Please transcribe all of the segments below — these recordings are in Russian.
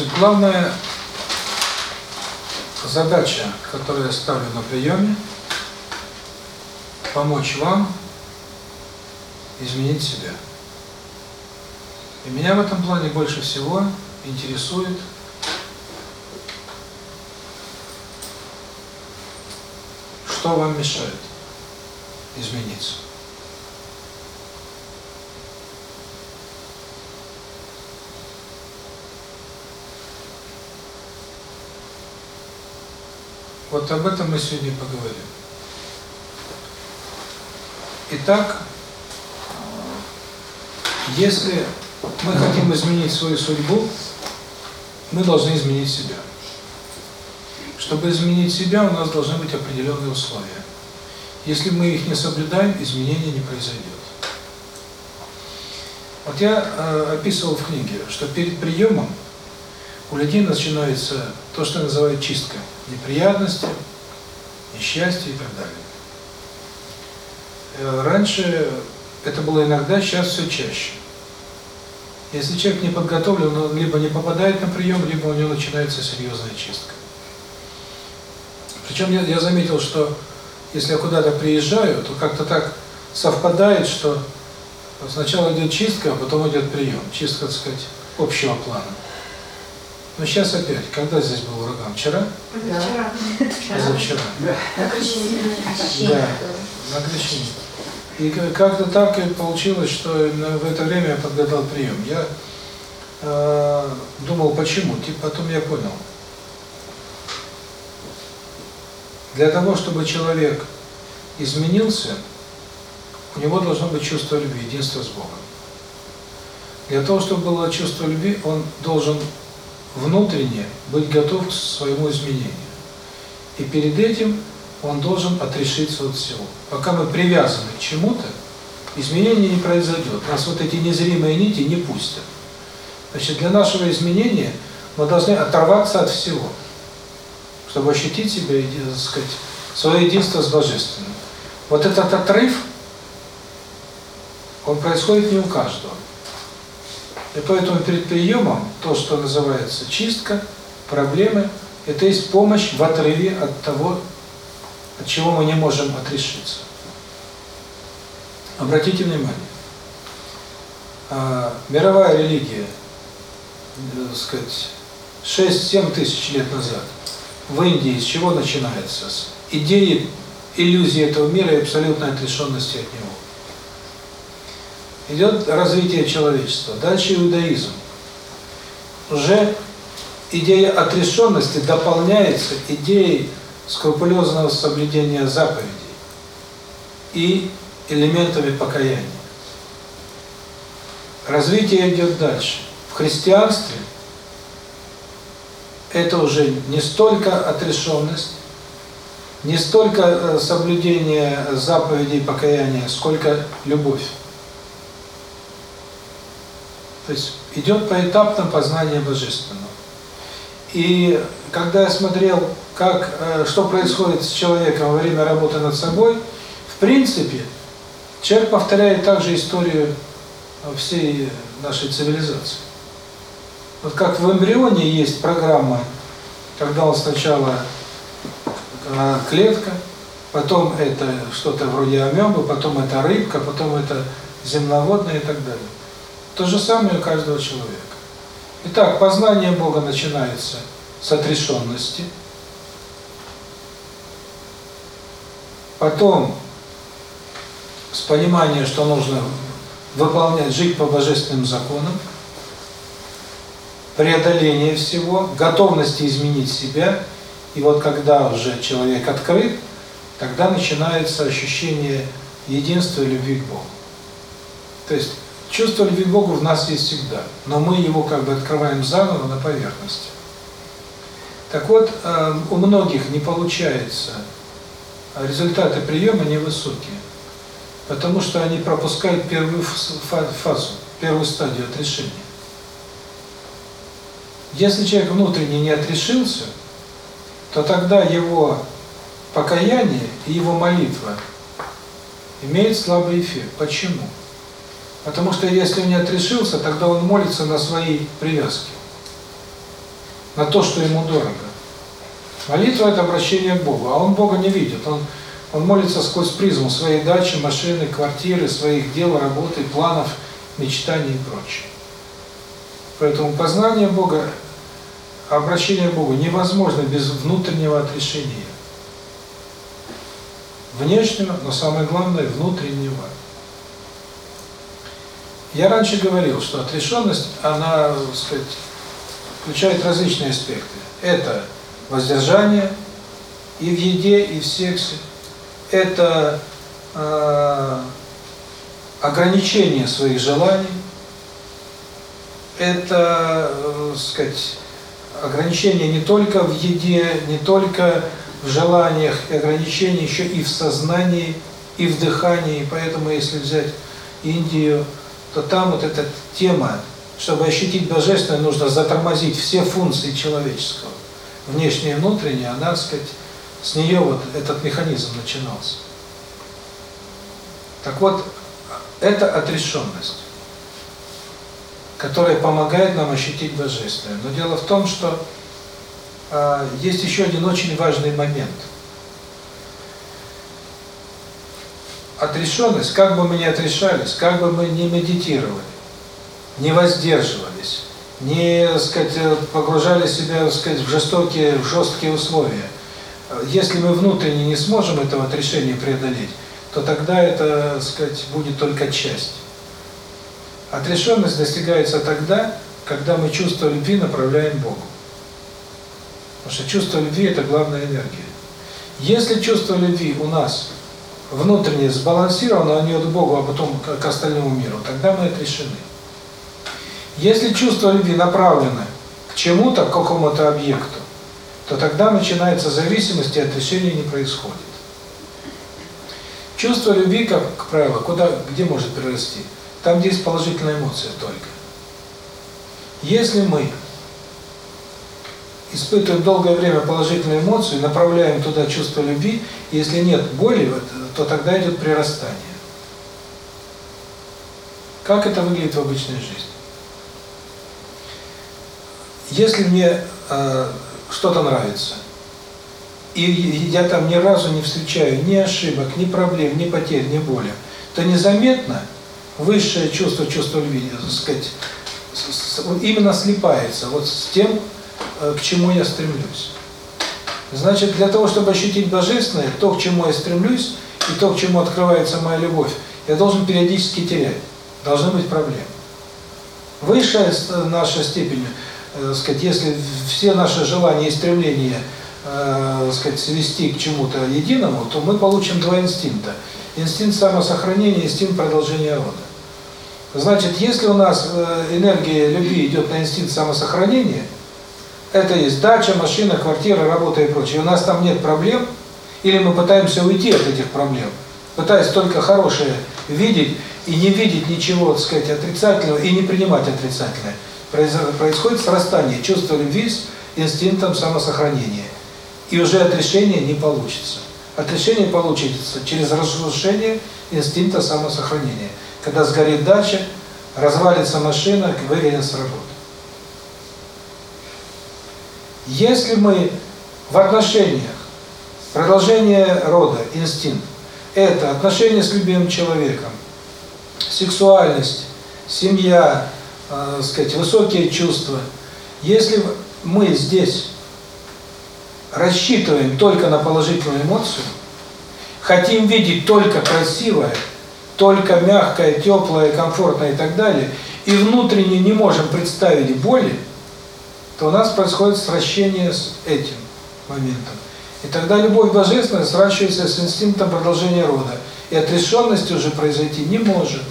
Значит, главная задача, которую я ставлю на приеме, помочь вам изменить себя. И меня в этом плане больше всего интересует что вам мешает измениться. Вот об этом мы сегодня поговорим. Итак, если мы хотим изменить свою судьбу, мы должны изменить себя. Чтобы изменить себя, у нас должны быть определенные условия. Если мы их не соблюдаем, изменения не произойдет. Вот я э, описывал в книге, что перед приемом у людей начинается то, что называют чистка. Неприятности, несчастье и так далее. Э, раньше это было иногда, сейчас все чаще. Если человек не подготовлен, он либо не попадает на прием, либо у него начинается серьезная чистка. Причем я, я заметил, что если я куда-то приезжаю, то как-то так совпадает, что сначала идет чистка, а потом идет прием. Чистка, так сказать, общего плана. Но сейчас опять, когда здесь был ураган? Вчера? Вчера. Позавчера. Да. Да, на Крещение. И как-то так и получилось, что в это время я подгадал прием. Я э, думал, почему, типа, потом я понял. Для того, чтобы человек изменился, у него должно быть чувство любви, единство с Богом. Для того, чтобы было чувство любви, он должен внутренне быть готов к своему изменению. И перед этим он должен отрешиться от всего. Пока мы привязаны к чему-то, изменения не произойдет. Нас вот эти незримые нити не пустят. Значит, для нашего изменения мы должны оторваться от всего, чтобы ощутить себя, так сказать, свое единство с Божественным. Вот этот отрыв, он происходит не у каждого. И поэтому перед приемом то, что называется чистка, проблемы, это есть помощь в отрыве от того, от чего мы не можем отрешиться. Обратите внимание, а, мировая религия, так сказать, 6-7 тысяч лет назад в Индии с чего начинается? С идеи иллюзии этого мира и абсолютной отрешенности от него. Идет развитие человечества. Дальше иудаизм. Уже идея отрешенности дополняется идеей скрупулезного соблюдения заповедей и элементами покаяния. Развитие идет дальше. В христианстве это уже не столько отрешенность, не столько соблюдение заповедей покаяния, сколько любовь. То есть идет поэтапно познание Божественного. И когда я смотрел, как, что происходит с человеком во время работы над собой, в принципе, человек повторяет также историю всей нашей цивилизации. Вот как в эмбрионе есть программа, когда он сначала клетка, потом это что-то вроде амебы, потом это рыбка, потом это земноводное и так далее. То же самое у каждого человека. Итак, познание Бога начинается с отрешенности, потом с понимания, что нужно выполнять, жить по божественным законам, преодоление всего, готовности изменить себя, и вот когда уже человек открыт, тогда начинается ощущение единства и любви к Богу. То есть чувство любви к Богу в нас есть всегда, но мы его как бы открываем заново на поверхности. Так вот, у многих не получается, результаты приема невысокие, потому что они пропускают первую фазу, первую стадию отрешения. Если человек внутренне не отрешился, то тогда его покаяние и его молитва имеют слабый эффект. Почему? Потому что если он не отрешился, тогда он молится на свои привязки. на то, что ему дорого. Молитва – это обращение к Богу, а он Бога не видит. Он, он молится сквозь призму своей дачи, машины, квартиры, своих дел, работы, планов, мечтаний и прочее. Поэтому познание Бога, обращение к Богу невозможно без внутреннего отрешения. Внешнего, но самое главное – внутреннего. Я раньше говорил, что отрешенность, она, так сказать, включает различные аспекты. Это воздержание и в еде, и в сексе. Это э, ограничение своих желаний. Это, э, сказать, ограничение не только в еде, не только в желаниях, ограничение еще и в сознании, и в дыхании. Поэтому, если взять Индию, то там вот эта тема, чтобы ощутить Божественное, нужно затормозить все функции человеческого, внешнее и внутреннее, она, так сказать, с нее вот этот механизм начинался. Так вот, это отрешенность, которая помогает нам ощутить Божественное. Но дело в том, что э, есть еще один очень важный момент – отрешенность, как бы мы ни отрешались, как бы мы ни медитировали, не воздерживались, не, сказать, погружали себя, сказать, в жестокие, в жесткие условия. Если мы внутренне не сможем этого отрешения преодолеть, то тогда это, сказать, будет только часть. Отрешенность достигается тогда, когда мы чувство любви направляем Богу. Потому что чувство любви – это главная энергия. Если чувство любви у нас внутренне сбалансировано, оно идет к Богу, а потом к остальному миру, тогда мы отрешены. Если чувство любви направлено к чему-то, к какому-то объекту, то тогда начинается зависимость, и отрешение не происходит. Чувство любви, как правило, куда, где может прирасти? Там, где есть положительная эмоция только. Если мы испытываем долгое время положительную эмоцию, направляем туда чувство любви, если нет боли, то тогда идет прирастание. Как это выглядит в обычной жизни? Если мне э, что-то нравится, и я там ни разу не встречаю ни ошибок, ни проблем, ни потерь, ни боли, то незаметно высшее чувство, чувство любви, так сказать, именно слипается вот с тем, э, к чему я стремлюсь. Значит, для того, чтобы ощутить Божественное, то, к чему я стремлюсь, и то, к чему открывается моя любовь, я должен периодически терять. Должны быть проблемы. Высшая наша степень, э, сказать, если все наши желания и стремления э, сказать, свести к чему-то единому, то мы получим два инстинкта. Инстинкт самосохранения, инстинкт продолжения рода. Значит, если у нас э, энергия любви идет на инстинкт самосохранения, это есть дача, машина, квартира, работа и прочее, у нас там нет проблем – или мы пытаемся уйти от этих проблем, пытаясь только хорошее видеть и не видеть ничего, так сказать, отрицательного и не принимать отрицательное. Происходит срастание чувства любви с инстинктом самосохранения. И уже отрешение не получится. Отрешение получится через разрушение инстинкта самосохранения. Когда сгорит дача, развалится машина, выгонят с работы. Если мы в отношениях Продолжение рода, инстинкт – это отношения с любимым человеком, сексуальность, семья, э, сказать, высокие чувства. Если мы здесь рассчитываем только на положительную эмоцию, хотим видеть только красивое, только мягкое, теплое, комфортное и так далее, и внутренне не можем представить боли, то у нас происходит сращение с этим моментом. И тогда любовь божественная сращивается с инстинктом продолжения рода. И отрешенности уже произойти не может.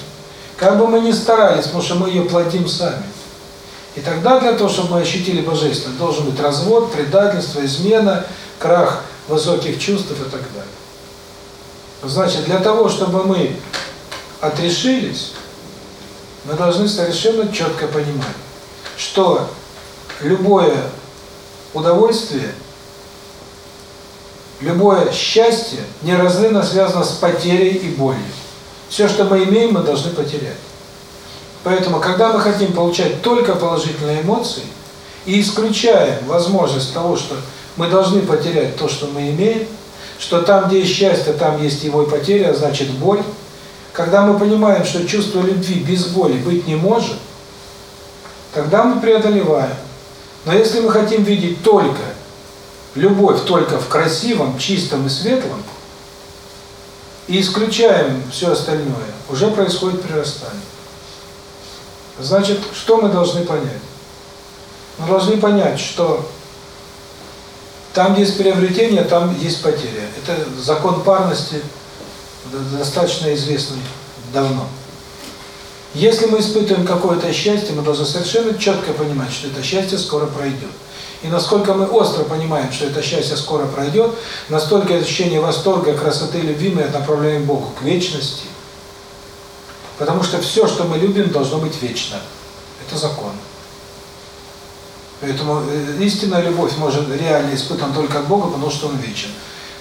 Как бы мы ни старались, потому что мы ее платим сами. И тогда для того, чтобы мы ощутили божественное, должен быть развод, предательство, измена, крах высоких чувств и так далее. Значит, для того, чтобы мы отрешились, мы должны совершенно четко понимать, что любое удовольствие – Любое счастье неразрывно связано с потерей и болью. Все, что мы имеем, мы должны потерять. Поэтому, когда мы хотим получать только положительные эмоции, и исключаем возможность того, что мы должны потерять то, что мы имеем, что там, где есть счастье, там есть его и потеря, а значит боль. Когда мы понимаем, что чувство любви без боли быть не может, тогда мы преодолеваем. Но если мы хотим видеть только любовь, только в красивом, чистом и светлом, и исключаем все остальное, уже происходит прирастание. Значит, что мы должны понять? Мы должны понять, что там, где есть приобретение, там есть потеря. Это закон парности, достаточно известный давно. Если мы испытываем какое-то счастье, мы должны совершенно четко понимать, что это счастье скоро пройдет. И насколько мы остро понимаем, что это счастье скоро пройдет, настолько ощущение восторга, красоты, любви мы направляем Богу, к вечности. Потому что все, что мы любим, должно быть вечно. Это закон. Поэтому э, истинная любовь может реально испытана только от Бога, потому что Он вечен.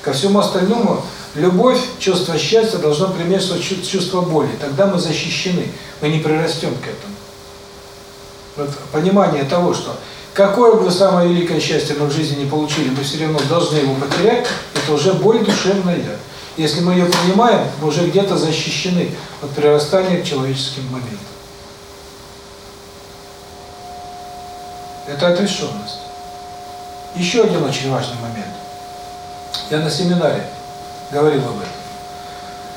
Ко всему остальному, любовь, чувство счастья должно примешивать чувство боли. Тогда мы защищены, мы не прирастем к этому. Вот понимание того, что какое бы самое великое счастье мы в жизни не получили, мы все равно должны его потерять, это уже боль душевная. Если мы ее принимаем, мы уже где-то защищены от прирастания к человеческим моментам. Это отрешенность. Еще один очень важный момент. Я на семинаре говорил об этом.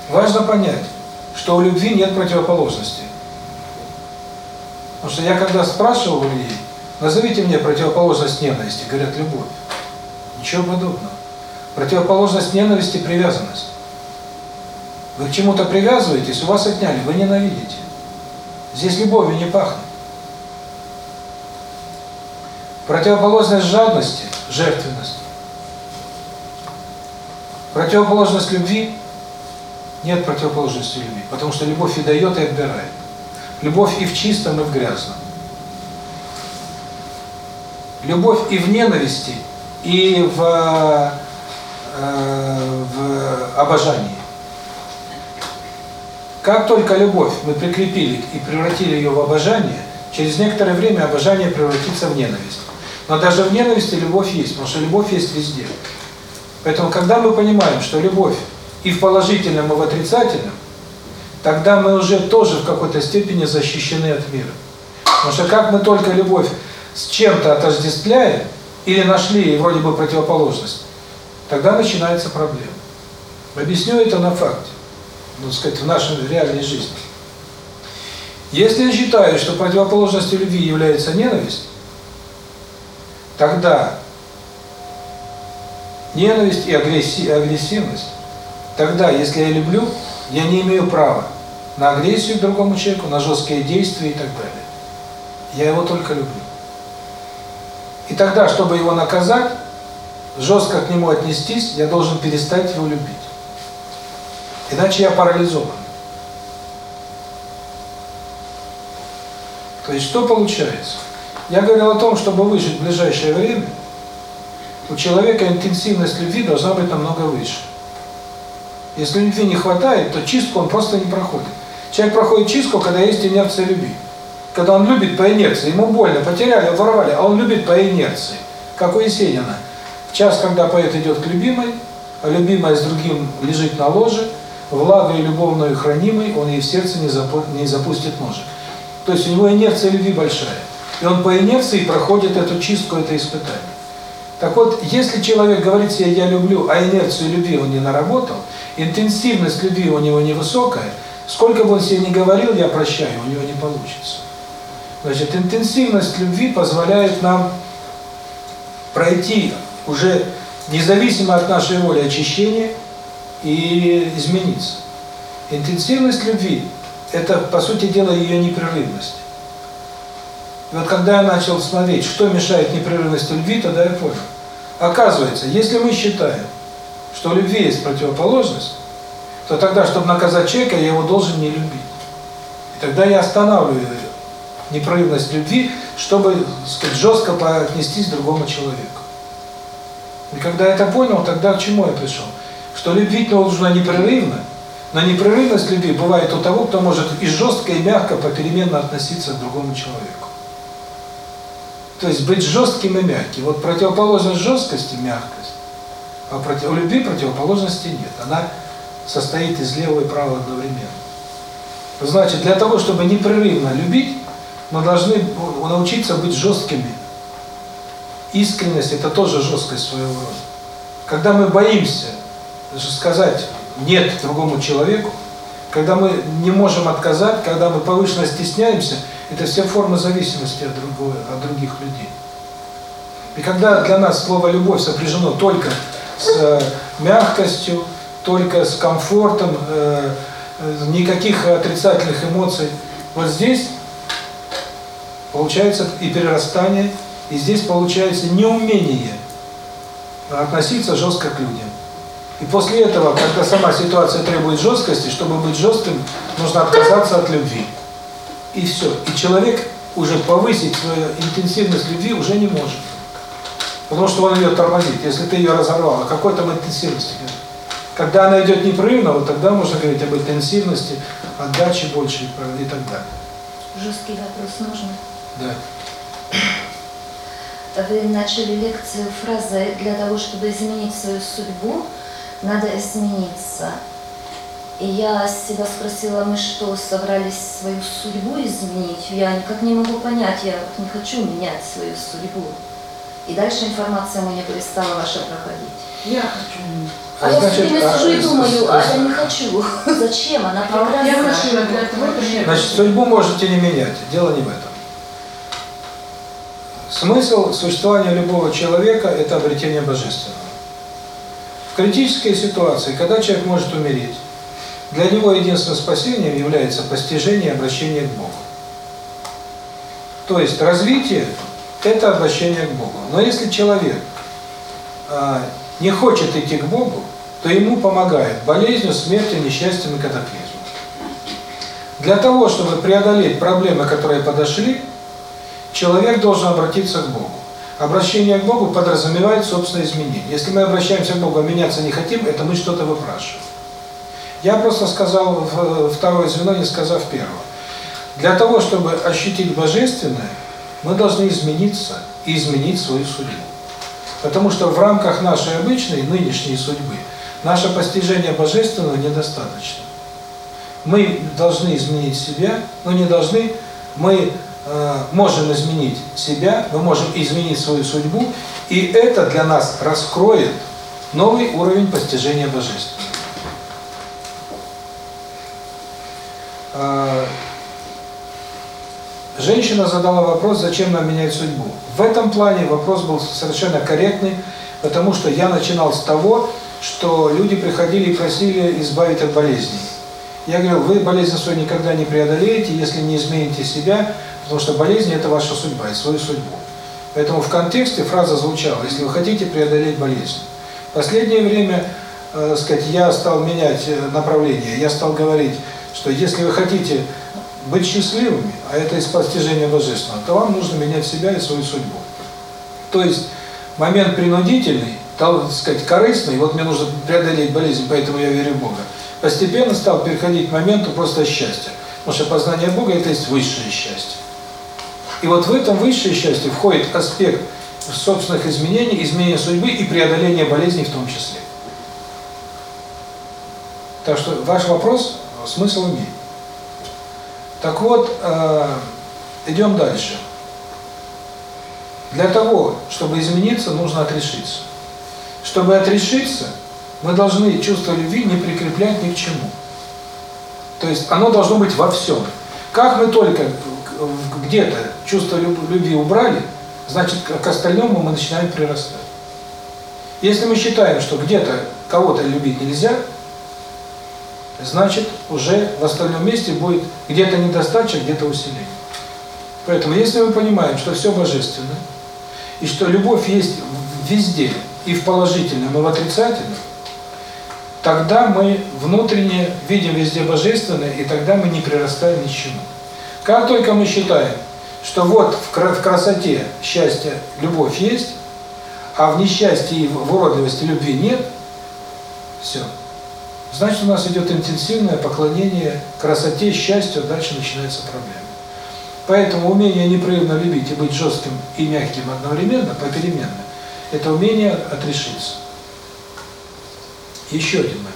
Важно понять, что у любви нет противоположности. Потому что я когда спрашивал людей, назовите мне противоположность ненависти, говорят, любовь. Ничего подобного. Противоположность ненависти – привязанность. Вы к чему-то привязываетесь, у вас отняли, вы ненавидите. Здесь любовью не пахнет. Противоположность жадности – жертвенность. Противоположность любви – нет противоположности любви, потому что любовь и дает, и отбирает. Любовь и в чистом, и в грязном. Любовь и в ненависти, и в, э, в обожании. Как только любовь мы прикрепили и превратили ее в обожание, через некоторое время обожание превратится в ненависть. Но даже в ненависти любовь есть, потому что любовь есть везде. Поэтому, когда мы понимаем, что любовь и в положительном, и в отрицательном, тогда мы уже тоже в какой-то степени защищены от мира. Потому что как мы только любовь с чем-то отождествляем, или нашли вроде бы противоположность, тогда начинается проблема. Объясню это на факте, ну, сказать, в нашей реальной жизни. Если я считаю, что противоположностью любви является ненависть, тогда ненависть и агрессивность, тогда, если я люблю, я не имею права на агрессию к другому человеку, на жесткие действия и так далее. Я его только люблю. И тогда, чтобы его наказать, жестко к нему отнестись, я должен перестать его любить. Иначе я парализован. То есть что получается? Я говорил о том, чтобы выжить в ближайшее время, у человека интенсивность любви должна быть намного выше. Если любви не хватает, то чистку он просто не проходит. Человек проходит чистку, когда есть инерция любви. Когда он любит по инерции, ему больно, потеряли, ворвали, а он любит по инерции. Как у Есенина. В час, когда поэт идет к любимой, а любимая с другим лежит на ложе, влагой любовную хранимой, он ей в сердце не, запу не запустит ножик. То есть у него инерция любви большая. И он по инерции проходит эту чистку, это испытание. Так вот, если человек говорит себе «я люблю», а инерцию любви он не наработал, интенсивность любви у него невысокая, сколько бы он себе не говорил «я прощаю», у него не получится. Значит, интенсивность любви позволяет нам пройти уже независимо от нашей воли очищение и измениться. Интенсивность любви – это, по сути дела, ее непрерывность. И вот когда я начал смотреть, что мешает непрерывности любви, тогда я понял. Оказывается, если мы считаем, что у любви есть противоположность, то тогда, чтобы наказать человека, я его должен не любить. И тогда я останавливаю непрерывность любви, чтобы сказать, жестко отнестись к другому человеку. И когда я это понял, тогда к чему я пришел? Что любить нужно непрерывно, но непрерывность любви бывает у того, кто может и жестко, и мягко, попеременно относиться к другому человеку. То есть быть жестким и мягким. Вот противоположность жесткости – мягкость. А против, у любви противоположности нет. Она состоит из левого и правого одновременно. Значит, для того, чтобы непрерывно любить, мы должны научиться быть жесткими. Искренность – это тоже жесткость своего рода. Когда мы боимся сказать «нет» другому человеку, когда мы не можем отказать, когда мы повышенно стесняемся, это все формы зависимости от, другого, от других людей. И когда для нас слово «любовь» сопряжено только с э, мягкостью, только с комфортом, э, э, никаких отрицательных эмоций, вот здесь получается и перерастание, и здесь получается неумение относиться жестко к людям. И после этого, когда сама ситуация требует жесткости, чтобы быть жестким, нужно отказаться от любви. И все. И человек уже повысить свою интенсивность любви уже не может. Потому что он ее тормозит. Если ты ее разорвал, о какой там интенсивности Когда она идет непрерывно, вот тогда можно говорить об интенсивности, отдаче больше и так далее. Жесткий вопрос можно? Да. Вы начали лекцию фразой «для того, чтобы изменить свою судьбу, надо измениться». И я себя спросила, мы что, собрались свою судьбу изменить? Я никак не могу понять, я не хочу менять свою судьбу. И дальше информация мне перестала ваша проходить. Я хочу. А, а я все время а, сижу и думаю, а я не хочу. Зачем? Она прекрасна. Я хочу для этого. Значит, судьбу можете не менять. Дело не в этом. Смысл существования любого человека – это обретение Божественного. В критической ситуации, когда человек может умереть, для него единственным спасением является постижение и обращение к Богу. То есть развитие – это обращение к Богу. Но если человек а, не хочет идти к Богу, то ему помогает болезнью, смертью, несчастьем и катаклизмом. Для того, чтобы преодолеть проблемы, которые подошли, человек должен обратиться к Богу. Обращение к Богу подразумевает собственное изменение. Если мы обращаемся к Богу, а меняться не хотим, это мы что-то выпрашиваем. Я просто сказал второе звено, не сказав первого. Для того, чтобы ощутить Божественное, мы должны измениться и изменить свою судьбу. Потому что в рамках нашей обычной, нынешней судьбы, наше постижение Божественного недостаточно. Мы должны изменить себя, но не должны, мы э, можем изменить себя, мы можем изменить свою судьбу, и это для нас раскроет новый уровень постижения Божественного. Э, женщина задала вопрос, зачем нам менять судьбу. В этом плане вопрос был совершенно корректный, потому что я начинал с того, что люди приходили и просили избавить от болезней. Я говорил, вы болезнь свою никогда не преодолеете, если не измените себя, потому что болезнь – это ваша судьба и свою судьбу. Поэтому в контексте фраза звучала, если вы хотите преодолеть болезнь. В последнее время, э, сказать, я стал менять э, направление, я стал говорить, что если вы хотите быть счастливыми, а это из постижения Божественного, то вам нужно менять себя и свою судьбу. То есть момент принудительный, так сказать, корыстный, вот мне нужно преодолеть болезнь, поэтому я верю в Бога, постепенно стал переходить к моменту просто счастья. Потому что познание Бога – это есть высшее счастье. И вот в этом высшее счастье входит аспект собственных изменений, изменения судьбы и преодоления болезней в том числе. Так что ваш вопрос смысл имеет. Так вот, э, идем дальше. Для того, чтобы измениться, нужно отрешиться. Чтобы отрешиться, мы должны чувство любви не прикреплять ни к чему. То есть оно должно быть во всем. Как мы только где-то чувство любви убрали, значит, к остальному мы начинаем прирастать. Если мы считаем, что где-то кого-то любить нельзя, значит, уже в остальном месте будет где-то недостача, где-то усиление. Поэтому, если мы понимаем, что все божественно, и что любовь есть везде, и в положительном, и в отрицательном, тогда мы внутренне видим везде божественное, и тогда мы не прирастаем ни к чему. Как только мы считаем, что вот в красоте счастье, любовь есть, а в несчастье и в уродливости любви нет, все. Значит, у нас идет интенсивное поклонение красоте, счастью, дальше начинается проблема. Поэтому умение непрерывно любить и быть жестким и мягким одновременно, попеременно, это умение отрешиться. Еще один момент.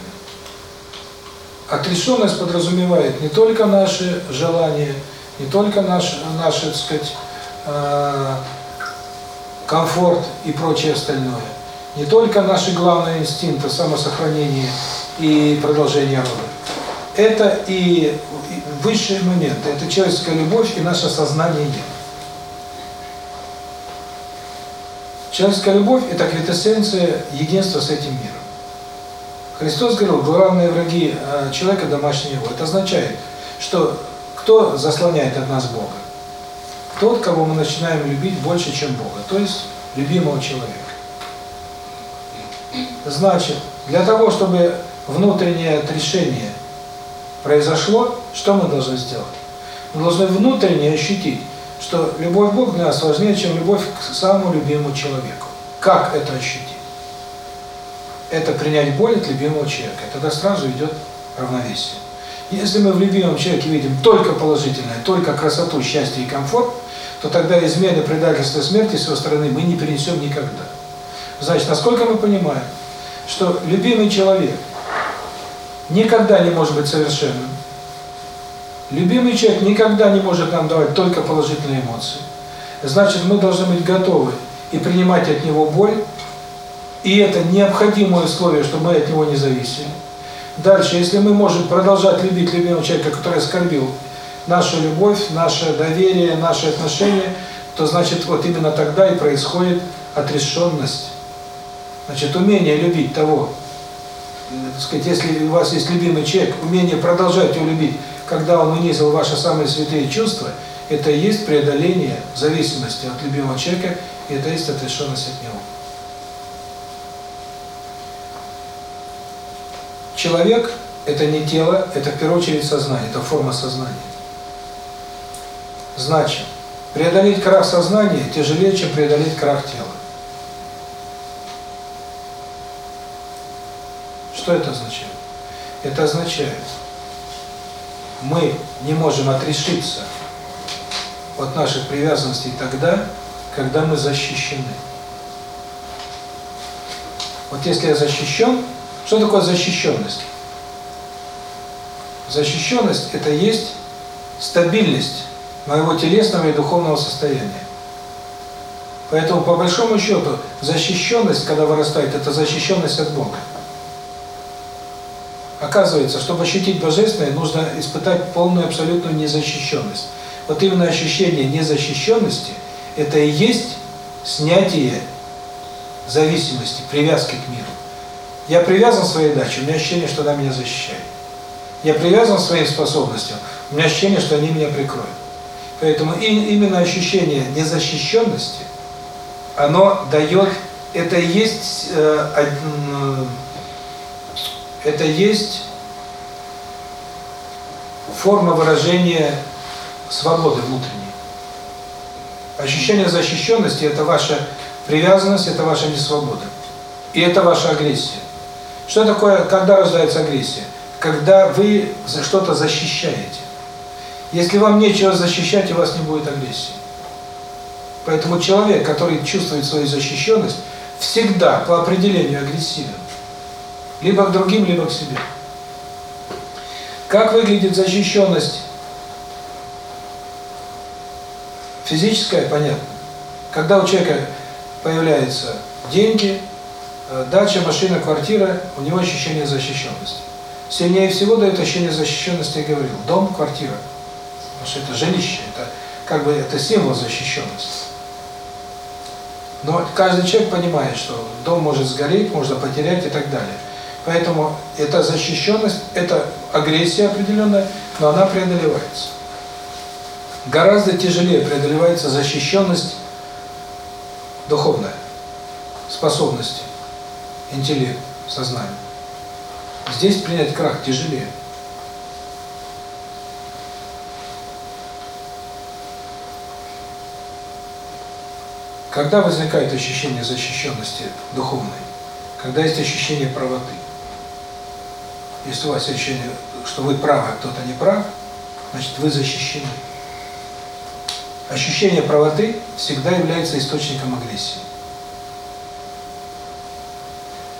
Отрешенность подразумевает не только наши желания, не только наш, наш, так сказать, э, комфорт и прочее остальное, не только наши главные инстинкты самосохранения и продолжения рода. Это и высшие моменты, это человеческая любовь и наше сознание. Человеческая любовь – это квитэссенция единства с этим миром. Христос говорил, главные враги э, человека – домашний его. Это означает, что кто заслоняет от нас Бога? Тот, кого мы начинаем любить больше, чем Бога, то есть любимого человека. Значит, для того, чтобы внутреннее отрешение произошло, что мы должны сделать? Мы должны внутренне ощутить, что любовь к для нас важнее, чем любовь к самому любимому человеку. Как это ощутить? Это принять боль от любимого человека. Тогда сразу идет равновесие. Если мы в любимом человеке видим только положительное, только красоту, счастье и комфорт, то тогда измены, предательства, смерти с его стороны мы не перенесем никогда. Значит, насколько мы понимаем, что любимый человек никогда не может быть совершенным, любимый человек никогда не может нам давать только положительные эмоции, значит, мы должны быть готовы и принимать от него боль, и это необходимое условие, чтобы мы от него не зависели. Дальше, если мы можем продолжать любить любимого человека, который оскорбил нашу любовь, наше доверие, наши отношения, то значит вот именно тогда и происходит отрешенность. Значит, умение любить того, так сказать, если у вас есть любимый человек, умение продолжать его любить, когда он унизил ваши самые святые чувства, это и есть преодоление зависимости от любимого человека, и это есть отрешенность от него. Человек – это не тело, это в первую очередь сознание, это форма сознания. Значит, преодолеть крах сознания тяжелее, чем преодолеть крах тела. Что это означает? Это означает, мы не можем отрешиться от наших привязанностей тогда, когда мы защищены. Вот если я защищен, что такое защищенность? Защищенность – это есть стабильность моего телесного и духовного состояния. Поэтому, по большому счету, защищенность, когда вырастает, это защищенность от Бога. Оказывается, чтобы ощутить Божественное, нужно испытать полную абсолютную незащищенность. Вот именно ощущение незащищенности – это и есть снятие зависимости, привязки к миру. Я привязан к своей даче, у меня ощущение, что она меня защищает. Я привязан к своим способностям, у меня ощущение, что они меня прикроют. Поэтому и, именно ощущение незащищенности, оно дает, это есть, э, э, это есть форма выражения свободы внутренней. Ощущение защищенности – это ваша привязанность, это ваша несвобода. И это ваша агрессия. Что такое, когда рождается агрессия? Когда вы за что-то защищаете. Если вам нечего защищать, у вас не будет агрессии. Поэтому человек, который чувствует свою защищенность, всегда по определению агрессивен. Либо к другим, либо к себе. Как выглядит защищенность? Физическая, понятно. Когда у человека появляются деньги, дача, машина, квартира, у него ощущение защищенности. Сильнее всего дает ощущение защищенности, я говорил, дом, квартира. Потому что это жилище, это как бы это символ защищенности. Но каждый человек понимает, что дом может сгореть, можно потерять и так далее. Поэтому эта защищенность, это агрессия определенная, но она преодолевается. Гораздо тяжелее преодолевается защищенность духовная, способности, интеллект, сознание. Здесь принять крах тяжелее. Когда возникает ощущение защищенности духовной? Когда есть ощущение правоты. Если у вас ощущение, что вы правы, а кто-то не прав, значит вы защищены. ощущение правоты всегда является источником агрессии.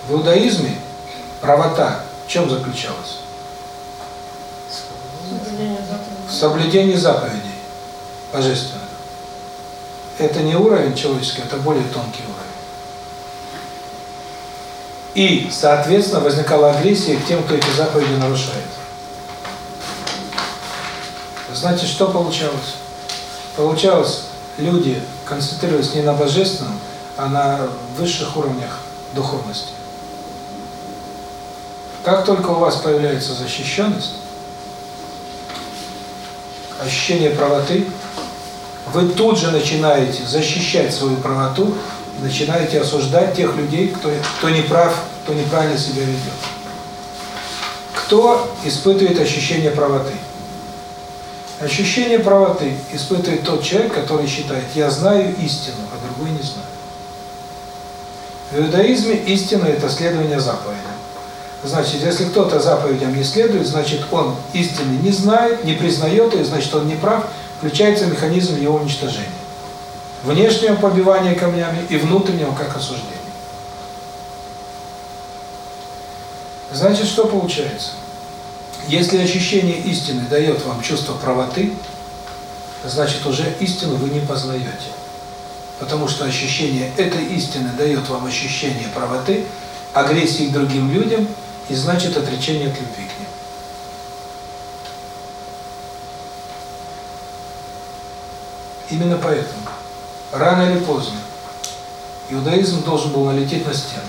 В иудаизме правота в чем заключалась? В соблюдении заповедей божественных. Это не уровень человеческий, это более тонкий уровень. И, соответственно, возникала агрессия к тем, кто эти заповеди нарушает. Значит, что получалось? Получалось, люди концентрировались не на божественном, а на высших уровнях духовности. Как только у вас появляется защищенность, ощущение правоты, вы тут же начинаете защищать свою правоту, начинаете осуждать тех людей, кто, кто не прав, кто неправильно себя ведет. Кто испытывает ощущение правоты? Ощущение правоты испытывает тот человек, который считает, я знаю истину, а другой не знаю. В иудаизме истина – это следование заповедям. Значит, если кто-то заповедям не следует, значит, он истины не знает, не признает ее, значит, он не прав, включается механизм его уничтожения. Внешнего побивания камнями и внутреннего как осуждения. Значит, что получается? Если ощущение истины дает вам чувство правоты, значит уже истину вы не познаете. Потому что ощущение этой истины дает вам ощущение правоты, агрессии к другим людям и значит отречение от любви к ним. Именно поэтому, рано или поздно, иудаизм должен был налететь на стену.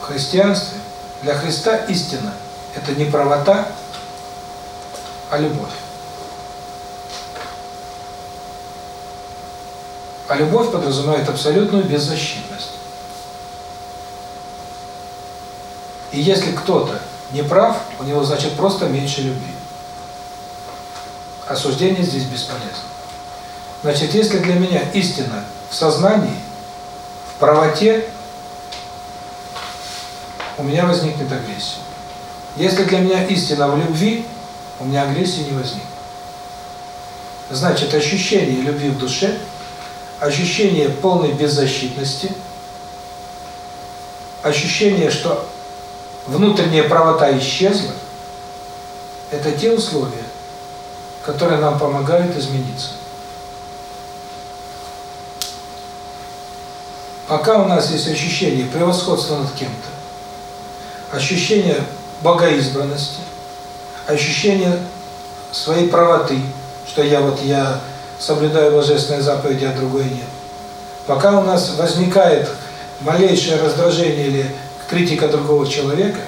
В христианстве для Христа истина – это не правота, а любовь. А любовь подразумевает абсолютную беззащитность. И если кто-то не прав, у него значит просто меньше любви. Осуждение здесь бесполезно. Значит, если для меня истина в сознании, в правоте, у меня возникнет агрессия. Если для меня истина в любви, у меня агрессии не возникнет. Значит, ощущение любви в душе, ощущение полной беззащитности, ощущение, что внутренняя правота исчезла, это те условия, которые нам помогают измениться. Пока у нас есть ощущение превосходства над кем-то, ощущение богоизбранности, ощущение своей правоты, что я вот я соблюдаю божественные заповеди, а другой нет. Пока у нас возникает малейшее раздражение или критика другого человека,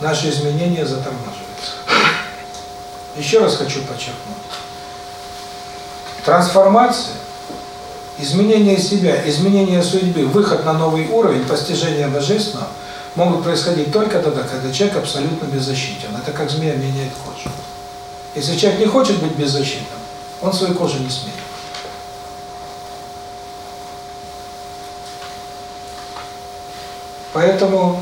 наши изменения затормаживаются. Еще раз хочу подчеркнуть. Трансформация, изменение себя, изменение судьбы, выход на новый уровень, постижение Божественного могут происходить только тогда, когда человек абсолютно беззащитен. Это как змея меняет кожу. Если человек не хочет быть беззащитным, он свою кожу не сменит. Поэтому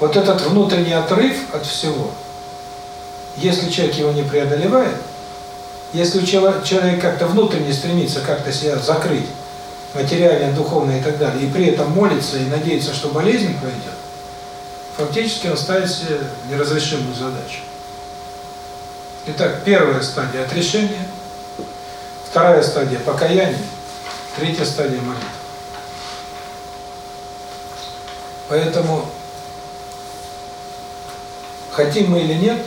вот этот внутренний отрыв от всего, если человек его не преодолевает, если человек как-то внутренне стремится как-то себя закрыть, материально, духовно и так далее, и при этом молится и надеется, что болезнь пройдет, фактически он ставит себе неразрешимую задачу. Итак, первая стадия – отрешения, вторая стадия – покаяние, третья стадия – молитва. Поэтому, хотим мы или нет,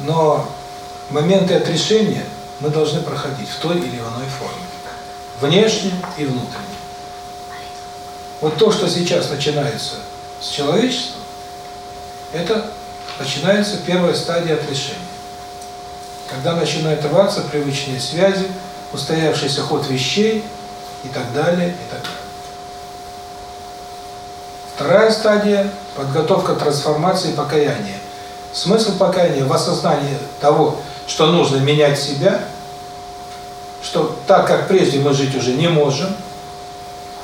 но моменты отрешения мы должны проходить в той или иной форме. Внешне и внутренне. Вот то, что сейчас начинается с человечеством, это начинается первая стадия отрешения. Когда начинают рваться привычные связи, устоявшийся ход вещей и так далее, и так далее. Вторая стадия – подготовка трансформации покаяния. Смысл покаяния в осознании того, что нужно менять себя, что так, как прежде мы жить уже не можем,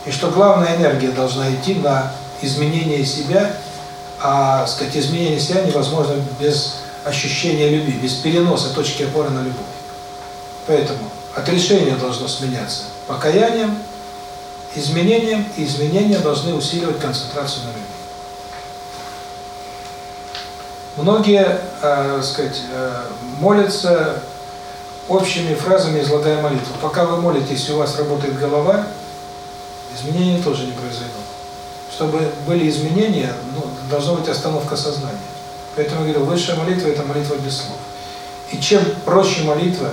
и что главная энергия должна идти на изменение себя, а, сказать, изменение себя невозможно без ощущения любви, без переноса точки опоры на любовь. Поэтому отрешение должно сменяться покаянием, изменением, и изменения должны усиливать концентрацию на любви. Многие, э, сказать, э, молятся общими фразами, излагая молитву. Пока вы молитесь, у вас работает голова, изменения тоже не произойдут. Чтобы были изменения, ну, должна быть остановка сознания. Поэтому я говорю, высшая молитва – это молитва без слов. И чем проще молитва,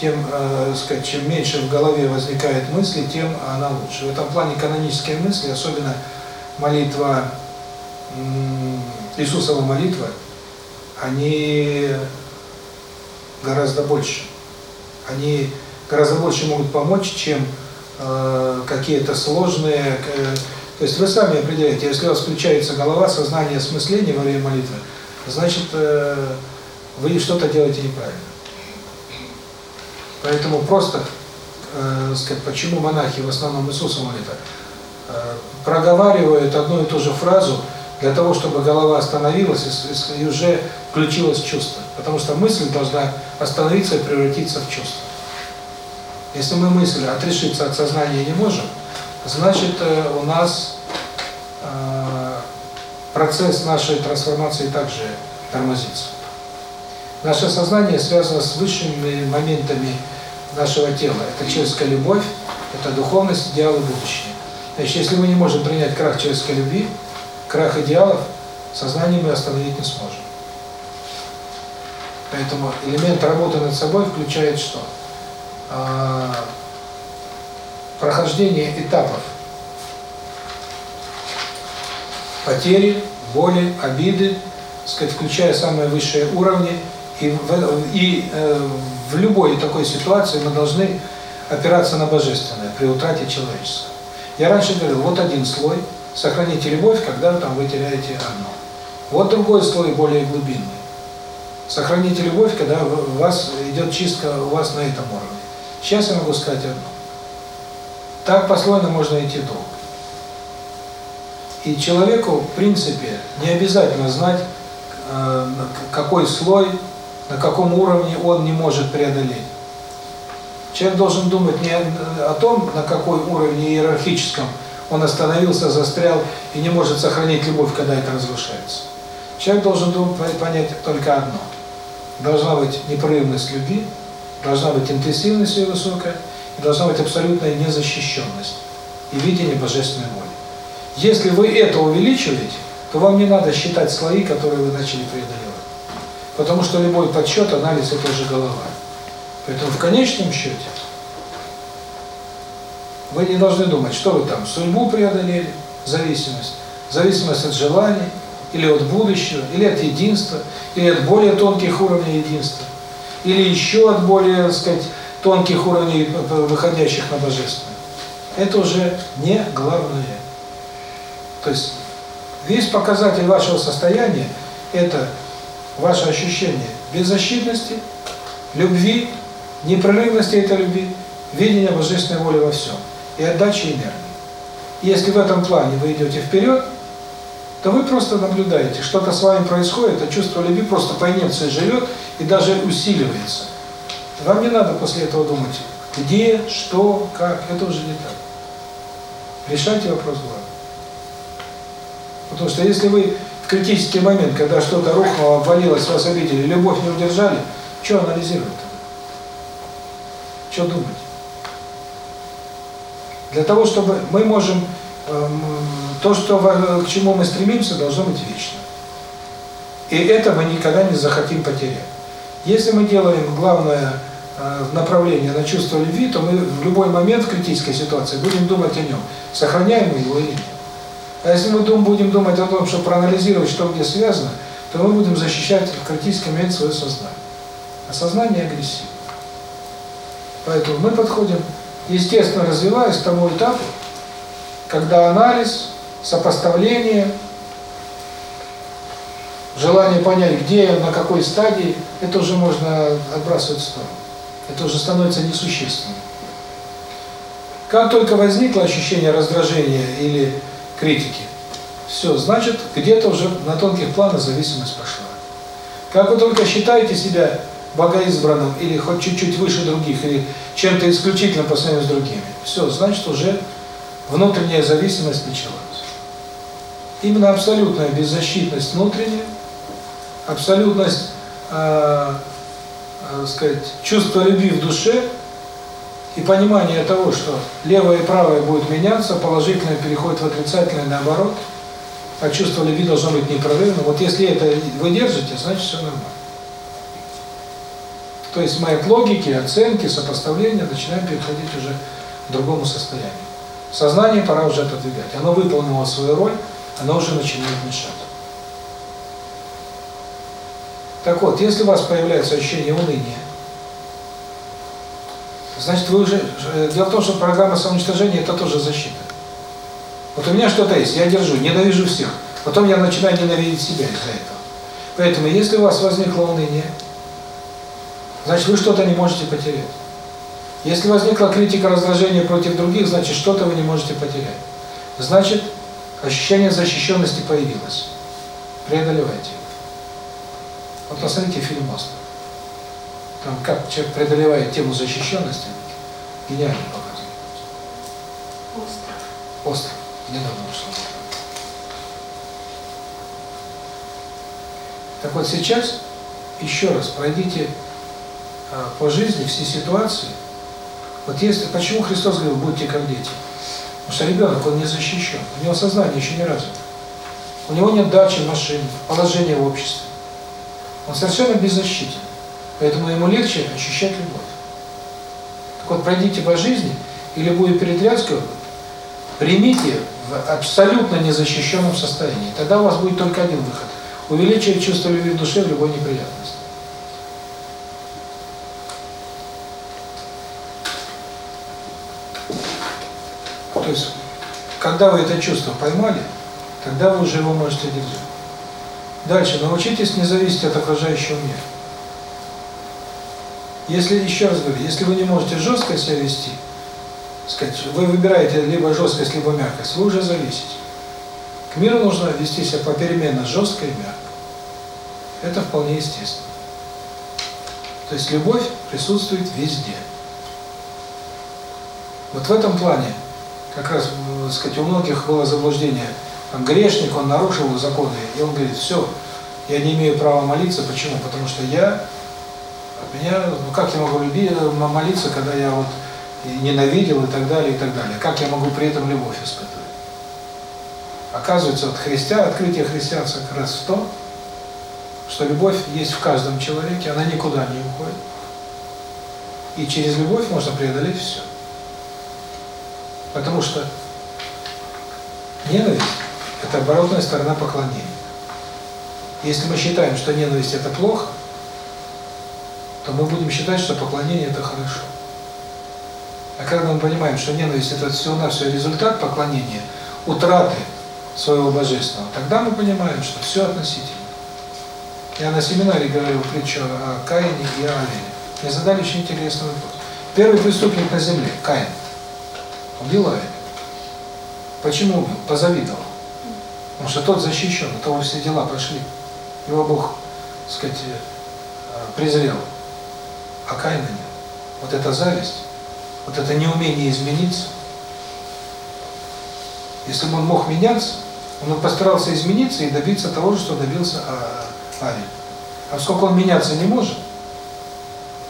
тем, э, сказать, чем меньше в голове возникает мысли, тем она лучше. В этом плане канонические мысли, особенно молитва, Иисусова молитва, они гораздо больше. Они гораздо больше могут помочь, чем э, какие-то сложные... Э, то есть вы сами определяете, если у вас включается голова, сознание, осмысление во время молитвы, значит, э, вы что-то делаете неправильно. Поэтому просто, э, сказать, почему монахи в основном Иисуса молитва, э, проговаривают одну и ту же фразу для того, чтобы голова остановилась и, и уже включилось чувство. Потому что мысль должна остановиться и превратиться в чувство. Если мы мысль отрешиться от сознания не можем, значит э, у нас э, процесс нашей трансформации также тормозится. Наше сознание связано с высшими моментами нашего тела. Это человеческая любовь, это духовность, идеалы будущее. Значит, если мы не можем принять крах человеческой любви, крах идеалов, сознание мы остановить не сможем. Поэтому элемент работы над собой включает что? А, прохождение этапов потери, боли, обиды, сказать, включая самые высшие уровни. И и э, в любой такой ситуации мы должны опираться на божественное при утрате человеческого. Я раньше говорил, вот один слой, сохраните любовь, когда там вы теряете одно. Вот другой слой более глубинный. Сохраните любовь, когда у вас идет чистка у вас на этом уровне. Сейчас я могу сказать одно. Так послойно можно идти долго. И человеку, в принципе, не обязательно знать, э, какой слой, на каком уровне он не может преодолеть. Человек должен думать не о том, на какой уровне иерархическом он остановился, застрял и не может сохранить любовь, когда это разрушается. Человек должен думать, понять только одно – должна быть непрерывность любви, должна быть интенсивность ее высокая, и должна быть абсолютная незащищенность и видение божественной воли. Если вы это увеличиваете, то вам не надо считать слои, которые вы начали преодолевать. Потому что любой подсчет, анализ – это уже голова. Поэтому в конечном счете вы не должны думать, что вы там судьбу преодолели, зависимость, зависимость от желаний, или от будущего, или от единства, или от более тонких уровней единства, или еще от более, так сказать, тонких уровней, выходящих на божественное. Это уже не главное. То есть весь показатель вашего состояния – это ваше ощущение беззащитности, любви, непрерывности этой любви, видения божественной воли во всем и отдачи энергии. Если в этом плане вы идете вперед, то вы просто наблюдаете, что-то с вами происходит, а чувство любви просто по инерции живет и даже усиливается. Вам не надо после этого думать, где, что, как, это уже не так. Решайте вопрос главный. Потому что если вы критический момент, когда что-то рухнуло, обвалилось, вас обидели, любовь не удержали, что анализировать тогда? Что думать? Для того, чтобы мы можем Эм, то, что к чему мы стремимся, должно быть вечно. И это мы никогда не захотим потерять. Если мы делаем главное э, направление на чувство любви, то мы в любой момент в критической ситуации будем думать о нем, сохраняем мы его или нет. А если мы будем думать о том, чтобы проанализировать, что где связано, то мы будем защищать в критический момент свое сознание. А сознание агрессивно. Поэтому мы подходим, естественно, развиваясь к тому этапу, когда анализ, сопоставление, желание понять, где на какой стадии, это уже можно отбрасывать в сторону. Это уже становится несущественным. Как только возникло ощущение раздражения или критики, все, значит, где-то уже на тонких планах зависимость пошла. Как вы только считаете себя богоизбранным или хоть чуть-чуть выше других, или чем-то исключительным по сравнению с другими, все, значит уже внутренняя зависимость началась. Именно абсолютная беззащитность внутренняя, абсолютность, э, э, сказать, чувство любви в душе и понимание того, что левое и правое будет меняться, положительное переходит в отрицательное, наоборот, а чувство любви должно быть непрерывным. Вот если это вы держите, значит все нормально. То есть мы от логики, оценки, сопоставления начинаем переходить уже к другому состоянию. Сознание пора уже отодвигать. Оно выполнило свою роль, оно уже начинает мешать. Так вот, если у вас появляется ощущение уныния, значит вы уже... Дело в том, что программа самоуничтожения – это тоже защита. Вот у меня что-то есть, я держу, ненавижу всех. Потом я начинаю ненавидеть себя из-за этого. Поэтому, если у вас возникло уныние, значит вы что-то не можете потерять. Если возникла критика, раздражение против других, значит что-то вы не можете потерять. Значит, ощущение защищенности появилось. Преодолевайте его. Вот посмотрите фильм «Остров». Там как человек преодолевает тему защищенности, гениально показывает. Остров. Остров. Недавно ушло. Так вот сейчас еще раз пройдите а, по жизни все ситуации. Вот если, почему Христос говорил, будьте как дети? Потому что ребенок, он не защищен, у него сознание еще не развито. У него нет дачи, машины, положения в обществе. Он совершенно беззащитен. Поэтому ему легче ощущать любовь. Так вот, пройдите по жизни, и любую перетряску примите в абсолютно незащищенном состоянии. Тогда у вас будет только один выход. Увеличивать чувство любви в душе в любой неприятности. То есть, когда вы это чувство поймали, тогда вы уже его можете держать. Дальше, научитесь не зависеть от окружающего мира. Если, еще раз говорю, если вы не можете жестко себя вести, сказать, вы выбираете либо жесткость, либо мягкость, вы уже зависите. К миру нужно вести себя попеременно жестко и мягко. Это вполне естественно. То есть любовь присутствует везде. Вот в этом плане, как раз, так сказать, у многих было заблуждение, там, грешник, он нарушил законы, и он говорит, все, я не имею права молиться, почему? Потому что я, меня, ну как я могу любить, молиться, когда я вот ненавидел и так далее, и так далее. Как я могу при этом любовь испытывать? Оказывается, вот христиан, открытие христианства как раз в том, что любовь есть в каждом человеке, она никуда не уходит. И через любовь можно преодолеть все. Потому что ненависть – это оборотная сторона поклонения. Если мы считаем, что ненависть – это плохо, то мы будем считать, что поклонение – это хорошо. А когда мы понимаем, что ненависть – это всего-навсего результат поклонения, утраты своего божественного, тогда мы понимаем, что все относительно. Я на семинаре говорил притчу о Каине и Авеле. Мне задали очень интересный вопрос. Первый преступник на земле – Каин. Убил Авеля. Почему убил? Позавидовал. Потому что тот защищен, у того все дела пошли. Его Бог, так сказать, презрел. А нет. Вот эта зависть, вот это неумение измениться. Если бы он мог меняться, он постарался измениться и добиться того же, что добился Авель. А поскольку он меняться не может,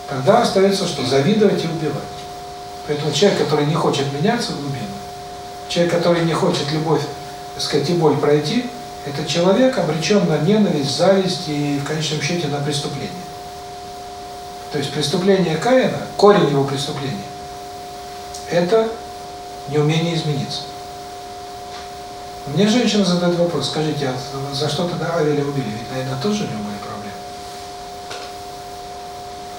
тогда остается что? Завидовать и убивать. Поэтому человек, который не хочет меняться глубинно, человек, который не хочет любовь, так сказать, и боль пройти, это человек обречен на ненависть, зависть и в конечном счете на преступление. То есть преступление Каина, корень его преступления, это неумение измениться. Мне женщина задает вопрос, скажите, а за что тогда Авеля убили? Ведь, наверное, тоже у него были проблемы.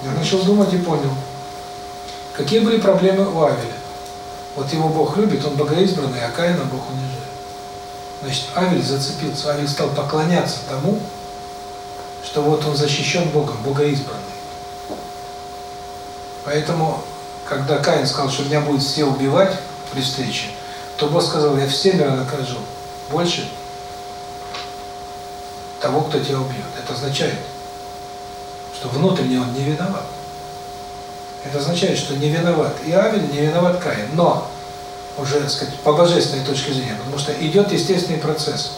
Я начал думать и понял, какие были проблемы у Авеля. Вот его Бог любит, он богоизбранный, а Каина Бог унижает. Значит, Авель зацепился, Авель стал поклоняться тому, что вот он защищен Богом, богоизбранный. Поэтому, когда Каин сказал, что меня будет все убивать при встрече, то Бог сказал, я всемиро накажу больше того, кто тебя убьет. Это означает, что внутренне он не виноват. Это означает, что не виноват и Авель, не виноват Каин. Но, уже, так сказать, по божественной точке зрения, потому что идет естественный процесс.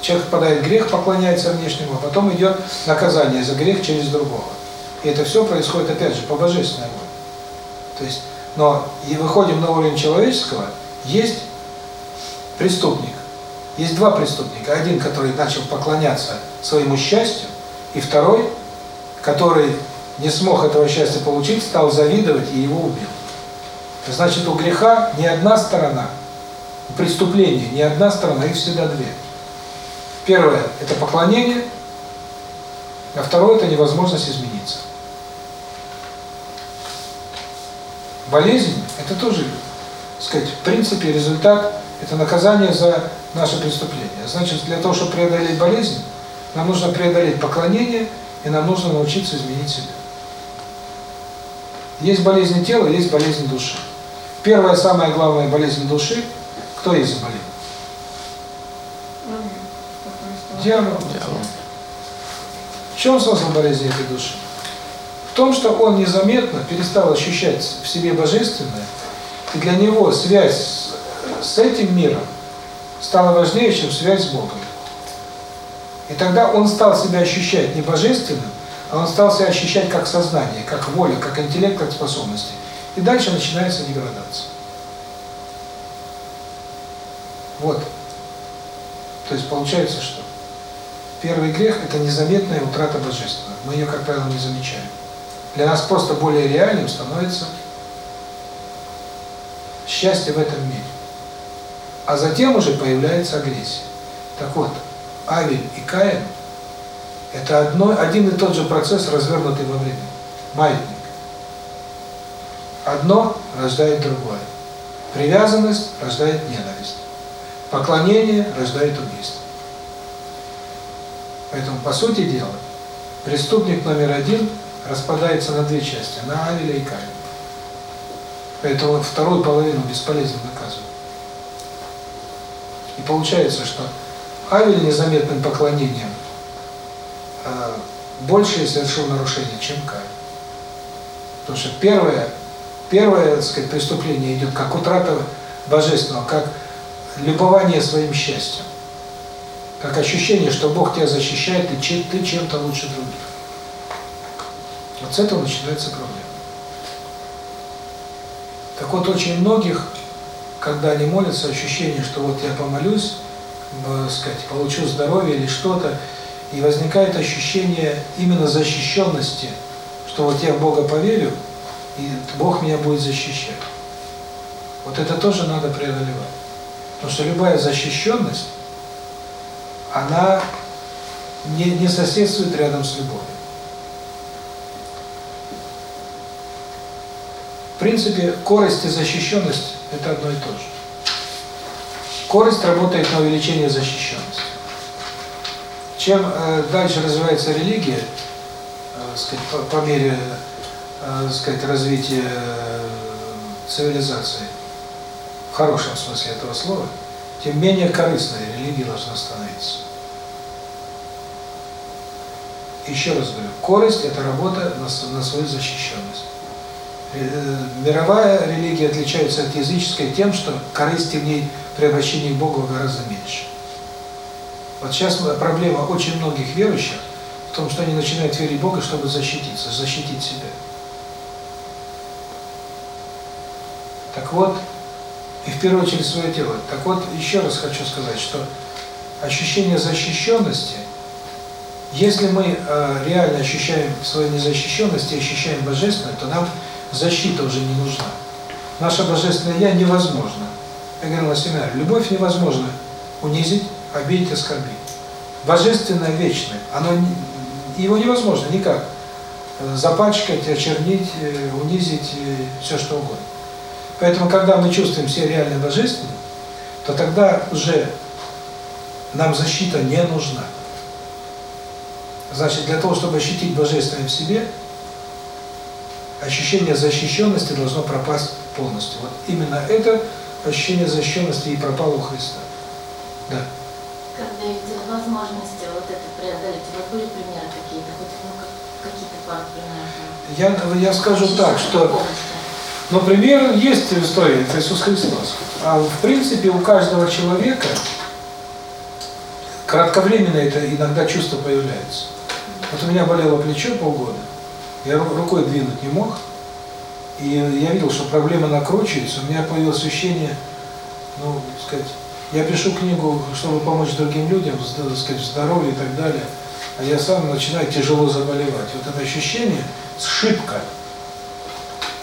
Человек впадает в грех, поклоняется внешнему, а потом идет наказание за грех через другого. И это все происходит, опять же, по божественной воле. То есть, но и выходим на уровень человеческого, есть преступник. Есть два преступника. Один, который начал поклоняться своему счастью, и второй, который не смог этого счастья получить, стал завидовать и его убил. Значит, у греха не одна сторона, у преступления не одна сторона, их всегда две. Первое – это поклонение, а второе – это невозможность измениться. Болезнь – это тоже, так сказать, в принципе, результат – это наказание за наше преступление. Значит, для того, чтобы преодолеть болезнь, нам нужно преодолеть поклонение, и нам нужно научиться изменить себя. Есть болезнь тела, есть болезнь души. Первая, самая главная болезнь души – кто ей заболел? Дьявол. В чем смысл болезни этой души? Том, что он незаметно перестал ощущать в себе божественное, и для него связь с этим миром стала важнее, чем связь с Богом. И тогда он стал себя ощущать не божественным, а он стал себя ощущать как сознание, как воля, как интеллект, как способности. И дальше начинается деградация. Вот. То есть получается что? Первый грех – это незаметная утрата божественного. Мы ее, как правило, не замечаем. Для нас просто более реальным становится счастье в этом мире. А затем уже появляется агрессия. Так вот, Авель и Каин – это одно, один и тот же процесс, развернутый во времени. Маятник. Одно рождает другое. Привязанность рождает ненависть. Поклонение рождает убийство. Поэтому, по сути дела, преступник номер один распадается на две части, на Авеля и Каина. Поэтому вторую половину бесполезно наказывать. И получается, что Авель незаметным поклонением э, больше совершил нарушений, чем Каин. Потому что первое, первое так сказать, преступление идет как утрата божественного, как любование своим счастьем. Как ощущение, что Бог тебя защищает, и ты чем-то лучше других. Вот с этого начинается проблема. Так вот, очень многих, когда они молятся, ощущение, что вот я помолюсь, сказать, получу здоровье или что-то, и возникает ощущение именно защищенности, что вот я в Бога поверю, и Бог меня будет защищать. Вот это тоже надо преодолевать. Потому что любая защищенность, она не, не соседствует рядом с любовью. В принципе, корость и защищенность – это одно и то же. Корость работает на увеличение защищенности. Чем э, дальше развивается религия, э, сказать, по, по мере э, сказать, развития э, цивилизации, в хорошем смысле этого слова, тем менее корыстной религия должна становиться. Еще раз говорю, корость – это работа на, на свою защищенность. Э, мировая религия отличается от языческой тем, что корысти в ней при обращении к Богу гораздо меньше. Вот сейчас проблема очень многих верующих в том, что они начинают верить Бога, чтобы защититься, защитить себя. Так вот, и в первую очередь свое тело. Так вот, еще раз хочу сказать, что ощущение защищенности, если мы э, реально ощущаем свою незащищенность и ощущаем божественное, то нам защита уже не нужна. Наше божественное «Я» невозможно. Я говорил на семинаре, любовь невозможно унизить, обидеть, оскорбить. Божественное вечное, оно, его невозможно никак запачкать, очернить, э, унизить, э, все что угодно. Поэтому, когда мы чувствуем себя реально божественным, то тогда уже нам защита не нужна. Значит, для того, чтобы ощутить божественное в себе, ощущение защищенности должно пропасть полностью. Вот именно это ощущение защищенности и пропало у Христа. Да. Когда есть возможности вот это преодолеть, вот были примеры какие-то, хоть ну, как Какие-то планы примерно? Я, я скажу так, что, например, есть в истории, это Иисус Христос. А в принципе у каждого человека кратковременно это иногда чувство появляется. Вот у меня болело плечо полгода, я ру- рукой двинуть не мог, и я видел, что проблема накручивается, у меня появилось ощущение, ну, так сказать, я пишу книгу, чтобы помочь другим людям, так сказать, в здоровье и так далее, а я сам начинаю тяжело заболевать. Вот это ощущение, сшибка.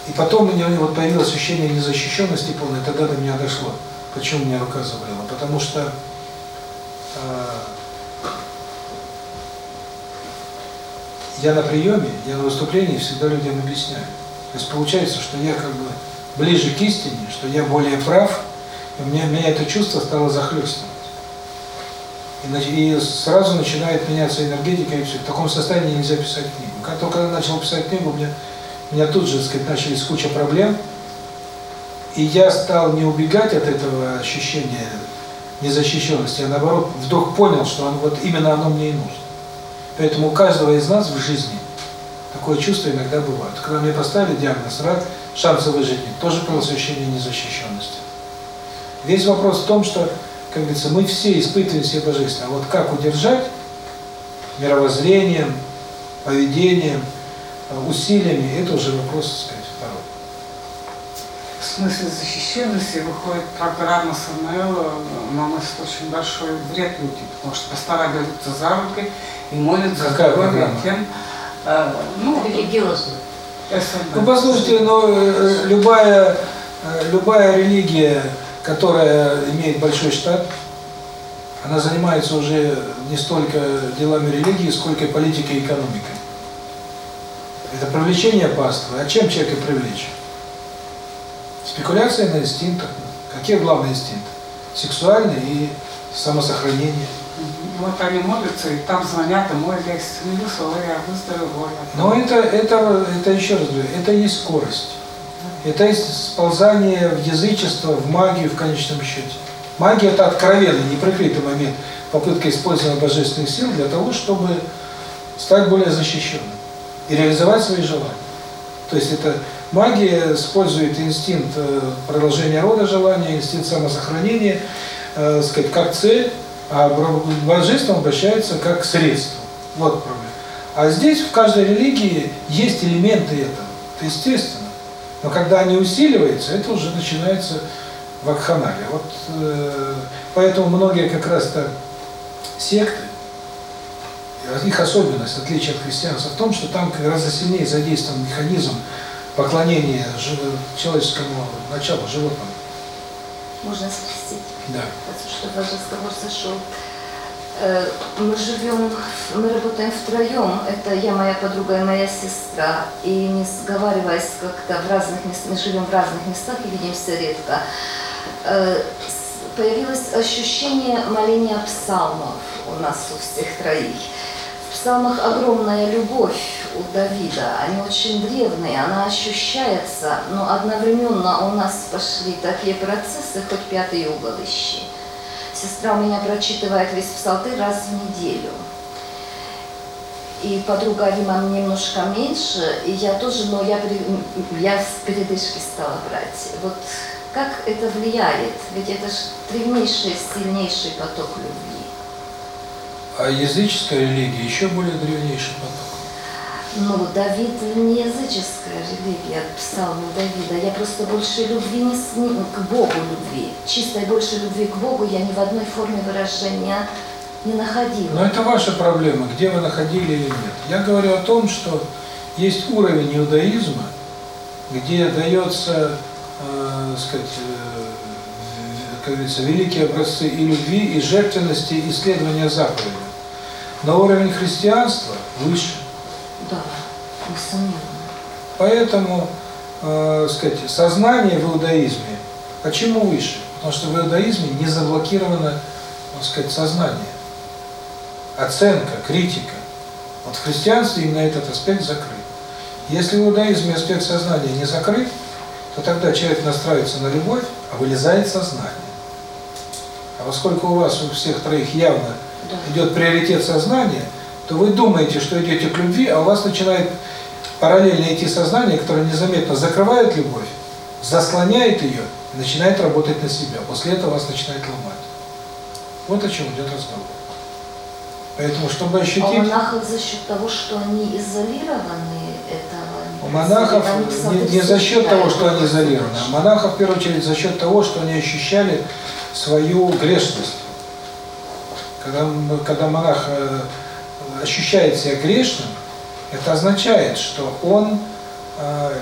И потом у меня вот появилось ощущение незащищенности полной, тогда до меня дошло, почему у меня рука заболела. Потому что э, я на приеме, я на выступлении всегда людям объясняю. То есть получается, что я как бы ближе к истине, что я более прав, и у меня, это чувство стало захлестывать. И, и сразу начинает меняться энергетика, и все. В таком состоянии нельзя писать книгу. Как только я начал писать книгу, у меня, у меня тут же, так сказать, начались куча проблем, и я стал не убегать от этого ощущения незащищенности, а наоборот, вдруг понял, что он, вот именно оно мне и нужно. Поэтому у каждого из нас в жизни такое чувство иногда бывает. Когда мне поставили диагноз рак, шансы выжить нет, тоже было ощущение незащищенности. Весь вопрос в том, что, как говорится, мы все испытываем все божественное. А вот как удержать мировоззрением, поведением, э, усилиями, это уже вопрос, так сказать, второй. В смысле защищенности выходит программа СМЛ, наносит очень большой вред людям, потому что пастора берутся за руки и молятся Какая здоровье программа? тем, э, ну, Религиозно. Ну, послушайте, но э, любая, э, любая религия, которая имеет большой штат, она занимается уже не столько делами религии, сколько политикой и экономикой. Это привлечение паствы. А чем человека привлечь? Спекуляция на инстинктах. Какие главные инстинкты? Сексуальный и самосохранение. Вот они молятся, и там звонят, и мой я исцелился, я выздоровел. Но это, это, это еще раз говорю, это есть скорость. Это есть сползание в язычество, в магию в конечном счете. Магия – это откровенный, неприкрытый момент, попытка использования божественных сил для того, чтобы стать более защищенным и реализовать свои желания. То есть это магия использует инстинкт э, продолжения рода желания, инстинкт самосохранения, э, сказать, как цель, а божество обращается как средство. Вот проблема. А здесь в каждой религии есть элементы этого. Это естественно. Но когда они усиливаются, это уже начинается вакханалия. Вот э, поэтому многие как раз-то секты, их особенность, отличие от христианства в том, что там гораздо сильнее задействован механизм поклонения человеческому началу, животному. Можно спросить? Да. Что ваш разговор зашел. Э, Мы живем, мы работаем втроем. Это я, моя подруга и моя сестра. И не сговариваясь как-то в разных местах, мы живем в разных местах и видимся редко. Э, Появилось ощущение моления псалмов у нас у всех троих. В псалмах огромная любовь у Давида, они очень древние, она ощущается, но одновременно у нас пошли такие процессы, хоть пятый угол. Сестра у меня прочитывает весь псалтырь раз в неделю. И подруга Рима немножко меньше, и я тоже, но я, при- я с передышки стала брать. Вот как это влияет? Ведь это же древнейший, сильнейший поток любви. А языческая религия еще более древнейший поток. Ну, Давид не языческая религия, псалмы Давида. Я просто больше любви не с ним, к Богу любви. Чистой больше любви к Богу я ни в одной форме выражения не находила. Но это ваша проблема, где вы находили или нет. Я говорю о том, что есть уровень иудаизма, где дается, э, сказать, э, как говорится, великие образцы и любви, и жертвенности, и исследования заповедей. Но уровень христианства выше. Да, несомненно. Поэтому, э, сказать, сознание в иудаизме, почему выше? Потому что в иудаизме не заблокировано, так сказать, сознание. Оценка, критика. Вот в христианстве именно этот аспект закрыт. Если в иудаизме аспект сознания не закрыт, то тогда человек настраивается на любовь, а вылезает сознание. А поскольку у вас у всех троих явно Да. идет приоритет сознания, то вы думаете, что идете к любви, а у вас начинает параллельно идти сознание, которое незаметно закрывает любовь, заслоняет ее начинает работать на себя. После этого вас начинает ломать. Вот о чем идет разговор. Поэтому, чтобы А у ощутить... монахов за счет того, что они изолированы, этого У монахов? Они не, не за счет того, что они изолированы, а монахов в первую очередь за счет того, что они ощущали свою грешность. Когда, когда монах э, ощущает себя грешным, это означает, что он, э,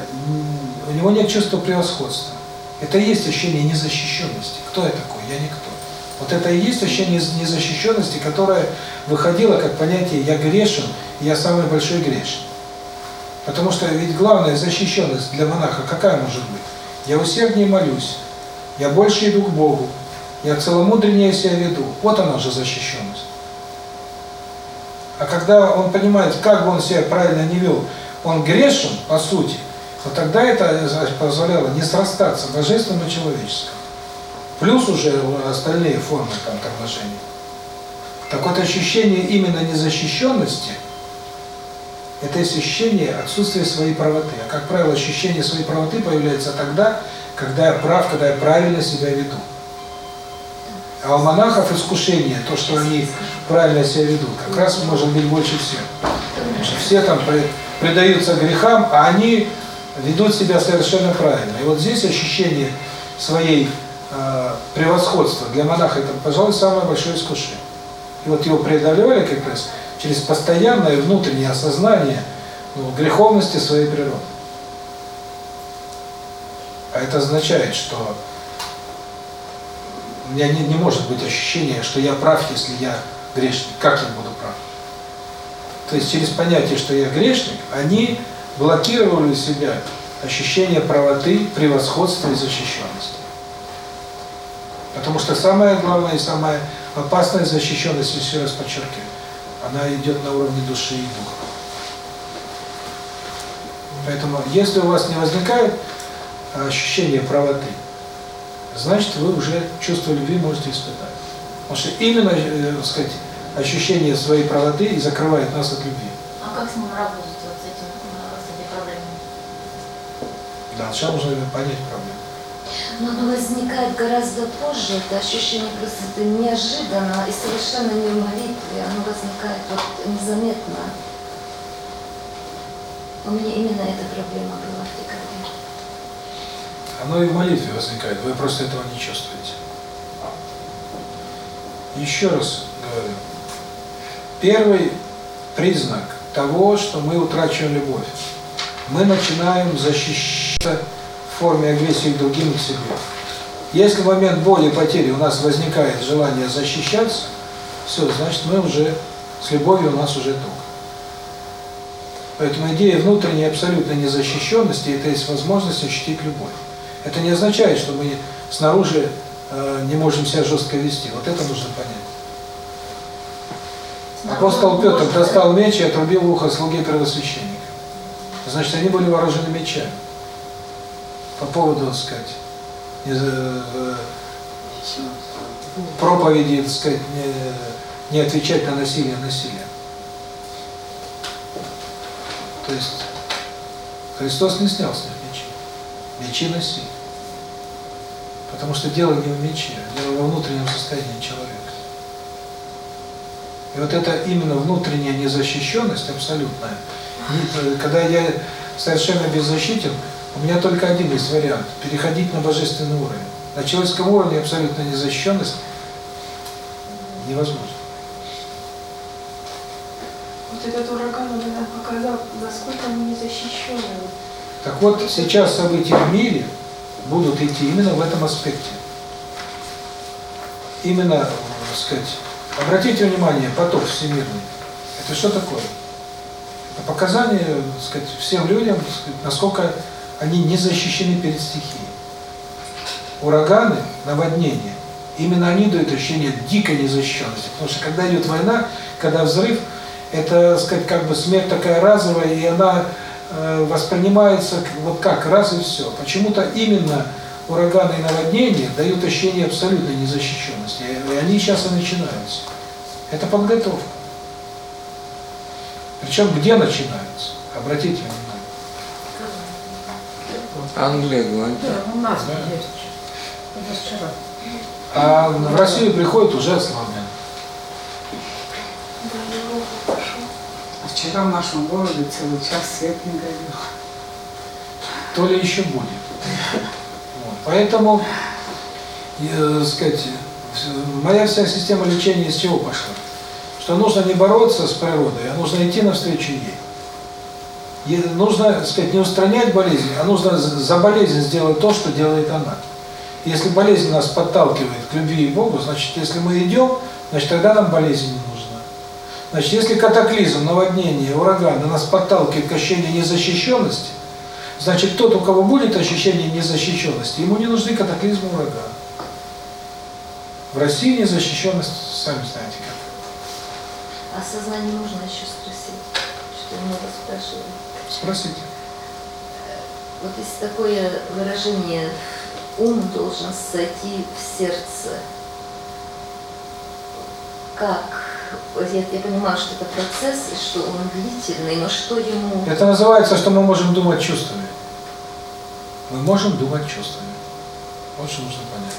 у него нет чувства превосходства. Это и есть ощущение незащищенности. Кто я такой? Я никто. Вот это и есть ощущение нез- незащищенности, которое выходило как понятие «я грешен», «я самый большой грешник». Потому что ведь главная защищенность для монаха какая может быть? Я усерднее молюсь, я больше иду к Богу, я целомудреннее себя веду. Вот она уже защищенность. А когда он понимает, как бы он себя правильно не вел, он грешен, по сути, то тогда это позволяло не срастаться божественному человеческому. Плюс уже остальные формы там торможения. Так вот ощущение именно незащищенности – это ощущение отсутствия своей правоты. А как правило, ощущение своей правоты появляется тогда, когда я прав, когда я правильно себя веду. А у монахов искушение, то, что они правильно себя ведут, как раз может быть больше всех. Все там предаются грехам, а они ведут себя совершенно правильно. И вот здесь ощущение своей э, превосходства для монаха это, пожалуй, самое большое искушение. И вот его преодолевали как раз через постоянное внутреннее осознание ну, греховности своей природы. А это означает, что у меня не, не может быть ощущения, что я прав, если я грешник. Как я буду прав? То есть через понятие, что я грешник, они блокировали у себя ощущение правоты, превосходства и защищенности. Потому что самая главная и самая опасная защищенность, еще раз подчеркиваю, она идет на уровне души и духа. Поэтому, если у вас не возникает ощущение правоты, значит, вы уже чувство любви можете испытать. Потому что именно, э, так сказать, ощущение своей правоты и закрывает нас от любви. А как с ним работать, вот с этим, э, с этой проблемой? Да, сначала нужно понять проблему. Но оно возникает гораздо позже, это ощущение просто это неожиданно и совершенно не в молитве, оно возникает вот незаметно. У меня именно эта проблема была. Оно и в молитве возникает, вы просто этого не чувствуете. Еще раз говорю, первый признак того, что мы утрачиваем любовь, мы начинаем защищаться в форме агрессии к другим к себе. Если в момент боли и потери у нас возникает желание защищаться, все, значит мы уже, с любовью у нас уже туго. Поэтому идея внутренней абсолютной незащищенности – это есть возможность ощутить любовь. Это не означает, что мы снаружи э, не можем себя жестко вести. Вот это нужно понять. Апостол Петр достал меч и отрубил ухо слуге первосвященника. Значит, они были вооружены мечами. По поводу, так сказать, не, э, проповеди, так сказать, не, не отвечать на насилие насилие. То есть Христос не снял с них мечи. Мечи носили. Потому что дело не в мече, а дело во внутреннем состоянии человека. И вот это именно внутренняя незащищенность абсолютная. Не- Когда я совершенно беззащитен, у меня только один есть вариант – переходить на божественный уровень. На человеческом уровне абсолютная незащищенность невозможна. Вот этот ураган, он наверное, показал, насколько мы не защищены. Так вот, сейчас события в мире будут идти именно в этом аспекте. Именно, так сказать, обратите внимание, поток всемирный. Это что такое? Это показание, так сказать, всем людям, сказать, насколько они не защищены перед стихией. Ураганы, наводнения, именно они дают ощущение дикой незащищенности. Потому что когда идет война, когда взрыв, это, так сказать, как бы смерть такая разовая, и она воспринимается к- вот как, раз и все. Почему-то именно ураганы и наводнения дают ощущение абсолютной незащищенности. И они сейчас и начинаются. Это подготовка. Причем где начинается? Обратите внимание. Англия, Голландия. Да, у нас Да. есть. Это вчера. А в Россию приходит уже ослаблен. Да, Европа пошел. А вчера в нашем городе целый час свет не горел. то ли еще будет. Вот. Поэтому, э, сказать, моя вся система лечения из чего пошла? Что нужно не бороться с природой, а нужно идти навстречу ей. И нужно, так сказать, не устранять болезнь, а нужно за болезнь сделать то, что делает она. Если болезнь нас подталкивает к любви и Богу, значит, если мы идем, значит, тогда нам болезнь не нужна. Значит, если катаклизм, наводнение, ураган нас подталкивает к ощущению незащищенности, Значит, тот, у кого будет ощущение незащищенности, ему не нужны катаклизмы урагана. В России незащищенность, сами знаете как. А сознание нужно еще спросить, что много спрашивали. Спросите. Вот есть такое выражение «ум должен сойти в сердце». Как? Я, я понимаю, что это процесс, и что он длительный, но что ему... Это называется, что мы можем думать чувствами. Мы можем думать чувствами. Вот что нужно понять.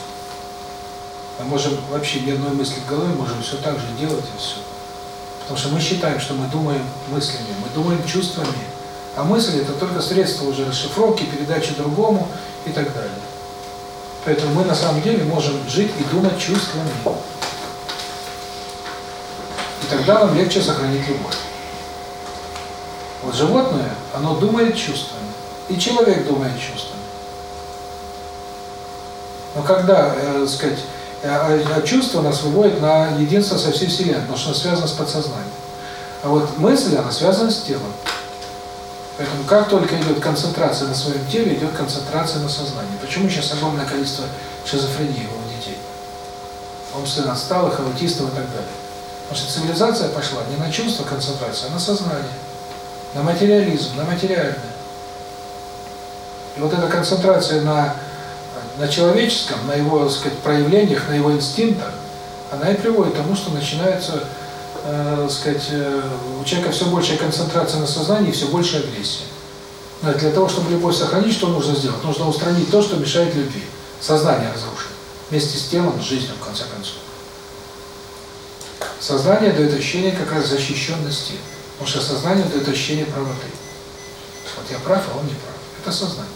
Мы можем вообще ни одной мысли в голове, можем все так же делать и все. Потому что мы считаем, что мы думаем мыслями, мы думаем чувствами. А мысль это только средство уже расшифровки, передачи другому и так далее. Поэтому мы на самом деле можем жить и думать чувствами. Тогда нам легче сохранить любовь. Вот животное, оно думает чувствами. И человек думает чувствами. Но когда, э, сказать, э, а чувство нас выводит на единство со всей Вселенной, потому что оно связано с подсознанием. А вот мысль, она связана с телом. Поэтому как только идет концентрация на своем теле, идет концентрация на сознании. Почему сейчас огромное количество шизофрении у детей? Умственно отсталых, аутистов и так далее. Потому что цивилизация пошла не на чувство концентрация, а на сознание, на материализм, на материальное. И вот эта концентрация на, на человеческом, на его, так сказать, проявлениях, на его инстинктах, она и приводит к тому, что начинается, э, сказать, э, у человека все большая концентрация на сознании и все больше агрессия. Но для того, чтобы любовь сохранить, что нужно сделать? Нужно устранить то, что мешает любви. Сознание разрушить. Вместе с телом, с жизнью, в конце концов. Сознание дает ощущение как раз защищенности. Потому что сознание дает ощущение правоты. Вот я прав, а он не прав. Это сознание.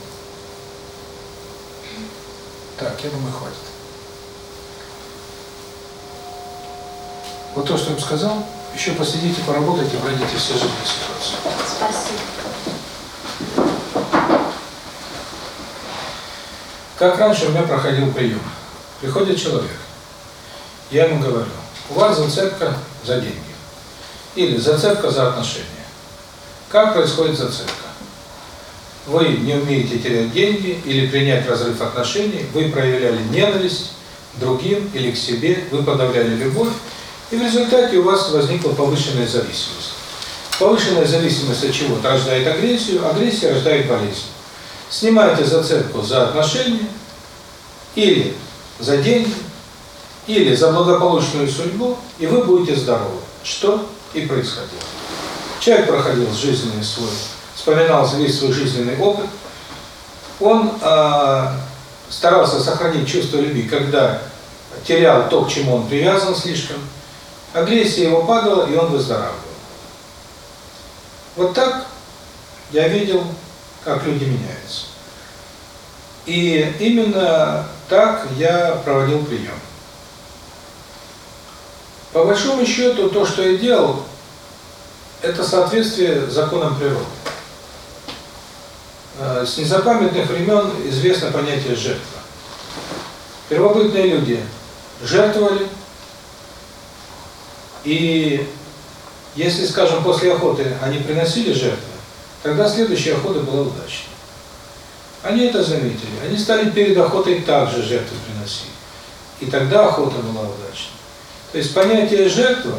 Так, я думаю, хватит. Вот то, что я им сказал, еще посидите, поработайте, пройдите все жизненные ситуации. Спасибо. Как раньше у меня проходил прием. Приходит человек. Я ему говорю, у вас зацепка за деньги. Или зацепка за отношения. Как происходит зацепка? Вы не умеете терять деньги или принять разрыв отношений, вы проявляли ненависть другим или к себе, вы подавляли любовь, и в результате у вас возникла повышенная зависимость. Повышенная зависимость от чего-то рождает агрессию, агрессия рождает болезнь. Снимайте зацепку за отношения, или за деньги, или за благополучную судьбу, и вы будете здоровы. Что и происходило. Человек проходил жизненный свой, вспоминал весь свой жизненный опыт, он э, старался сохранить чувство любви, когда терял то, к чему он привязан слишком, агрессия его падала, и он выздоравливал. Вот так я видел, как люди меняются. И именно так я проводил прием. По большому счету, то, что я делал, это соответствие законам природы. Э, С незапамятных времен известно понятие жертва. Первобытные люди жертвовали, и если, скажем, после охоты они приносили жертвы, тогда следующая охота была удачной. Они это заметили. Они стали перед охотой также жертвы приносить. И тогда охота была удачной. То есть понятие жертва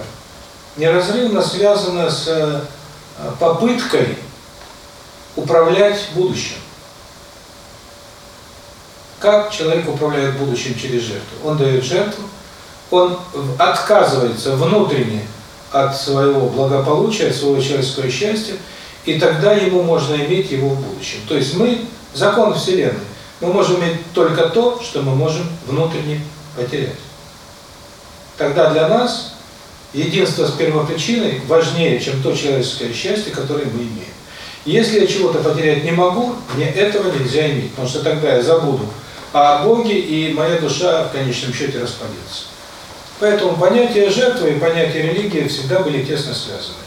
неразрывно связано с э, попыткой управлять будущим. Как человек управляет будущим через жертву? Он дает жертву, он отказывается внутренне от своего благополучия, от своего человеческого счастья, и тогда ему можно иметь его в будущем. То есть мы, закон Вселенной, мы можем иметь только то, что мы можем внутренне потерять. Тогда для нас единство с первопричиной важнее, чем то человеческое счастье, которое мы имеем. Если я чего-то потерять не могу, мне этого нельзя иметь, потому что тогда я забуду о Боге, и моя душа в конечном счете распадется. Поэтому понятие жертвы и понятие религии всегда были тесно связаны.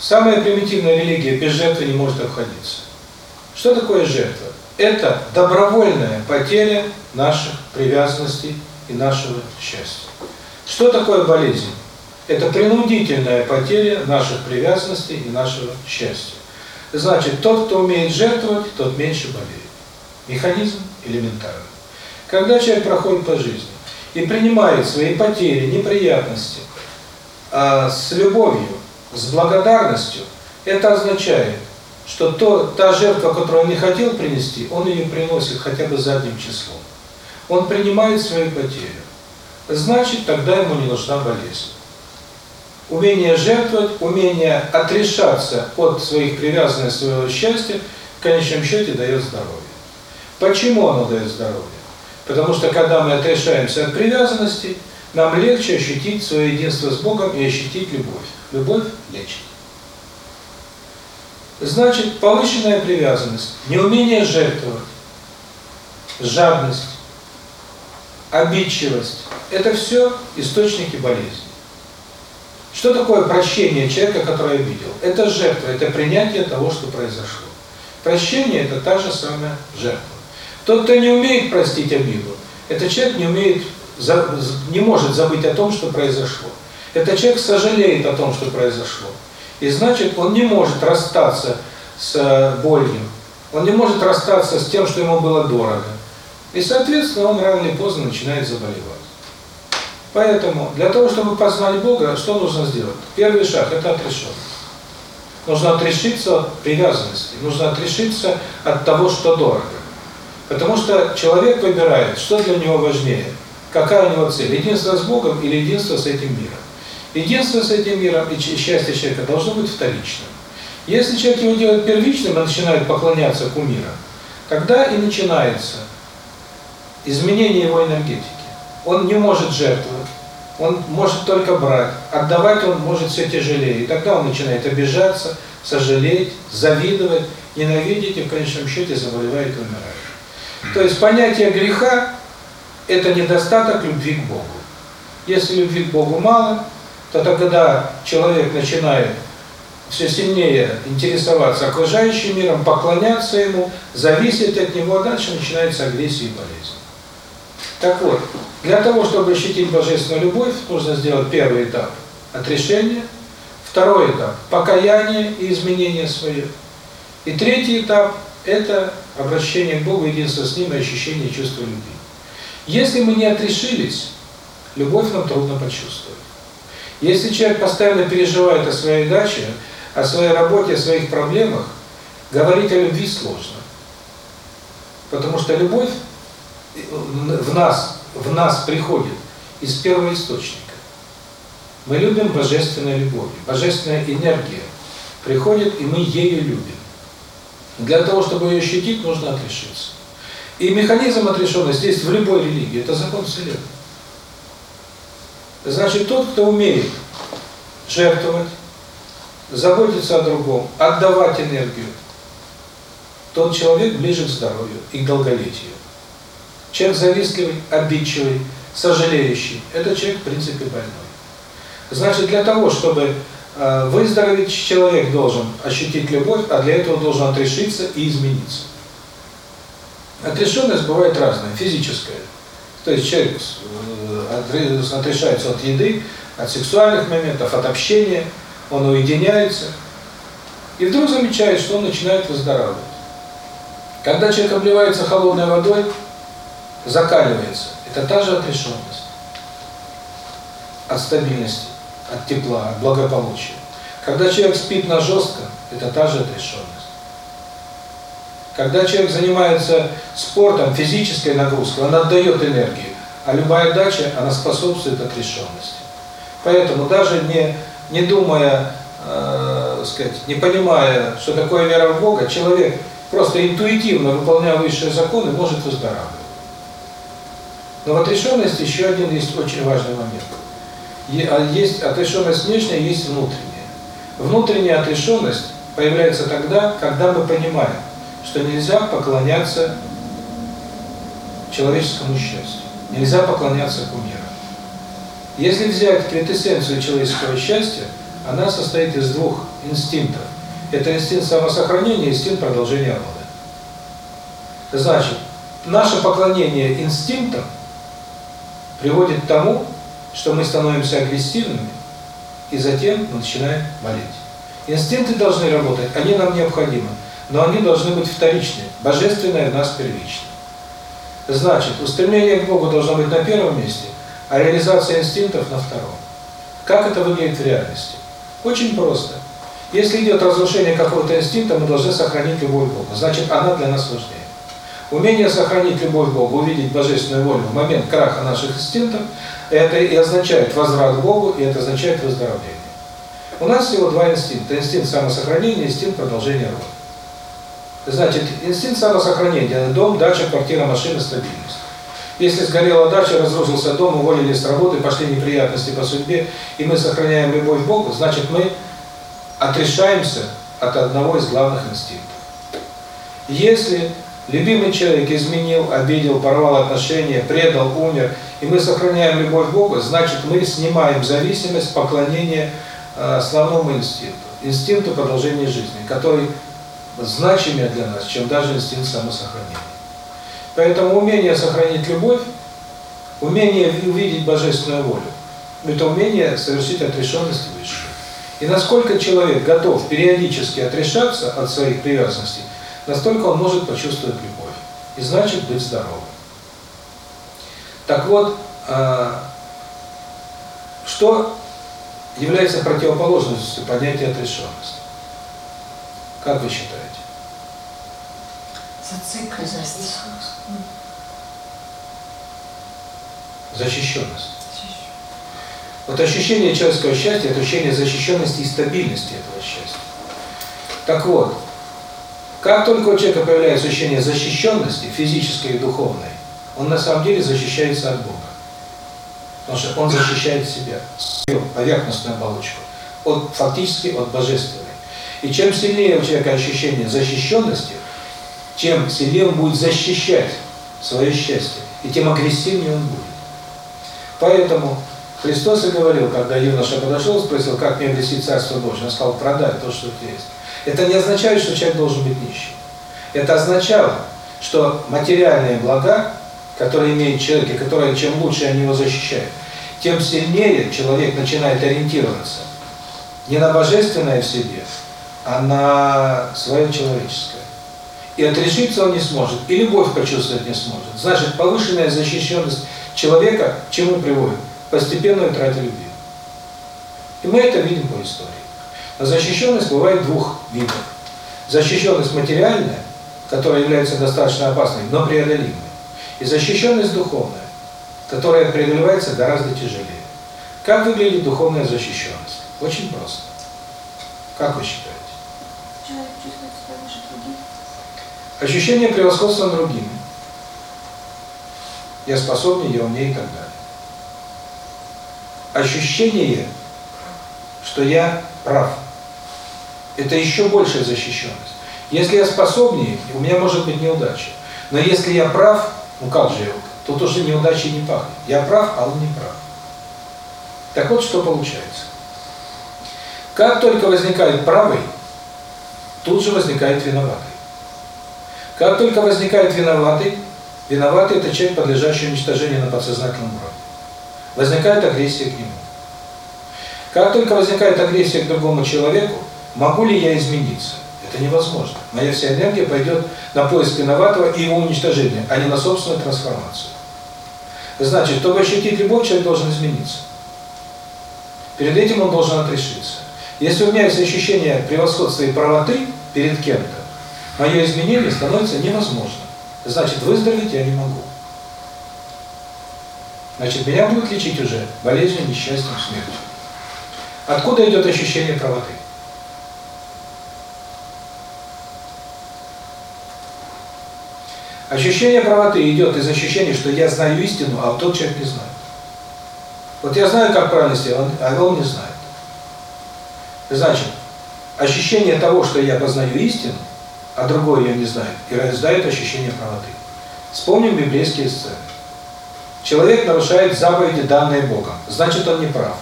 Самая примитивная религия без жертвы не может обходиться. Что такое жертва? Это добровольная потеря наших привязанностей и нашего счастья. Что такое болезнь? Это принудительная потеря наших привязанностей и нашего счастья. Значит, тот, кто умеет жертвовать, тот меньше болеет. Механизм элементарный. Когда человек проходит по жизни и принимает свои потери, неприятности а, с любовью, с благодарностью, это означает, что то, та жертва, которую он не хотел принести, он ее приносит хотя бы задним числом. Он принимает свою потерю. Значит, тогда ему не нужна болезнь. Умение жертвовать, умение отрешаться от своих привязанностей, своего счастья, в конечном счете дает здоровье. Почему оно дает здоровье? Потому что когда мы отрешаемся от привязанностей, нам легче ощутить свое единство с Богом и ощутить любовь. Любовь лечит. Значит, повышенная привязанность, неумение жертвовать, жадность, обидчивость – это все источники болезни. Что такое прощение человека, который обидел? Это жертва, это принятие того, что произошло. Прощение – это та же самая жертва. Тот, кто не умеет простить обиду, этот человек не умеет, не может забыть о том, что произошло. Этот человек сожалеет о том, что произошло. И значит, он не может расстаться с болью, он не может расстаться с тем, что ему было дорого. И, соответственно, он рано или поздно начинает заболевать. Поэтому, для того, чтобы познать Бога, что нужно сделать? Первый шаг – это отрешенность. Нужно отрешиться от привязанности, нужно отрешиться от того, что дорого. Потому что человек выбирает, что для него важнее, какая у него цель – единство с Богом или единство с этим миром. Единство с этим миром и счастье человека должно быть вторичным. Если человек его делает первичным и начинает поклоняться кумирам, тогда и начинается изменение его энергетики. Он не может жертвовать, он может только брать, отдавать он может все тяжелее. И тогда он начинает обижаться, сожалеть, завидовать, ненавидеть и в конечном счете заболевает и умирает. То есть понятие греха – это недостаток любви к Богу. Если любви к Богу мало, то тогда человек начинает все сильнее интересоваться окружающим миром, поклоняться ему, зависеть от него, а дальше начинается агрессия и болезнь. Так вот, для того, чтобы ощутить божественную любовь, нужно сделать первый этап – отрешение, второй этап – покаяние и изменение свое, и третий этап – это обращение к Богу, единство с Ним и ощущение чувства любви. Если мы не отрешились, любовь нам трудно почувствовать. Если человек постоянно переживает о своей даче, о своей работе, о своих проблемах, говорить о любви сложно. Потому что любовь в нас, в нас приходит из первого источника. Мы любим божественной любовью. Божественная энергия приходит, и мы ею любим. Для того, чтобы ее ощутить, нужно отрешиться. И механизм отрешенности есть в любой религии. Это закон Вселенной. Значит, тот, кто умеет жертвовать, заботиться о другом, отдавать энергию, тот человек ближе к здоровью и к долголетию. Человек завистливый, обидчивый, сожалеющий – это человек, в принципе, больной. Значит, для того, чтобы э, выздороветь, человек должен ощутить любовь, а для этого должен отрешиться и измениться. Отрешенность бывает разная, физическая. То есть человек э, отрешается от еды, от сексуальных моментов, от общения, он уединяется. И вдруг замечает, что он начинает выздоравливать. Когда человек обливается холодной водой, закаливается. Это та же отрешенность. От стабильности, от тепла, от благополучия. Когда человек спит на жестком, это та же отрешенность. Когда человек занимается спортом, физической нагрузкой, он отдает энергию, а любая дача, она способствует отрешенности. Поэтому даже не, не думая, э, сказать, не понимая, что такое вера в Бога, человек просто интуитивно, выполняя высшие законы, может выздоравливать. Но в отрешенности еще один есть очень важный момент. А Есть отрешенность внешняя, есть внутренняя. Внутренняя отрешенность появляется тогда, когда мы понимаем, что нельзя поклоняться человеческому счастью. Нельзя поклоняться кумирам. Если взять квинтэссенцию человеческого счастья, она состоит из двух инстинктов. Это инстинкт самосохранения и инстинкт продолжения рода. Значит, наше поклонение инстинктам приводит к тому, что мы становимся агрессивными, и затем мы начинаем болеть. Инстинкты должны работать, они нам необходимы, но они должны быть вторичны, божественное в нас первично. Значит, устремление к Богу должно быть на первом месте, а реализация инстинктов на втором. Как это выглядит в реальности? Очень просто. Если идет разрушение какого-то инстинкта, мы должны сохранить любовь к Богу. Значит, она для нас важнее. Умение сохранить любовь к Богу, увидеть божественную волю в момент краха наших инстинктов, это и означает возврат к Богу, и это означает выздоровление. У нас всего два инстинкта. Инстинкт самосохранения инстинкт продолжения рода. Значит, инстинкт самосохранения – дом, дача, квартира, машина, стабильность. Если сгорела дача, разрушился дом, уволили с работы, пошли неприятности по судьбе, и мы сохраняем любовь к Богу, значит, мы отрешаемся от одного из главных инстинктов. Если любимый человек изменил, обидел, порвал отношения, предал, умер, и мы сохраняем любовь к Богу, значит, мы снимаем зависимость поклонения э, основному инстинкту, инстинкту продолжения жизни, который значимее для нас, чем даже инстинкт самосохранения. Поэтому умение сохранить любовь, умение увидеть божественную волю, это умение совершить отрешенность высшую. И насколько человек готов периодически отрешаться от своих привязанностей, настолько он может почувствовать любовь. И значит быть здоровым. Так вот, а, что является противоположностью понятия отрешенности? Как вы считаете? Зацикленность. Защищенность. Вот ощущение человеческого счастья – это ощущение защищенности и стабильности этого счастья. Так вот, как только у человека появляется ощущение защищенности, физической и духовной, он на самом деле защищается от Бога. Потому что он защищает себя, свою поверхностную оболочку, от, фактически от божественной. И чем сильнее у человека ощущение защищенности, тем сильнее он будет защищать свое счастье, и тем агрессивнее он будет. Поэтому Христос и говорил, когда юноша подошел, спросил, как мне обрести Царство Божие, он сказал, продай то, что у тебя есть. Это не означает, что человек должен быть нищим. Это означало, что материальные блага, которые имеет человек, и которые, чем лучше они его защищают, тем сильнее человек начинает ориентироваться не на божественное в себе, а на свое человеческое. И отрешиться он не сможет, и любовь почувствовать не сможет. Значит, повышенная защищенность человека к чему приводит? Постепенную трату любви. И мы это видим по истории. Но защищенность бывает двух видов. Защищенность материальная, которая является достаточно опасной, но преодолимой. И защищенность духовная, которая преодолевается гораздо тяжелее. Как выглядит духовная защищенность? Очень просто. Как вы считаете? Человек чувствует себя выше других. Ощущение превосходства над другими. Я способнее, я умнее и так далее. Ощущение, что я прав. Это еще большая защищенность. Если я способнее, у меня может быть неудача. Но если я прав, ну как же, тут уже неудачей не пахнет. Я прав, а он не прав. Так вот, что получается. Как только возникает правый, тут же возникает виноватый. Как только возникает виноватый, виноватый – это человек, подлежащий уничтожению на подсознательном уровне. Возникает агрессия к нему. Как только возникает агрессия к другому человеку, могу ли я измениться? Это невозможно. Моя вся энергия пойдет на поиск виноватого и его уничтожение, а не на собственную трансформацию. Значит, чтобы ощутить любовь, человек должен измениться. Перед этим он должен отрешиться. Если у меня есть ощущение превосходства и правоты перед кем-то, мое изменение становится невозможно. Значит, выздороветь я не могу. Значит, меня будут лечить уже болезнью, несчастьем, смертью. Откуда идет ощущение правоты? Ощущение правоты идет из ощущения, что я знаю истину, а тот человек не знает. Вот я знаю, как правильно сделать, а он не знает. Значит, ощущение того, что я познаю истину, а другой ее не знает, и рождает ощущение правоты. Вспомним библейские сцены. Человек нарушает заповеди, данные Богом. Значит, он не прав.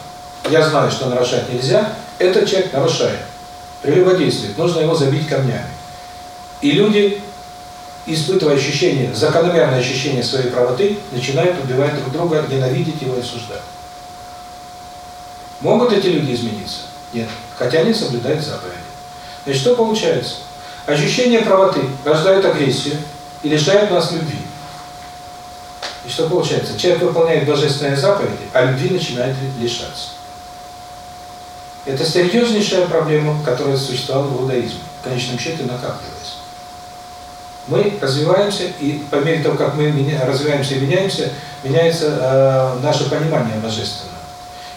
Я знаю, что нарушать нельзя, этот человек нарушает. Прелюбодействует, нужно его забить камнями. И люди, испытывая ощущение, закономерное ощущение своей правоты, начинают убивать друг друга, ненавидеть его и осуждать. Могут эти люди измениться? Нет. Хотя они соблюдают заповеди. Значит, что получается? Ощущение правоты рождает агрессию и лишает нас любви. И что получается? Человек выполняет божественные заповеди, а любви начинает лишаться. Это серьезнейшая проблема, которая существовала в иудаизме, в конечном счете накапливаясь. Мы развиваемся, и по мере того, как мы развиваемся и меняемся, меняется э, наше понимание божественного.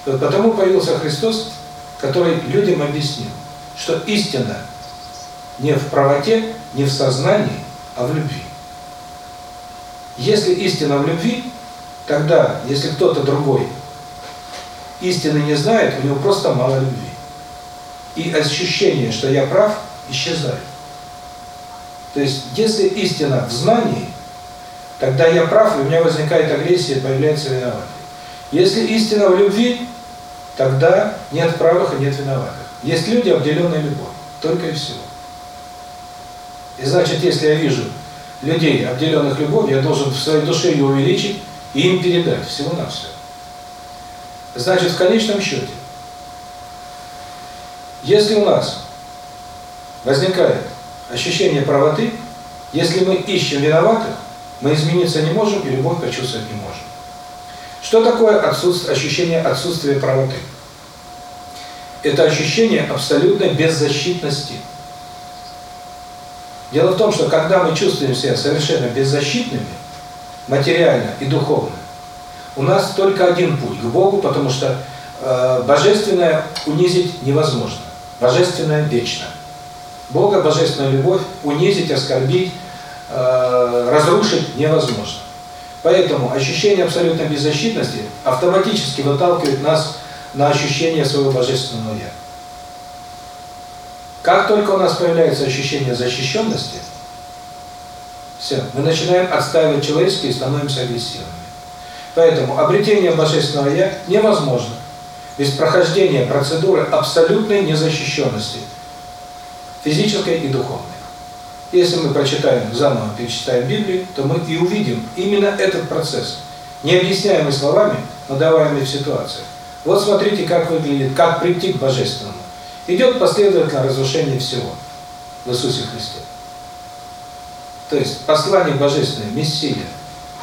И вот потому появился Христос, который людям объяснил, что истина не в правоте, не в сознании, а в любви. Если истина в любви, тогда, если кто-то другой истины не знает, у него просто мало любви. И ощущение, что я прав, исчезает. То есть, если истина в знании, тогда я прав, и у меня возникает агрессия, появляется виноватый. Если истина в любви, тогда нет правых и нет виноватых. Есть люди, обделенные любовью. Только и всего. И значит, если я вижу людей, обделенных любовью, я должен в своей душе ее увеличить и им передать всего-навсего. Значит, в конечном счете, если у нас возникает ощущение правоты, если мы ищем виноватых, мы измениться не можем и любовь почувствовать не можем. Что такое отсутствие, ощущение отсутствия правоты? Это ощущение абсолютной беззащитности. Дело в том, что когда мы чувствуем себя совершенно беззащитными, материально и духовно, у нас только один путь к Богу, потому что э, божественное унизить невозможно. Божественное вечно. Бога, божественная любовь, унизить, оскорбить, э, разрушить невозможно. Поэтому ощущение абсолютной беззащитности автоматически выталкивает нас на ощущение своего божественного «я». Как только у нас появляется ощущение защищенности, все, мы начинаем отстаивать человеческие и становимся агрессивными. Поэтому обретение Божественного Я невозможно без прохождения процедуры абсолютной незащищенности, физической и духовной. Если мы прочитаем, заново перечитаем Библию, то мы и увидим именно этот процесс, не объясняемый словами, но даваемый в ситуациях. Вот смотрите, как выглядит, как прийти к Божественному. Идет последовательное разрушение всего в Иисусе Христе. То есть посланник Божественный, Мессия,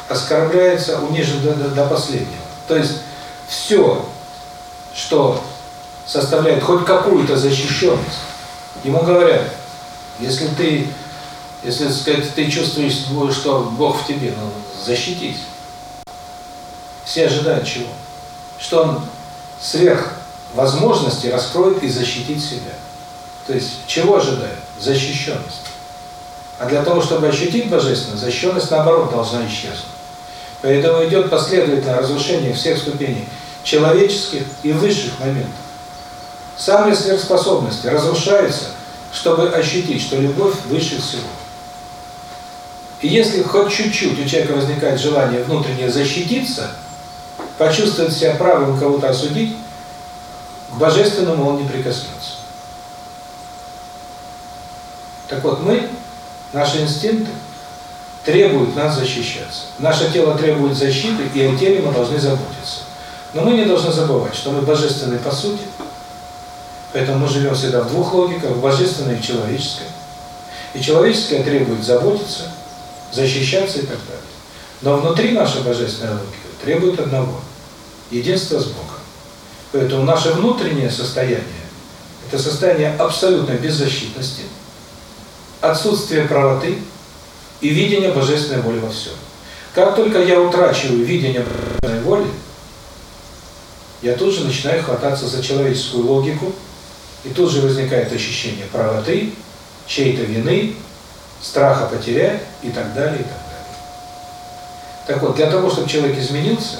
оскорбляется, унижен до, до, до последнего. То есть все, что составляет хоть какую-то защищенность, ему говорят, если ты, если сказать, ты чувствуешь, что Бог в тебе, ну защитись. Все ожидают чего? Что он сверх возможности раскроет и защитит себя. То есть чего ожидает? Защищенность. А для того, чтобы ощутить Божественную, защищенность наоборот должна исчезнуть. Поэтому идет последовательное разрушение всех ступеней человеческих и высших моментов. Самые сверхспособности разрушаются, чтобы ощутить, что любовь выше всего. И если хоть чуть-чуть у человека возникает желание внутренне защититься, почувствовать себя правым кого-то осудить, к Божественному он не прикоснется. Так вот, мы, наши инстинкты, требуют нас защищаться. Наше тело требует защиты, и о теле мы должны заботиться. Но мы не должны забывать, что мы божественны по сути, поэтому мы живем всегда в двух логиках, в божественной и в человеческой. И человеческое требует заботиться, защищаться и так далее. Но внутри наша божественная логика требует одного – единства с Богом. Поэтому наше внутреннее состояние – это состояние абсолютной беззащитности, отсутствие правоты и видение божественной воли во всем. Как только я утрачиваю видение божественной воли, я тут же начинаю хвататься за человеческую логику, и тут же возникает ощущение правоты, чьей-то вины, страха потерять и так далее, и так далее. Так вот, для того, чтобы человек изменился,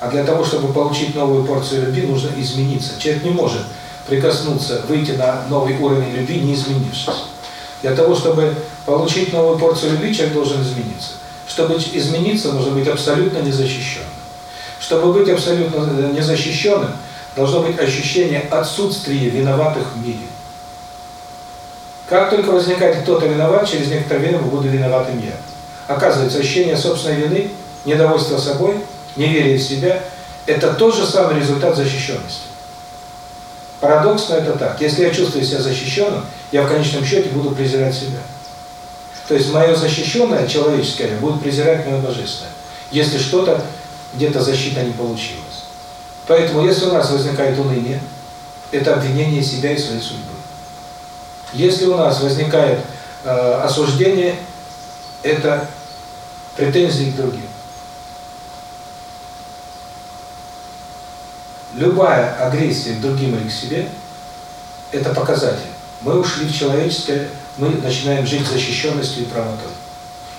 а для того, чтобы получить новую порцию любви, нужно измениться. Человек не может прикоснуться, выйти на новый уровень любви, не изменившись. Для того, чтобы получить новую порцию любви, человек должен измениться. Чтобы измениться, нужно быть абсолютно незащищенным. Чтобы быть абсолютно незащищенным, должно быть ощущение отсутствия виноватых в мире. Как только возникает кто-то виноват, через некоторое время буду виноватым я. Оказывается, ощущение собственной вины, недовольство собой, неверие в себя – это тот же самый результат защищенности. Парадоксно это так. Если я чувствую себя защищенным, я в конечном счете буду презирать себя. То есть мое защищенное, человеческое, будет презирать мое божественное, если что-то, где-то защита не получилась. Поэтому, если у нас возникает уныние, это обвинение себя и своей судьбы. Если у нас возникает э, осуждение, это претензии к другим. Любая агрессия к другим или к себе – это показатель. Мы ушли в человеческое, мы начинаем жить защищенностью и правотой.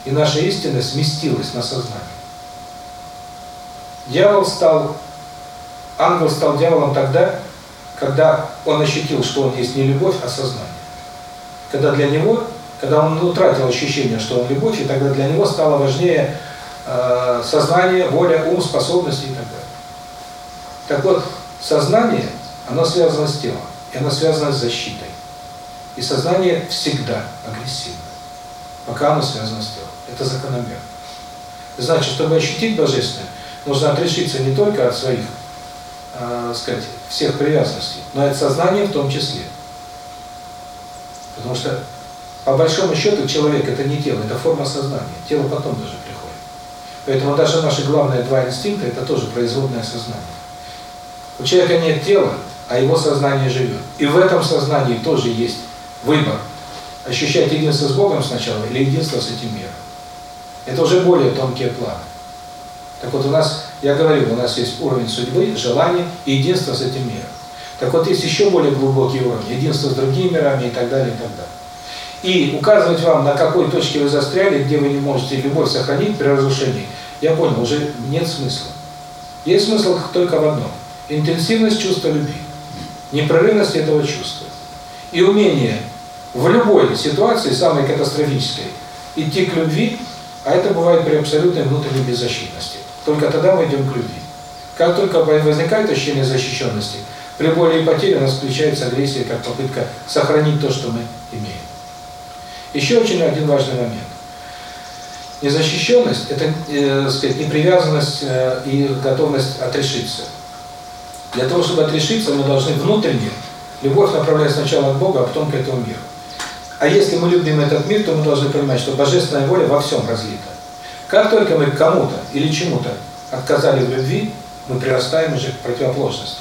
И наша истина сместилась на сознание. Дьявол стал, ангел стал дьяволом тогда, когда он ощутил, что он есть не любовь, а сознание. Когда для него, когда он утратил ощущение, что он любовь, и тогда для него стало важнее э, сознание, воля, ум, способности и так далее. Так вот, сознание, оно связано с телом, и оно связано с защитой. И сознание всегда агрессивно, пока оно связано с телом. Это закономерно. Значит, чтобы ощутить Божественное, нужно отрешиться не только от своих, э, сказать, всех привязанностей, но от сознания в том числе. Потому что, по большому счету, человек – это не тело, это форма сознания. Тело потом даже приходит. Поэтому даже наши главные два инстинкта – это тоже производное сознание. У человека нет тела, а его сознание живет. И в этом сознании тоже есть выбор. Ощущать единство с Богом сначала или единство с этим миром. Это уже более тонкие планы. Так вот у нас, я говорил, у нас есть уровень судьбы, желания и единство с этим миром. Так вот есть еще более глубокий уровень, единство с другими мирами и так далее, и так далее. И указывать вам, на какой точке вы застряли, где вы не можете любовь сохранить при разрушении, я понял, уже нет смысла. Есть смысл только в одном – интенсивность чувства любви, непрерывность этого чувства. И умение в любой ситуации, самой катастрофической, идти к любви, а это бывает при абсолютной внутренней беззащитности. Только тогда мы идем к любви. Как только возникает ощущение защищенности, при боли и потере у нас включается агрессия как попытка сохранить то, что мы имеем. Еще очень один важный момент. Незащищенность – это, э, сказать, непривязанность э, и готовность отрешиться. Для того, чтобы отрешиться, мы должны внутренне любовь направлять сначала к Богу, а потом к этому миру. А если мы любим этот мир, то мы должны понимать, что божественная воля во всем разлита. Как только мы кому-то или чему-то отказали в любви, мы прирастаем уже к противоположности.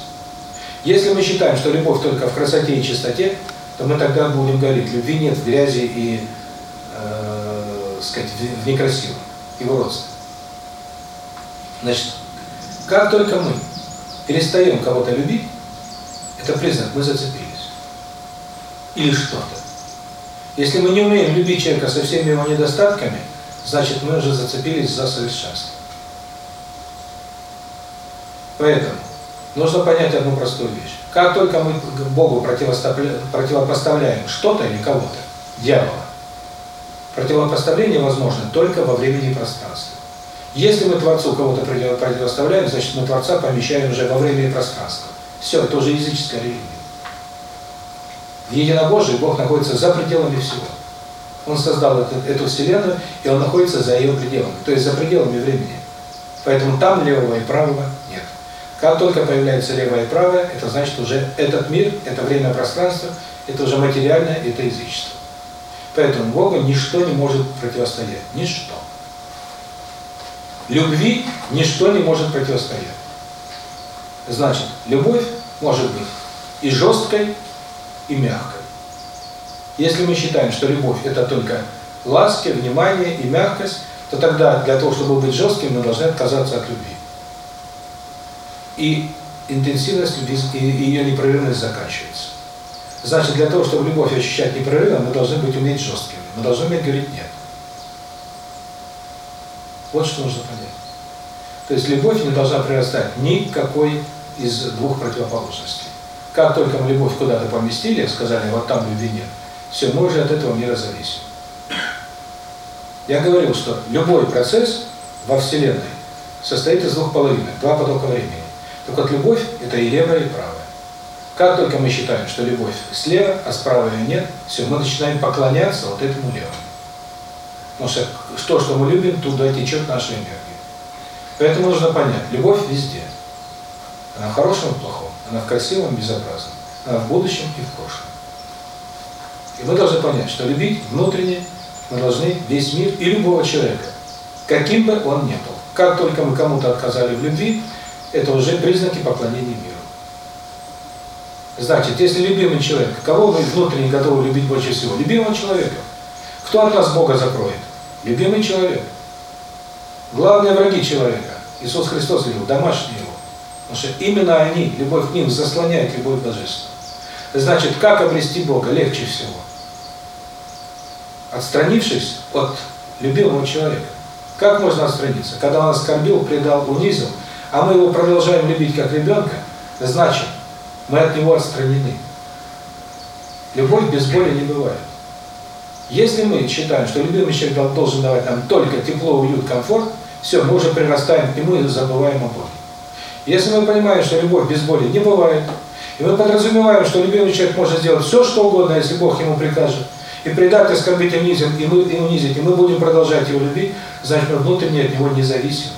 Если мы считаем, что любовь только в красоте и чистоте, то мы тогда будем говорить, любви нет в грязи и, э, сказать, в некрасивом, и в уродстве. Значит, как только мы перестаем кого-то любить, это признак, мы зацепились. Или что-то. Если мы не умеем любить человека со всеми его недостатками, значит мы уже зацепились за совершенство. Поэтому нужно понять одну простую вещь. Как только мы Богу противопоставляем что-то или кого-то, дьявола, противопоставление возможно только во времени и пространстве. Если мы Творцу кого-то противоставляем, значит мы Творца помещаем уже во время и пространство. Все, это уже языческая религия. В единобожии Бог находится за пределами всего. Он создал эту, эту Вселенную, и Он находится за ее пределами, то есть за пределами времени. Поэтому там левого и правого нет. Как только появляется левое и правое, это значит уже этот мир, это время пространство, это уже материальное, это язычество. Поэтому Богу ничто не может противостоять. Ничто. Любви ничто не может противостоять. Значит, любовь может быть и жесткой, и мягкой. Если мы считаем, что любовь – это только ласки, внимание и мягкость, то тогда для того, чтобы быть жестким, мы должны отказаться от любви. и интенсивность любви, и ее непрерывность заканчивается. Значит, для того, чтобы любовь ощущать непрерывно, мы должны быть уметь жесткими. Мы должны уметь говорить «нет». Вот что нужно понять. То есть любовь не должна прирастать никакой из двух противоположностей. Как только мы любовь куда-то поместили, сказали, вот там любви нет, все, мы уже от этого мира зависим. Я говорил, что любой процесс во Вселенной состоит из двух половинок, два потока времени. Так вот, любовь – это и левая, и правая. Как только мы считаем, что любовь слева, а справа ее нет, все, мы начинаем поклоняться вот этому левому. Потому что то, что мы любим, туда течет наша энергия. Поэтому нужно понять, любовь везде. Она в хорошем и плохом, она в красивом и безобразном, она в будущем и в прошлом. И мы должны понять, что любить внутренне мы должны весь мир и любого человека, каким бы он ни был. Как только мы кому-то отказали в любви, это уже признаки поклонения миру. Значит, если любимый человек, кого вы внутренне готовы любить больше всего? Любимого человека. Кто от нас Бога закроет? Любимый человек. Главные враги человека. Иисус Христос говорил, домашние его. Потому что именно они, любовь к ним, заслоняет любовь божественную. Значит, как обрести Бога легче всего? Отстранившись от любимого человека. Как можно отстраниться? Когда он оскорбил, предал, унизил, а мы его продолжаем любить как ребенка, значит, мы от него отстранены. Любовь без боли не бывает. Если мы считаем, что любимый человек должен давать нам только тепло, уют, комфорт, все, мы уже прирастаем к нему и забываем о Боге. Если мы понимаем, что любовь без боли не бывает, и мы подразумеваем, что любимый человек может сделать все, что угодно, если Бог ему прикажет, и предать, оскорбить, унизить, и мы, и унизить, и мы будем продолжать его любить, значит, мы внутренне от него не зависим.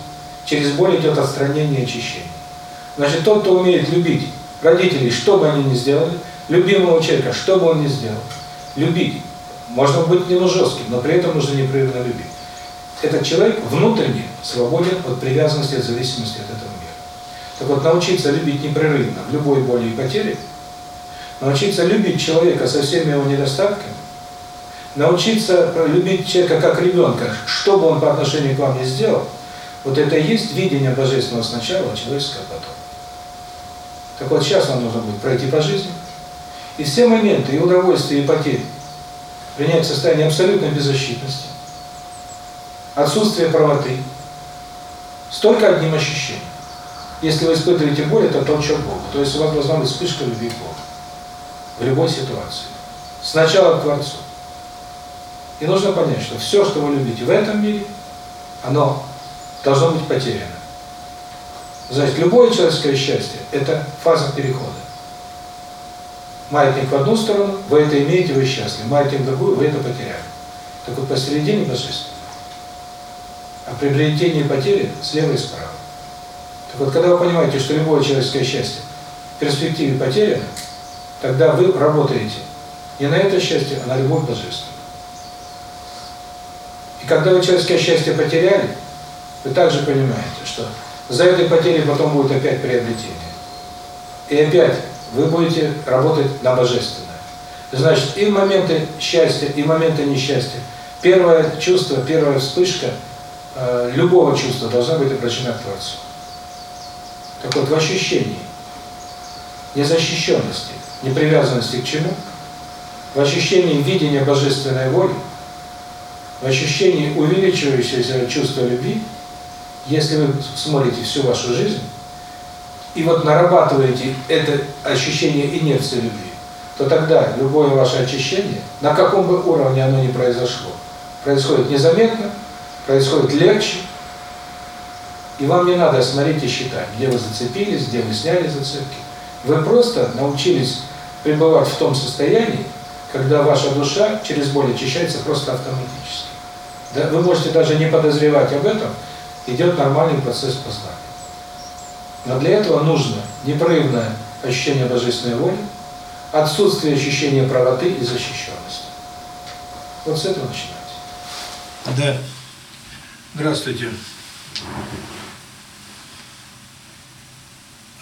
Через боль идет отстранение и очищение. Значит, тот, кто умеет любить родителей, что бы они ни сделали, любимого человека, что бы он ни сделал, любить. Можно быть не жестким, но при этом нужно непрерывно любить. Этот человек внутренне свободен от привязанности, от зависимости от этого. Так вот, научиться любить непрерывно, в любой боли и потере, научиться любить человека со всеми его недостатками, научиться любить человека как ребенка, что бы он по отношению к вам не сделал, вот это и есть видение Божественного сначала, человеческого потом. Так вот, сейчас вам нужно будет пройти по жизни, и все моменты, и удовольствия, и потери, принять состояние абсолютной беззащитности, отсутствие правоты, столько одним ощущением. Если вы испытываете боль, это толчок Богу. То есть у вас должна быть вспышка любви к. В любой ситуации. Сначала к Творцу. И нужно понять, что все, что вы любите в этом мире, оно должно быть потеряно. Значит, любое человеческое счастье – это фаза перехода. Маятник в одну сторону, вы это имеете, вы счастливы. Маятник в другую, вы это потеряли. Так вот, посередине божественное. А приобретение и потери слева и справа. Так вот, когда вы понимаете, что любое человеческое счастье в перспективе потеряно, тогда вы работаете не на это счастье, а на любовь божественную. И когда вы человеческое счастье потеряли, вы также понимаете, что за этой потерей потом будет опять приобретение. И опять вы будете работать на божественное. Значит, и моменты счастья, и моменты несчастья, первое чувство, первая вспышка э, любого чувства должна быть обращена к Творцу. Так вот, в ощущении незащищенности, непривязанности к чему, в ощущении видения божественной воли, в ощущении увеличивающегося чувства любви, если вы смотрите всю вашу жизнь, и вот нарабатываете это ощущение инерции любви, то тогда любое ваше очищение, на каком бы уровне оно ни произошло, происходит незаметно, происходит легче, и вам не надо смотреть и считать, где вы зацепились, где вы сняли зацепки. Вы просто научились пребывать в том состоянии, когда ваша душа через боль очищается просто автоматически. Да? Вы можете даже не подозревать об этом, идет нормальный процесс познания. Но для этого нужно непрерывное ощущение божественной воли, отсутствие ощущения правоты и защищенности. Вот с этого начинайте. Да. Здравствуйте.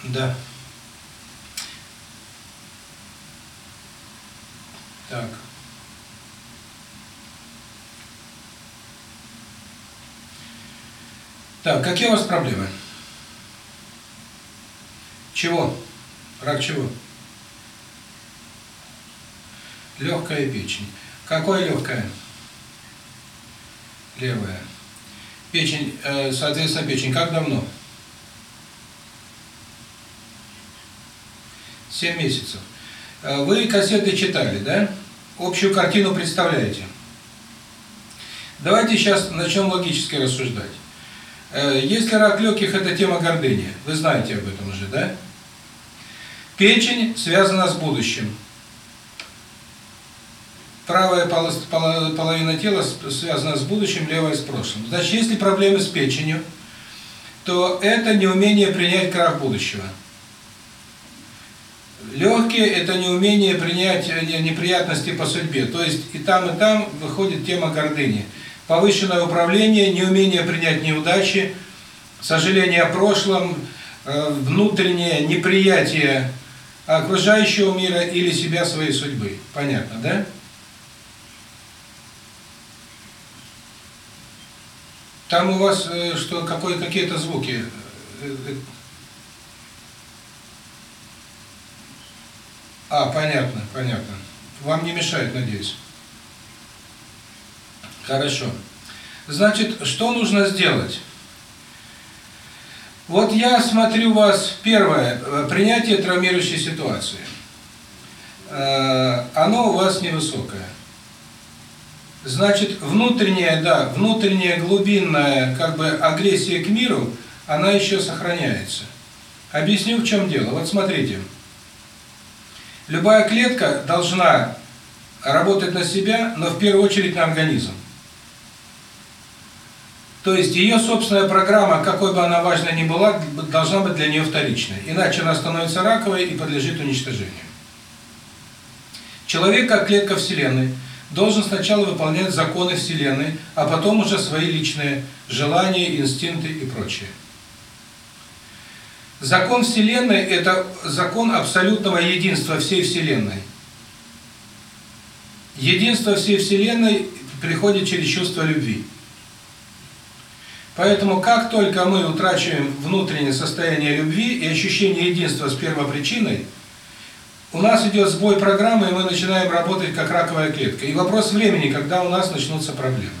Да. Так. Так, какие у вас проблемы? Чего? Рак чего? Легкая печень. Какое легкое? Левая. Печень, э, соответственно, печень. Как давно? Семь месяцев. Э, Вы кассеты читали, да? Общую картину представляете? Давайте сейчас начнем логически рассуждать. Э, Если рак легких – это тема гордыни, вы знаете об этом уже, да? Печень связана с будущим. Правая половина тела связана с будущим, левая с прошлым. Значит, если проблемы с печенью, то это неумение принять крах будущего. Легкие – это неумение принять э, не- неприятности по судьбе. То есть и там, и там выходит тема гордыни. Повышенное управление, неумение принять неудачи, сожаление о прошлом, э, внутреннее неприятие окружающего мира или себя, своей судьбы. Понятно, да? Там у вас э, что, какие-то звуки? Э, э, А, понятно, понятно. Вам не мешает, надеюсь. Хорошо. Значит, что нужно сделать? Вот я смотрю вас, первое, э, принятие травмирующей ситуации. Э, Оно у вас невысокое. Значит, внутренняя, да, внутренняя глубинная, как бы, агрессия к миру, она еще сохраняется. Объясню, в чем дело. Вот смотрите. Любая клетка должна работать на себя, но в первую очередь на организм. То есть ее собственная программа, какой бы она важной ни была, должна быть для нее вторичной. Иначе она становится раковой и подлежит уничтожению. Человек, как клетка Вселенной, должен сначала выполнять законы Вселенной, а потом уже свои личные желания, инстинкты и прочее. Закон Вселенной – это закон абсолютного единства всей Вселенной. Единство всей Вселенной приходит через чувство любви. Поэтому как только мы утрачиваем внутреннее состояние любви и ощущение единства с первопричиной, у нас идет сбой программы, и мы начинаем работать как раковая клетка. И вопрос времени, когда у нас начнутся проблемы.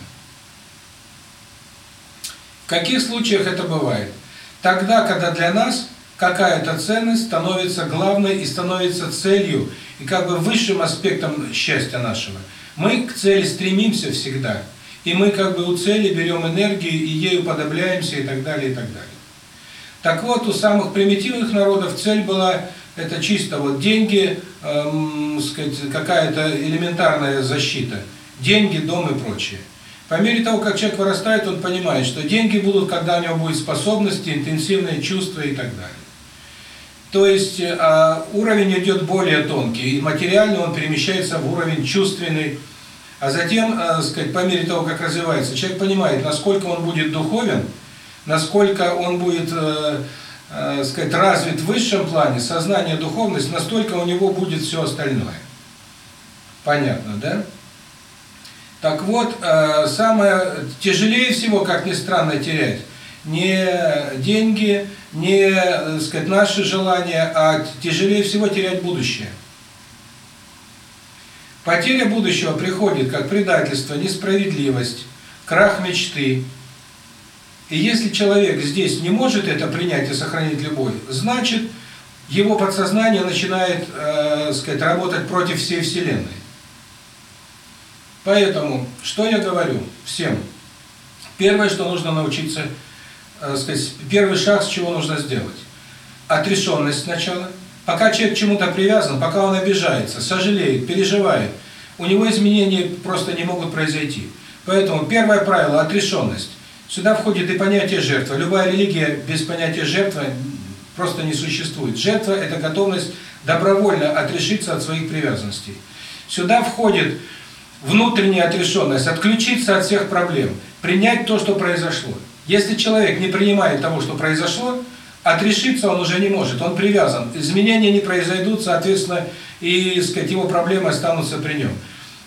В каких случаях это бывает? Тогда, когда для нас какая-то ценность становится главной и становится целью, и как бы высшим аспектом счастья нашего. Мы к цели стремимся всегда, и мы как бы у цели берем энергию и ею подобляемся и так далее, и так далее. Так вот, у самых примитивных народов цель была это чисто вот деньги, эм, сказать, какая-то элементарная защита, деньги, дом и прочее. По мере того, как человек вырастает, он понимает, что деньги будут, когда у него будут способности, интенсивные чувства и так далее. То есть э, уровень идет более тонкий, и материально он перемещается в уровень чувственный, а затем, э, сказать, по мере того, как развивается, человек понимает, насколько он будет духовен, насколько он будет, э, э, сказать, развит в высшем плане, сознание, духовность, настолько у него будет все остальное. Понятно, да? Так вот, э, самое тяжелее всего, как ни странно, терять не деньги, не, так сказать, наши желания, а тяжелее всего терять будущее. Потеря будущего приходит как предательство, несправедливость, крах мечты. И если человек здесь не может это принять и сохранить любовь, значит, его подсознание начинает, э, сказать, работать против всей Вселенной. Поэтому, что я говорю всем? Первое, что нужно научиться, э, сказать, первый шаг, с чего нужно сделать. Отрешенность сначала. Пока человек к чему-то привязан, пока он обижается, сожалеет, переживает, у него изменения просто не могут произойти. Поэтому первое правило – отрешенность. Сюда входит и понятие жертвы. Любая религия без понятия жертвы просто не существует. Жертва – это готовность добровольно отрешиться от своих привязанностей. Сюда входит внутренняя отрешенность, отключиться от всех проблем, принять то, что произошло. Если человек не принимает того, что произошло, отрешиться он уже не может, он привязан. Изменения не произойдут, соответственно, и, сказать, его проблемы останутся при нем.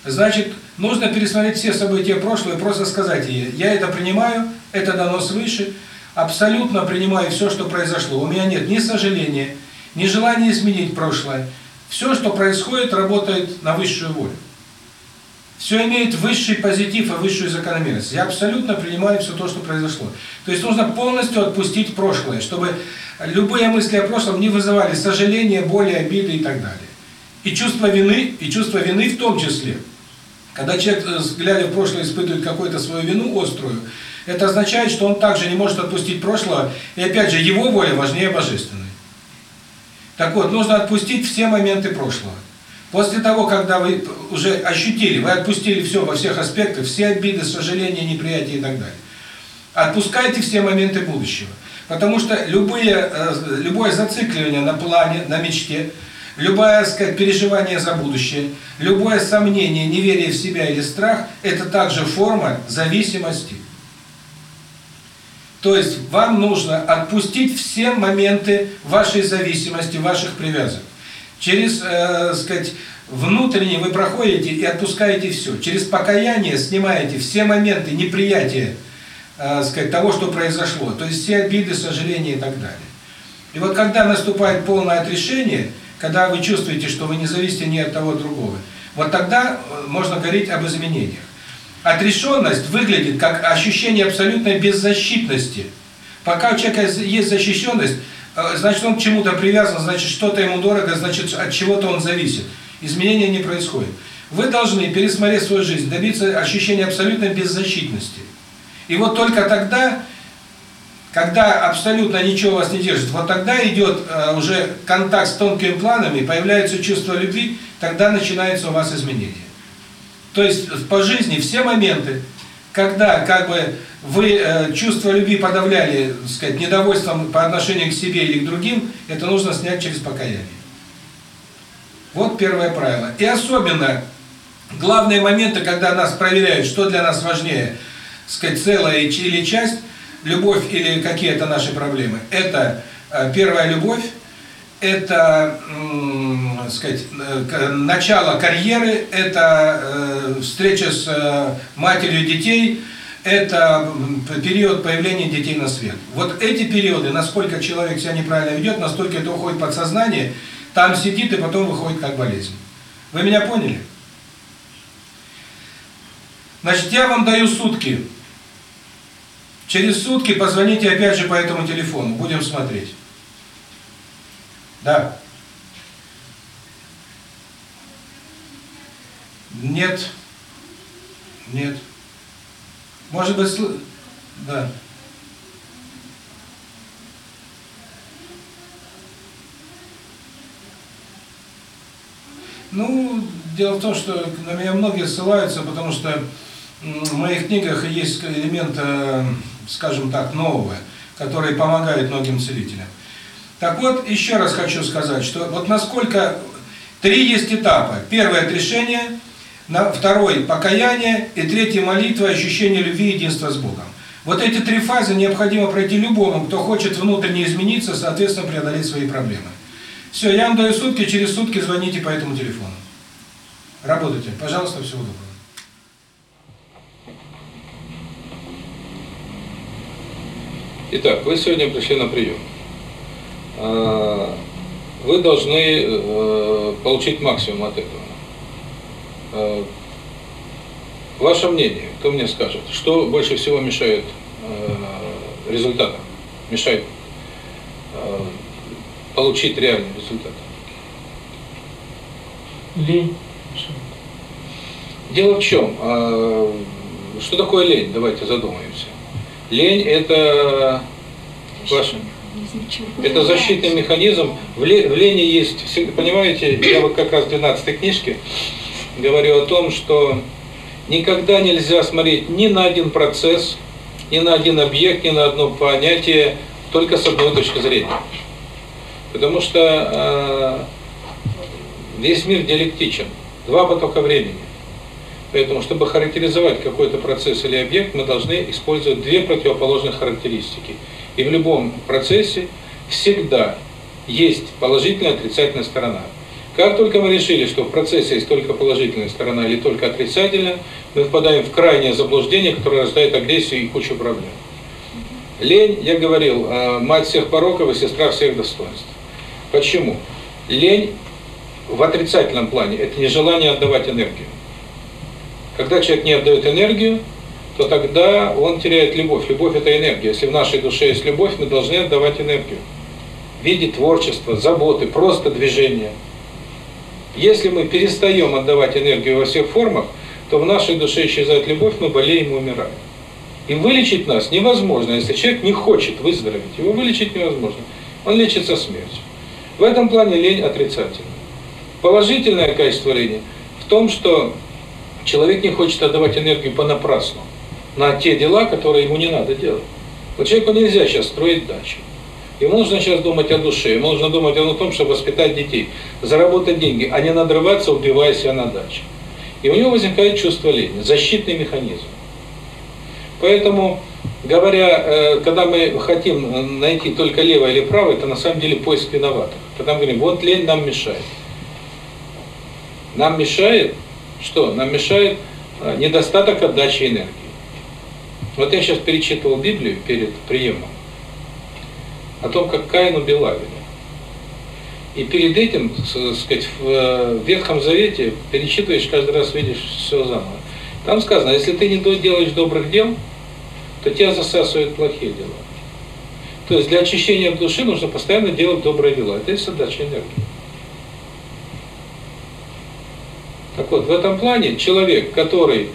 Значит, нужно пересмотреть все события прошлого и просто сказать ей, я это принимаю, это дано свыше, абсолютно принимаю все, что произошло. У меня нет ни сожаления, нежелание изменить прошлое. Все, что происходит, работает на высшую волю. Все имеет высший позитив и высшую закономерность. Я абсолютно принимаю все то, что произошло. То есть нужно полностью отпустить прошлое, чтобы любые мысли о прошлом не вызывали сожаления, боли, обиды и так далее. И чувство вины, и чувство вины в том числе. Когда человек, э, глядя в прошлое, испытывает какую-то свою вину острую, это означает, что он также не может отпустить прошлого, и опять же, его воля важнее божественной. Так вот, нужно отпустить все моменты прошлого. После того, когда вы уже ощутили, вы отпустили все во всех аспектах, все обиды, сожаления, неприятия и так далее. Отпускайте все моменты будущего. Потому что любые, э, любое зацикливание на плане, на мечте, любое, сказать, переживание за будущее, любое сомнение, неверие в себя или страх – это также форма зависимости. То есть вам нужно отпустить все моменты вашей зависимости, ваших привязок. Через, э, сказать, внутренне вы проходите и отпускаете все. Через покаяние снимаете все моменты неприятия, э, сказать, того, что произошло. То есть все обиды, сожаления и так далее. И вот когда наступает полное отрешение, когда вы чувствуете, что вы не зависите ни от того другого, вот тогда э, можно говорить об изменениях. Отрешенность выглядит как ощущение абсолютной беззащитности. Пока у человека есть защищенность, значит он к чему-то привязан, значит что-то ему дорого, значит от чего-то он зависит. Изменения не происходит. Вы должны, пересмотреть свою жизнь, добиться ощущения абсолютной беззащитности. И вот только тогда, когда абсолютно ничего вас не держит, вот тогда идет э, уже контакт с тонкими планами, появляется чувство любви, тогда начинается у вас изменение. То есть по жизни все моменты, когда как бы вы э, чувство любви подавляли, так сказать, недовольством по отношению к себе или к другим, это нужно снять через покаяние. Вот первое правило. И особенно главные моменты, когда нас проверяют, что для нас важнее, сказать, целая или часть, любовь или какие-то наши проблемы. Это э, первая любовь, это, сказать, э, начало карьеры, это э, встреча с э, матерью детей, это период появления детей на свет. Вот эти периоды, насколько человек себя неправильно ведет, настолько это уходит подсознание, там сидит и потом выходит как болезнь. Вы меня поняли? Значит, я вам даю сутки. Через сутки позвоните опять же по этому телефону, будем смотреть. Да. Нет. Нет. Может быть, сл... да. Ну, дело в том, что на меня многие ссылаются, потому что в моих книгах есть элемент, э, скажем так, нового, который помогает многим целителям. Так вот, еще раз хочу сказать, что вот насколько три есть этапа. Первое – отрешение, второй – покаяние, и третий – молитва, ощущение любви и единства с Богом. Вот эти три фазы необходимо пройти любому, кто хочет внутренне измениться, соответственно, преодолеть свои проблемы. Все, я вам даю сутки, через сутки звоните по этому телефону. Работайте. Пожалуйста, всего доброго. Итак, вы сегодня пришли на прием. А, вы должны э, получить максимум от этого. А, ваше мнение, кто мне скажет, что больше всего мешает э, результатам, мешает э, получить реальный результат? Лень. Дело в чем? Что такое лень? Давайте задумаемся. Лень – это ваше это защитный механизм. В лени есть, понимаете, я вот как раз в 12 книжке говорю о том, что никогда нельзя смотреть ни на один процесс, ни на один объект, ни на одно понятие только с одной точки зрения. Потому что э, весь мир диалектичен. Два потока времени. Поэтому, чтобы характеризовать какой-то процесс или объект, мы должны использовать две противоположных характеристики – и в любом процессе всегда есть положительная отрицательная сторона. Как только мы решили, что в процессе есть только положительная сторона или только отрицательная, мы впадаем в крайнее заблуждение, которое рождает агрессию и кучу проблем. Лень, я говорил, а, мать всех пороков и сестра всех достоинств. Почему? Лень в отрицательном плане – это нежелание отдавать энергию. Когда человек не отдает энергию, то тогда он теряет любовь. Любовь – это энергия. Если в нашей душе есть любовь, мы должны отдавать энергию. В виде творчества, заботы, просто движения. Если мы перестаем отдавать энергию во всех формах, то в нашей душе исчезает любовь, мы болеем и умираем. И вылечить нас невозможно, если человек не хочет выздороветь. Его вылечить невозможно. Он лечится смертью. В этом плане лень отрицательная. Положительное качество лени в том, что человек не хочет отдавать энергию понапрасну на те дела, которые ему не надо делать. Вот человеку нельзя сейчас строить дачу. Ему нужно сейчас думать о душе, ему нужно думать о том, чтобы воспитать детей, заработать деньги, а не надрываться, убивая себя на даче. И у него возникает чувство лени, защитный механизм. Поэтому, говоря, э, когда мы хотим найти только левое или правое, это на самом деле поиск виноватых. Когда мы говорим, вот лень нам мешает. Нам мешает, что? Нам мешает э, недостаток отдачи энергии. Вот я сейчас перечитывал Библию перед приемом о том, как Каин убил Авеля. И перед этим, так сказать, в Ветхом Завете перечитываешь, каждый раз видишь все заново. Там сказано, если ты не делаешь добрых дел, то тебя засасывают плохие дела. То есть для очищения души нужно постоянно делать добрые дела. Это и задача энергии. Так вот, в этом плане человек, который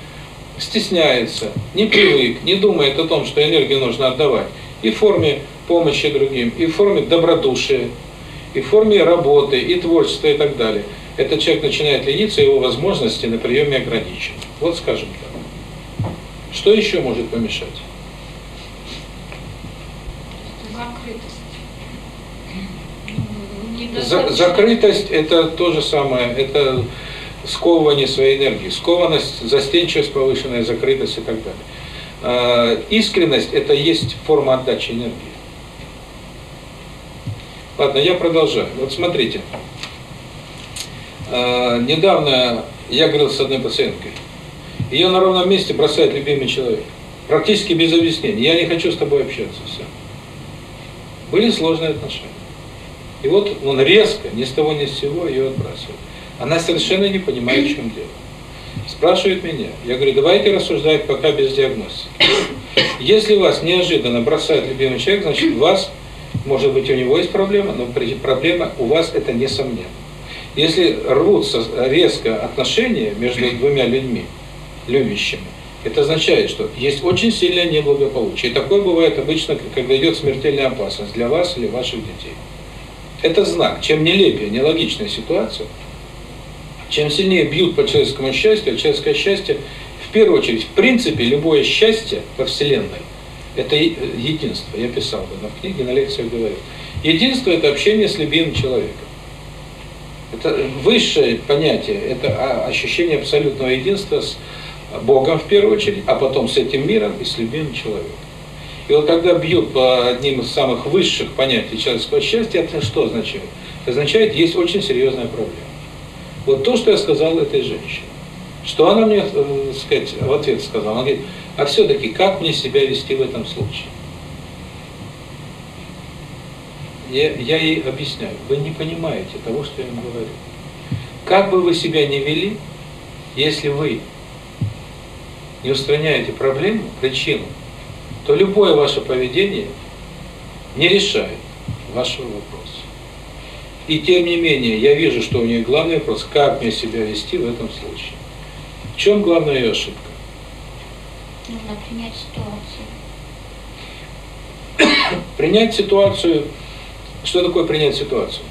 стесняется, не привык, не думает о том, что энергию нужно отдавать, и в форме помощи другим, и в форме добродушия, и в форме работы, и творчества, и так далее. Этот человек начинает лениться, его возможности на приеме ограничены. Вот скажем так. Что еще может помешать? Закрытость. За, закрытость – это то же самое, это сковывание своей энергии, скованность, застенчивость повышенная, закрытость и так далее. А, искренность – это есть форма отдачи энергии. Ладно, я продолжаю. Вот смотрите. А, недавно я говорил с одной пациенткой. Ее на ровном месте бросает любимый человек. Практически без объяснений. Я не хочу с тобой общаться. Все. Были сложные отношения. И вот он резко, ни с того ни с сего ее отбрасывает. Она совершенно не понимает, в чем дело. Спрашивает меня. Я говорю, давайте рассуждать пока без диагностики. Если вас неожиданно бросает любимый человек, значит, у вас, может быть, у него есть проблема, но проблема у вас это несомненно. Если рвутся резко отношения между двумя людьми, любящими, это означает, что есть очень сильное неблагополучие. И такое бывает обычно, когда идет смертельная опасность для вас или ваших детей. Это знак. Чем нелепее, нелогичная ситуация, чем сильнее бьют по человеческому счастью, а человеческое счастье, в первую очередь, в принципе, любое счастье во Вселенной – это единство. Я писал об этом в книге, на лекциях говорил. Единство – это общение с любимым человеком. Это высшее понятие, это ощущение абсолютного единства с Богом в первую очередь, а потом с этим миром и с любимым человеком. И вот когда бьют по одним из самых высших понятий человеческого счастья, это что означает? Это означает, есть очень серьезная проблема. Вот то, что я сказал этой женщине. Что она мне, э, сказать, в ответ сказала? Она говорит, а все-таки как мне себя вести в этом случае? Я, я ей объясняю, вы не понимаете того, что я вам говорю. Как бы вы себя не вели, если вы не устраняете проблему, причину, то любое ваше поведение не решает вашего вопроса. И тем не менее, я вижу, что у нее главный вопрос, как мне себя вести в этом случае. В чем главная ее ошибка? Нужно принять ситуацию. принять ситуацию. Что такое принять ситуацию?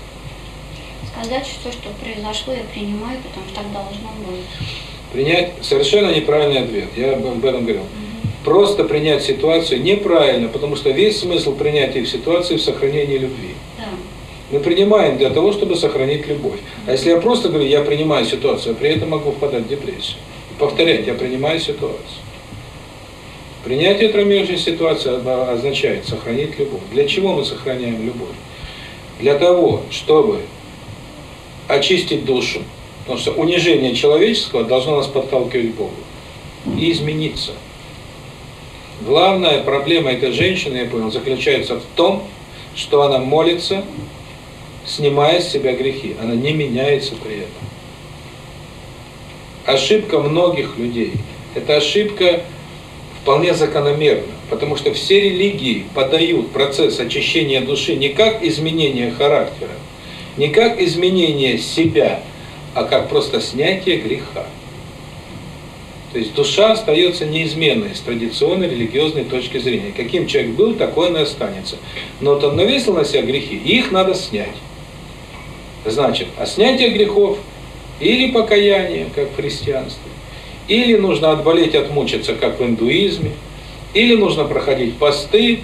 Сказать, что что произошло, я принимаю, потому что так должно быть. Принять совершенно неправильный ответ. Я об этом говорил. Просто принять ситуацию неправильно, потому что весь смысл принятия в ситуации в сохранении любви. Да. Мы принимаем для того, чтобы сохранить любовь. А если я просто говорю, я принимаю ситуацию, при этом могу впадать в депрессию. И повторять, я принимаю ситуацию. Принятие травмирующей ситуации означает сохранить любовь. Для чего мы сохраняем любовь? Для того, чтобы очистить душу. Потому что унижение человеческого должно нас подталкивать к Богу. И измениться. Главная проблема этой женщины, я понял, заключается в том, что она молится снимая с себя грехи. Она не меняется при этом. Ошибка многих людей. Это ошибка вполне закономерна, потому что все религии подают процесс очищения души не как изменение характера, не как изменение себя, а как просто снятие греха. То есть душа остается неизменной с традиционной религиозной точки зрения. Каким человек был, такой он и останется. Но вот он навесил на себя грехи, и их надо снять. Значит, а снятие грехов или покаяние, как в христианстве, или нужно отболеть, отмучиться, как в индуизме, или нужно проходить посты,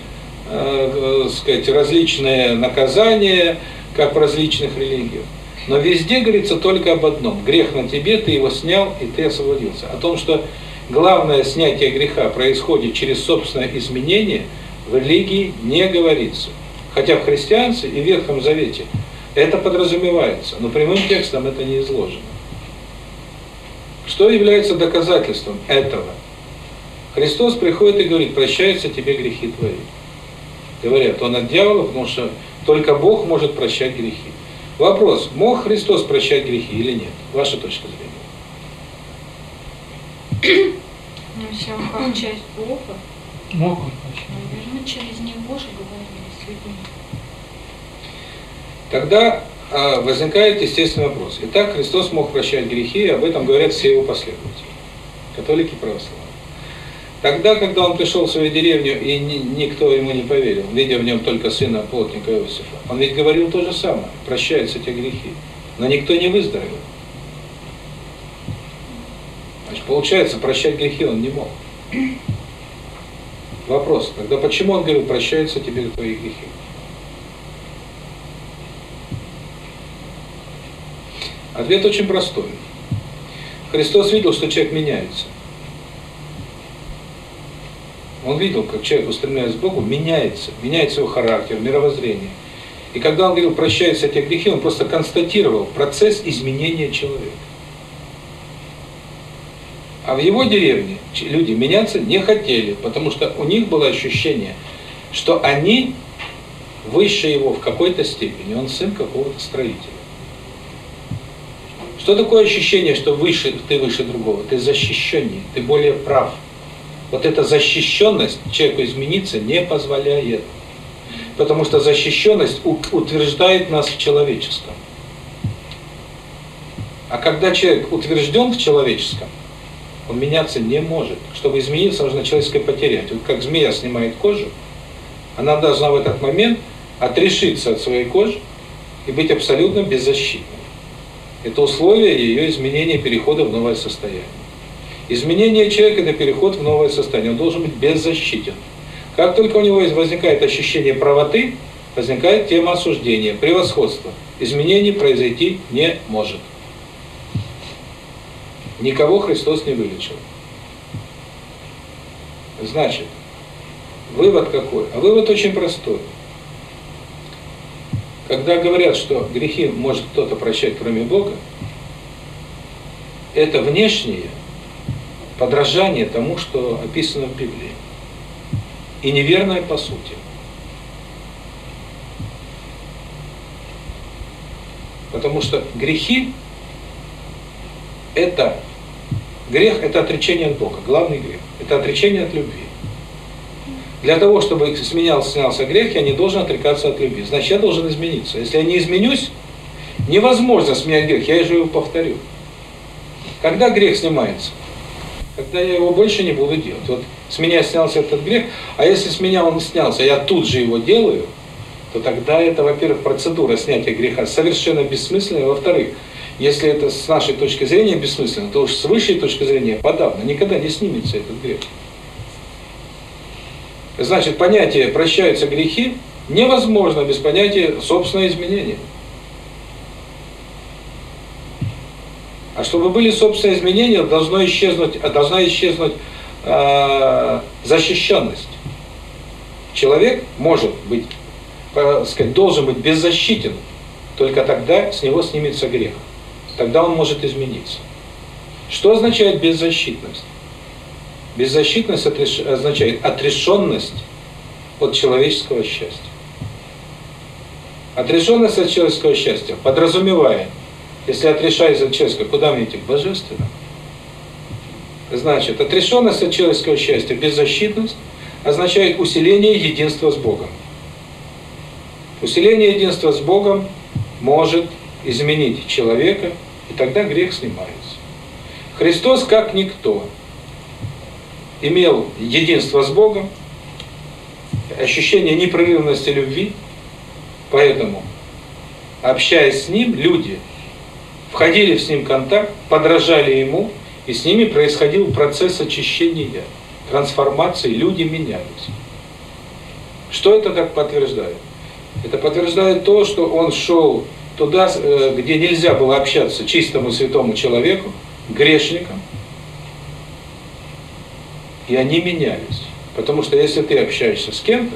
э, э, сказать, различные наказания, как в различных религиях. Но везде говорится только об одном. Грех на тебе, ты его снял, и ты освободился. О том, что главное снятие греха происходит через собственное изменение, в религии не говорится. Хотя в христианстве и в Ветхом Завете это подразумевается, но прямым текстом это не изложено. Что является доказательством этого? Христос приходит и говорит, прощаются тебе грехи твои. Говорят, он от дьявола, потому что только Бог может прощать грехи. Вопрос, мог Христос прощать грехи или нет? Ваша точка зрения. Ну, если он часть Бога, Мог он прощать. наверное, через него же людьми. Тогда а, возникает естественный вопрос. Итак, Христос мог прощать грехи, и об этом говорят все его последователи, католики и православные. Тогда, когда он пришел в свою деревню, и ни, никто ему не поверил, видя в нем только сына плотника Иосифа, он ведь говорил то же самое, прощаются те грехи, но никто не выздоровел. Значит, получается, прощать грехи он не мог. Вопрос, тогда почему он говорил, прощаются тебе твои грехи? Ответ очень простой. Христос видел, что человек меняется. Он видел, как человек, устремляясь к Богу, меняется, меняется его характер, мировоззрение. И когда он говорил, прощаются те грехи, он просто констатировал процесс изменения человека. А в его деревне люди меняться не хотели, потому что у них было ощущение, что они выше его в какой-то степени, он сын какого-то строителя. Что такое ощущение, что выше, ты выше другого? Ты защищеннее, ты более прав. Вот эта защищенность человеку измениться не позволяет. Потому что защищенность утверждает нас в человеческом. А когда человек утвержден в человеческом, он меняться не может. Чтобы измениться, нужно человеческое потерять. Вот как змея снимает кожу, она должна в этот момент отрешиться от своей кожи и быть абсолютно беззащитной. Это условие ее изменения, перехода в новое состояние. Изменение человека – это переход в новое состояние. Он должен быть беззащитен. Как только у него возникает ощущение правоты, возникает тема осуждения, превосходства. Изменений произойти не может. Никого Христос не вылечил. Значит, вывод какой? А вывод очень простой. Когда говорят, что грехи может кто-то прощать, кроме Бога, это внешнее подражание тому, что описано в Библии. И неверное по сути. Потому что грехи – это грех – это отречение от Бога, главный грех. Это отречение от любви. Для того, чтобы с меня снялся грех, я не должен отрекаться от любви. Значит, я должен измениться. Если я не изменюсь, невозможно сменять грех, я же его повторю. Когда грех снимается? Когда я его больше не буду делать. Вот с меня снялся этот грех, а если с меня он снялся, я тут же его делаю, то тогда это, во-первых, процедура снятия греха совершенно бессмысленная, во-вторых, если это с нашей точки зрения бессмысленно, то уж с высшей точки зрения подавно, никогда не снимется этот грех. Значит, понятие «прощаются грехи» невозможно без понятия «собственное изменение». А чтобы были собственные изменения, должно исчезнуть, должна исчезнуть э, защищенность. Человек может быть, э, сказать, должен быть беззащитен, только тогда с него снимется грех. Тогда он может измениться. Что означает беззащитность? Беззащитность означает отрешенность от человеческого счастья. Отрешенность от человеческого счастья подразумевает, если отрешаюсь от человеческого, куда мне идти? К божественному. Значит, отрешенность от человеческого счастья, беззащитность, означает усиление единства с Богом. Усиление единства с Богом может изменить человека, и тогда грех снимается. Христос, как никто, имел единство с Богом, ощущение непрерывности любви, поэтому, общаясь с Ним, люди входили с Ним в контакт, подражали Ему, и с ними происходил процесс очищения, трансформации, люди менялись. Что это так подтверждает? Это подтверждает то, что он шел туда, э, где нельзя было общаться чистому святому человеку, грешникам, и они менялись. Потому что если ты общаешься с кем-то,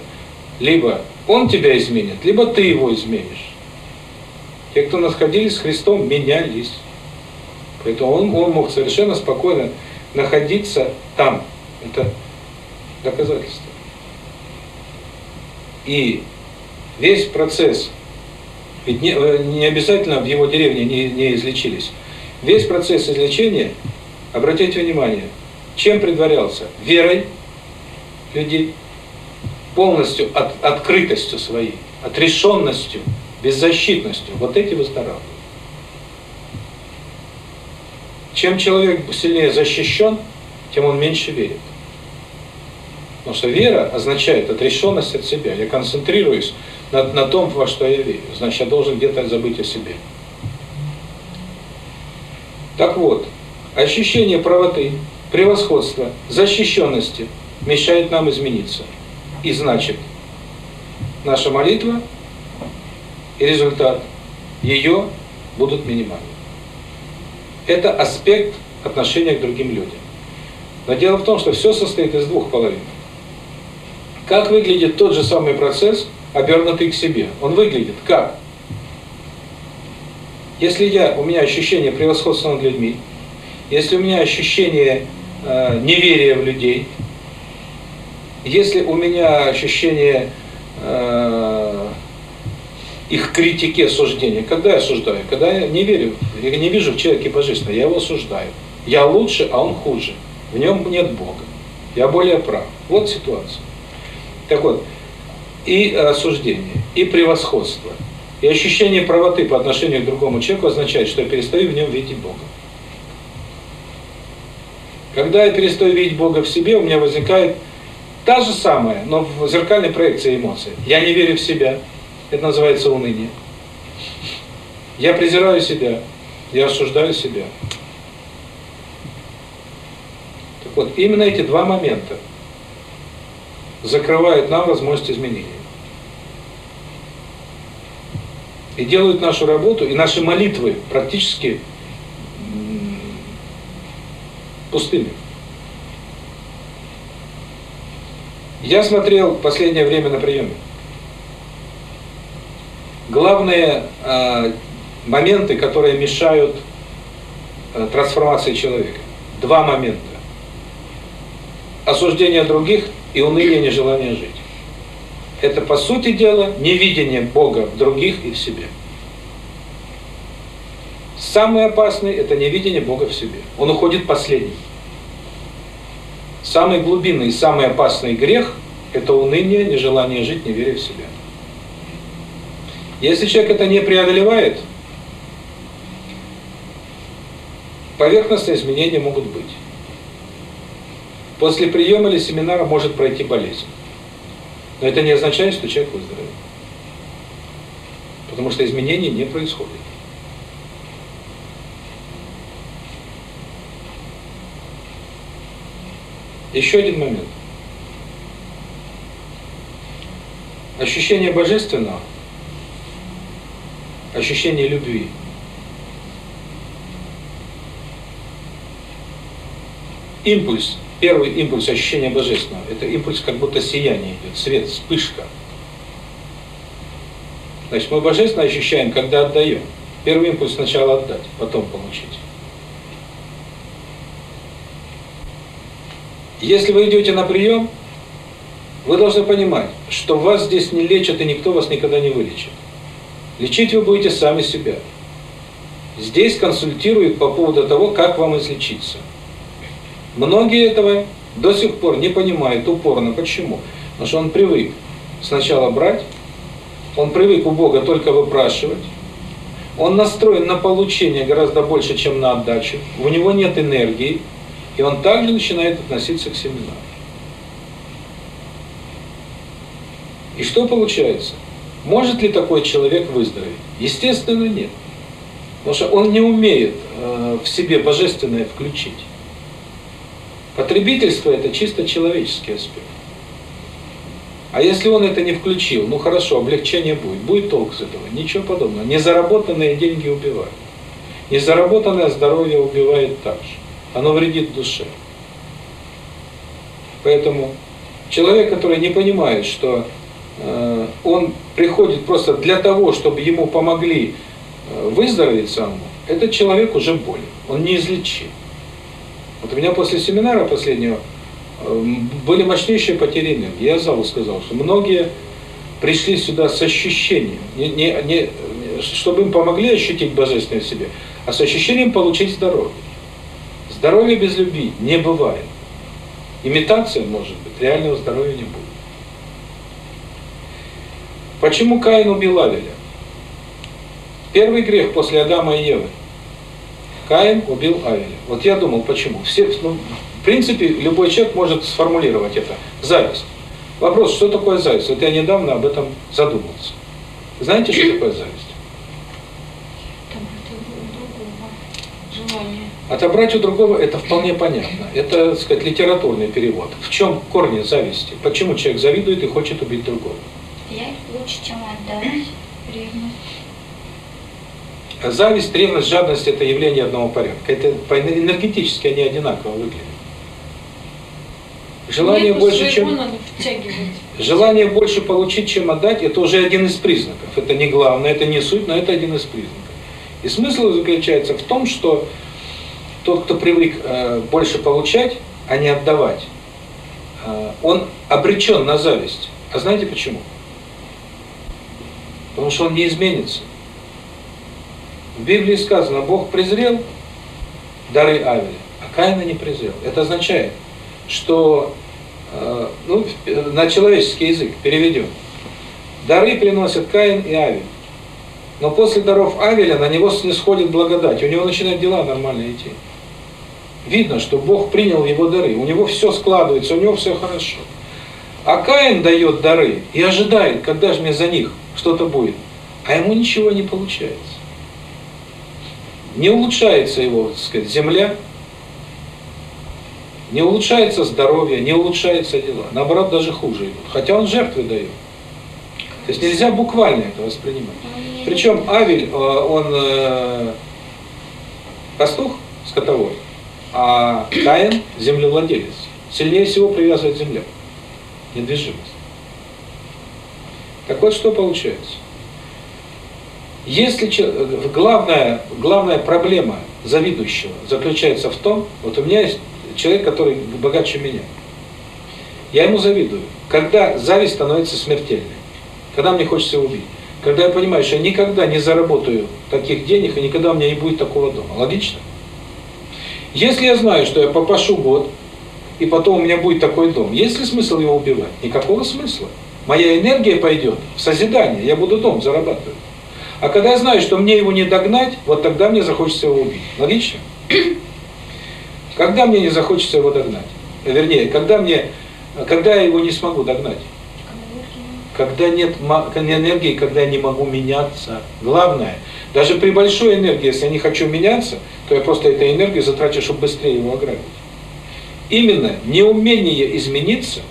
либо он тебя изменит, либо ты его изменишь. Те, кто находились с Христом, менялись. Поэтому он, он мог совершенно спокойно находиться там. Это доказательство. И весь процесс, ведь не, э, не обязательно в его деревне не, не излечились, весь процесс излечения, обратите внимание, чем предварялся? Верой людей, полностью от, открытостью своей, отрешенностью, беззащитностью. Вот эти выздоравливают. Чем человек сильнее защищен, тем он меньше верит. Потому что вера означает отрешенность от себя. Я концентрируюсь на, на том, во что я верю. Значит, я должен где-то забыть о себе. Так вот, ощущение правоты, превосходства, защищенности мешает нам измениться. И значит, наша молитва и результат ее будут минимальны. Это аспект отношения к другим людям. Но дело в том, что все состоит из двух половин. Как выглядит тот же самый процесс, обернутый к себе? Он выглядит как? Если я, у меня ощущение превосходства над людьми, если у меня ощущение э, неверия в людей, если у меня ощущение э, их критики, осуждения. Когда я осуждаю? Когда я не верю, я не вижу в человеке божественного, я его осуждаю. Я лучше, а он хуже. В нем нет Бога. Я более прав. Вот ситуация. Так вот, и осуждение, и превосходство, и ощущение правоты по отношению к другому человеку означает, что я перестаю в нем видеть Бога. Когда я перестаю видеть Бога в себе, у меня возникает та же самая, но в зеркальной проекции эмоций. Я не верю в себя, это называется уныние. Я презираю себя, я осуждаю себя. Так вот, именно эти два момента закрывают нам возможность изменения. И делают нашу работу и наши молитвы практически пустыми. Я смотрел последнее время на приеме главные э, моменты, которые мешают э, трансформации человека. Два момента. Осуждение других и уныние, нежелание жить. Это, по сути дела, невидение Бога в других и в себе. Самый опасный – это невидение Бога в себе. Он уходит последним. Самый глубинный и самый опасный грех – это уныние, нежелание жить, неверие в себя. Если человек это не преодолевает, поверхностные изменения могут быть. После приема или семинара может пройти болезнь. Но это не означает, что человек выздоровеет. Потому что изменений не происходит. Еще один момент. Ощущение божественного ощущение любви. Импульс, первый импульс ощущения божественного, это импульс как будто сияние идет, свет, вспышка. Значит, мы божественно ощущаем, когда отдаем. Первый импульс сначала отдать, потом получить. Если вы идете на прием, вы должны понимать, что вас здесь не лечат и никто вас никогда не вылечит. Лечить вы будете сами себя. Здесь консультируют по поводу того, как вам излечиться. Многие этого до сих пор не понимают упорно. Почему? Потому что он привык сначала брать, он привык у Бога только выпрашивать, он настроен на получение гораздо больше, чем на отдачу, у него нет энергии, и он также начинает относиться к семинару. И что получается? Может ли такой человек выздороветь? Естественно, нет. Потому что он не умеет э, в себе божественное включить. Потребительство – это чисто человеческий аспект. А если он это не включил, ну хорошо, облегчение будет. Будет толк с этого? Ничего подобного. Незаработанные деньги убивают. Незаработанное здоровье убивает также. Оно вредит душе. Поэтому человек, который не понимает, что э, он приходит просто для того, чтобы ему помогли э, выздороветь самому, этот человек уже болен. Он неизлечим. Вот у меня после семинара последнего Эм, были мощнейшие потери энергии. Я залу сказал, что многие пришли сюда с ощущением, не, не, не, чтобы им помогли ощутить Божественное в себе, а с ощущением получить здоровье. Здоровье без любви не бывает. Имитация может быть, реального здоровья не будет. Почему Каин убил Авеля? Первый грех после Адама и Евы. Каин убил Авеля. Вот я думал, почему. Все, ну, в принципе, любой человек может сформулировать это. Зависть. Вопрос, что такое зависть? Вот я недавно об этом задумался. Знаете, что такое зависть? Отобрать у другого это вполне понятно. Это, так сказать, литературный перевод. В чем корни зависти? Почему человек завидует и хочет убить другого? Я лучше, чем отдать. Ревность. Зависть, ревность, жадность – это явление одного порядка. Это энергетически они одинаково выглядят. Желание больше, чем... Желание больше получить, чем отдать, это уже один из признаков. Это не главное, это не суть, но это один из признаков. И смысл заключается в том, что тот, кто привык э, больше получать, а не отдавать, э, он обречен на зависть. А знаете почему? Потому что он не изменится. В Библии сказано, Бог презрел дары Авеля, а Каина не презрел. Это означает, что Э, ну, на человеческий язык переведем. Дары приносят Каин и Авель. Но после даров Авеля на него снисходит благодать, у него начинают дела нормально идти. Видно, что Бог принял его дары, у него все складывается, у него все хорошо. А Каин дает дары и ожидает, когда же мне за них что-то будет. А ему ничего не получается. Не улучшается его, так сказать, земля, не улучшается здоровье, не улучшаются дела. Наоборот, даже хуже идут. Хотя он жертвы дает. То есть нельзя буквально это воспринимать. Причем Авель, э, он э, пастух, скотовод, а Каин – землевладелец. Сильнее всего привязывает земля, недвижимость. Так вот, что получается? Если главная, главная проблема завидующего заключается в том, вот у меня есть человек, который богаче меня. Я ему завидую. Когда зависть становится смертельной, когда мне хочется убить, когда я понимаю, что я никогда не заработаю таких денег и никогда у меня не будет такого дома. Логично? Если я знаю, что я попашу год, и потом у меня будет такой дом, есть ли смысл его убивать? Никакого смысла. Моя энергия пойдет в созидание, я буду дом зарабатывать. А когда я знаю, что мне его не догнать, вот тогда мне захочется его убить. Логично? Когда мне не захочется его догнать? Вернее, когда мне, когда я его не смогу догнать? Когда нет энергии, когда я не могу меняться. Главное, даже при большой энергии, если я не хочу меняться, то я просто этой энергию затрачу, чтобы быстрее его ограбить. Именно неумение измениться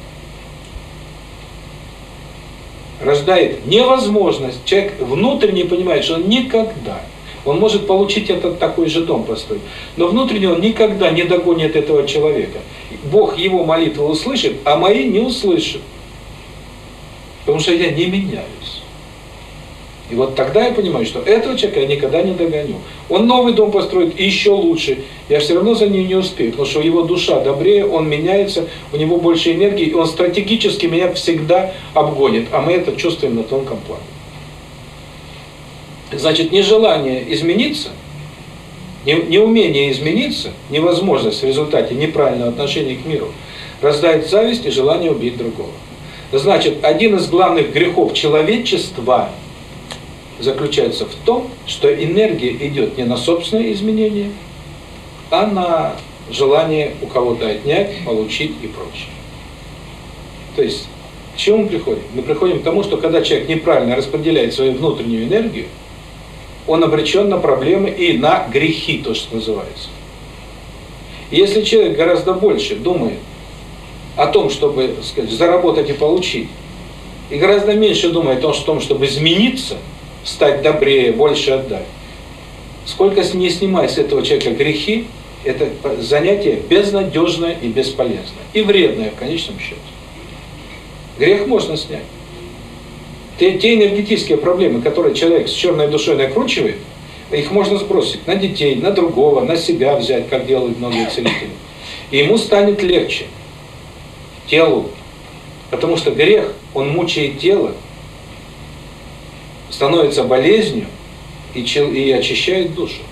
рождает невозможность. Человек внутренне понимает, что он никогда он может получить этот такой же дом построить. Но внутренне он никогда не догонит этого человека. Бог его молитву услышит, а мои не услышит. Потому что я не меняюсь. И вот тогда я понимаю, что этого человека я никогда не догоню. Он новый дом построит еще лучше. Я все равно за ним не успею, потому что его душа добрее, он меняется, у него больше энергии, и он стратегически меня всегда обгонит. А мы это чувствуем на тонком плане. Значит, нежелание измениться, не- неумение измениться, невозможность в результате неправильного отношения к миру, рождает зависть и желание убить другого. Значит, один из главных грехов человечества заключается в том, что энергия идет не на собственное изменение, а на желание у кого-то отнять, получить и прочее. То есть, к чему мы приходим? Мы приходим к тому, что когда человек неправильно распределяет свою внутреннюю энергию, он обречен на проблемы и на грехи, то, что называется. Если человек гораздо больше думает о том, чтобы сказать, заработать и получить, и гораздо меньше думает о том, чтобы измениться, стать добрее, больше отдать, сколько не снимай с этого человека грехи, это занятие безнадежное и бесполезное. И вредное в конечном счете. Грех можно снять. Те, те энергетические проблемы, которые человек с черной душой накручивает, их можно сбросить на детей, на другого, на себя взять, как делают многие целители. И ему станет легче. Телу. Потому что грех, он мучает тело, становится болезнью и, чел- и очищает душу.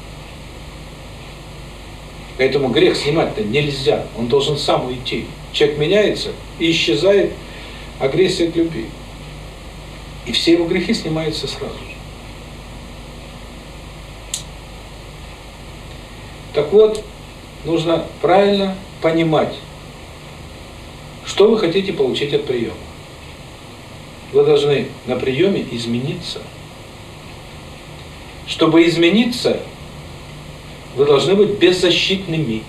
Поэтому грех снимать-то нельзя, он должен сам уйти. Человек меняется и исчезает агрессия к любви. И все его грехи снимаются сразу же. Так вот, нужно правильно понимать, что вы хотите получить от приема. Вы должны на приеме измениться. Чтобы измениться, вы должны быть беззащитными.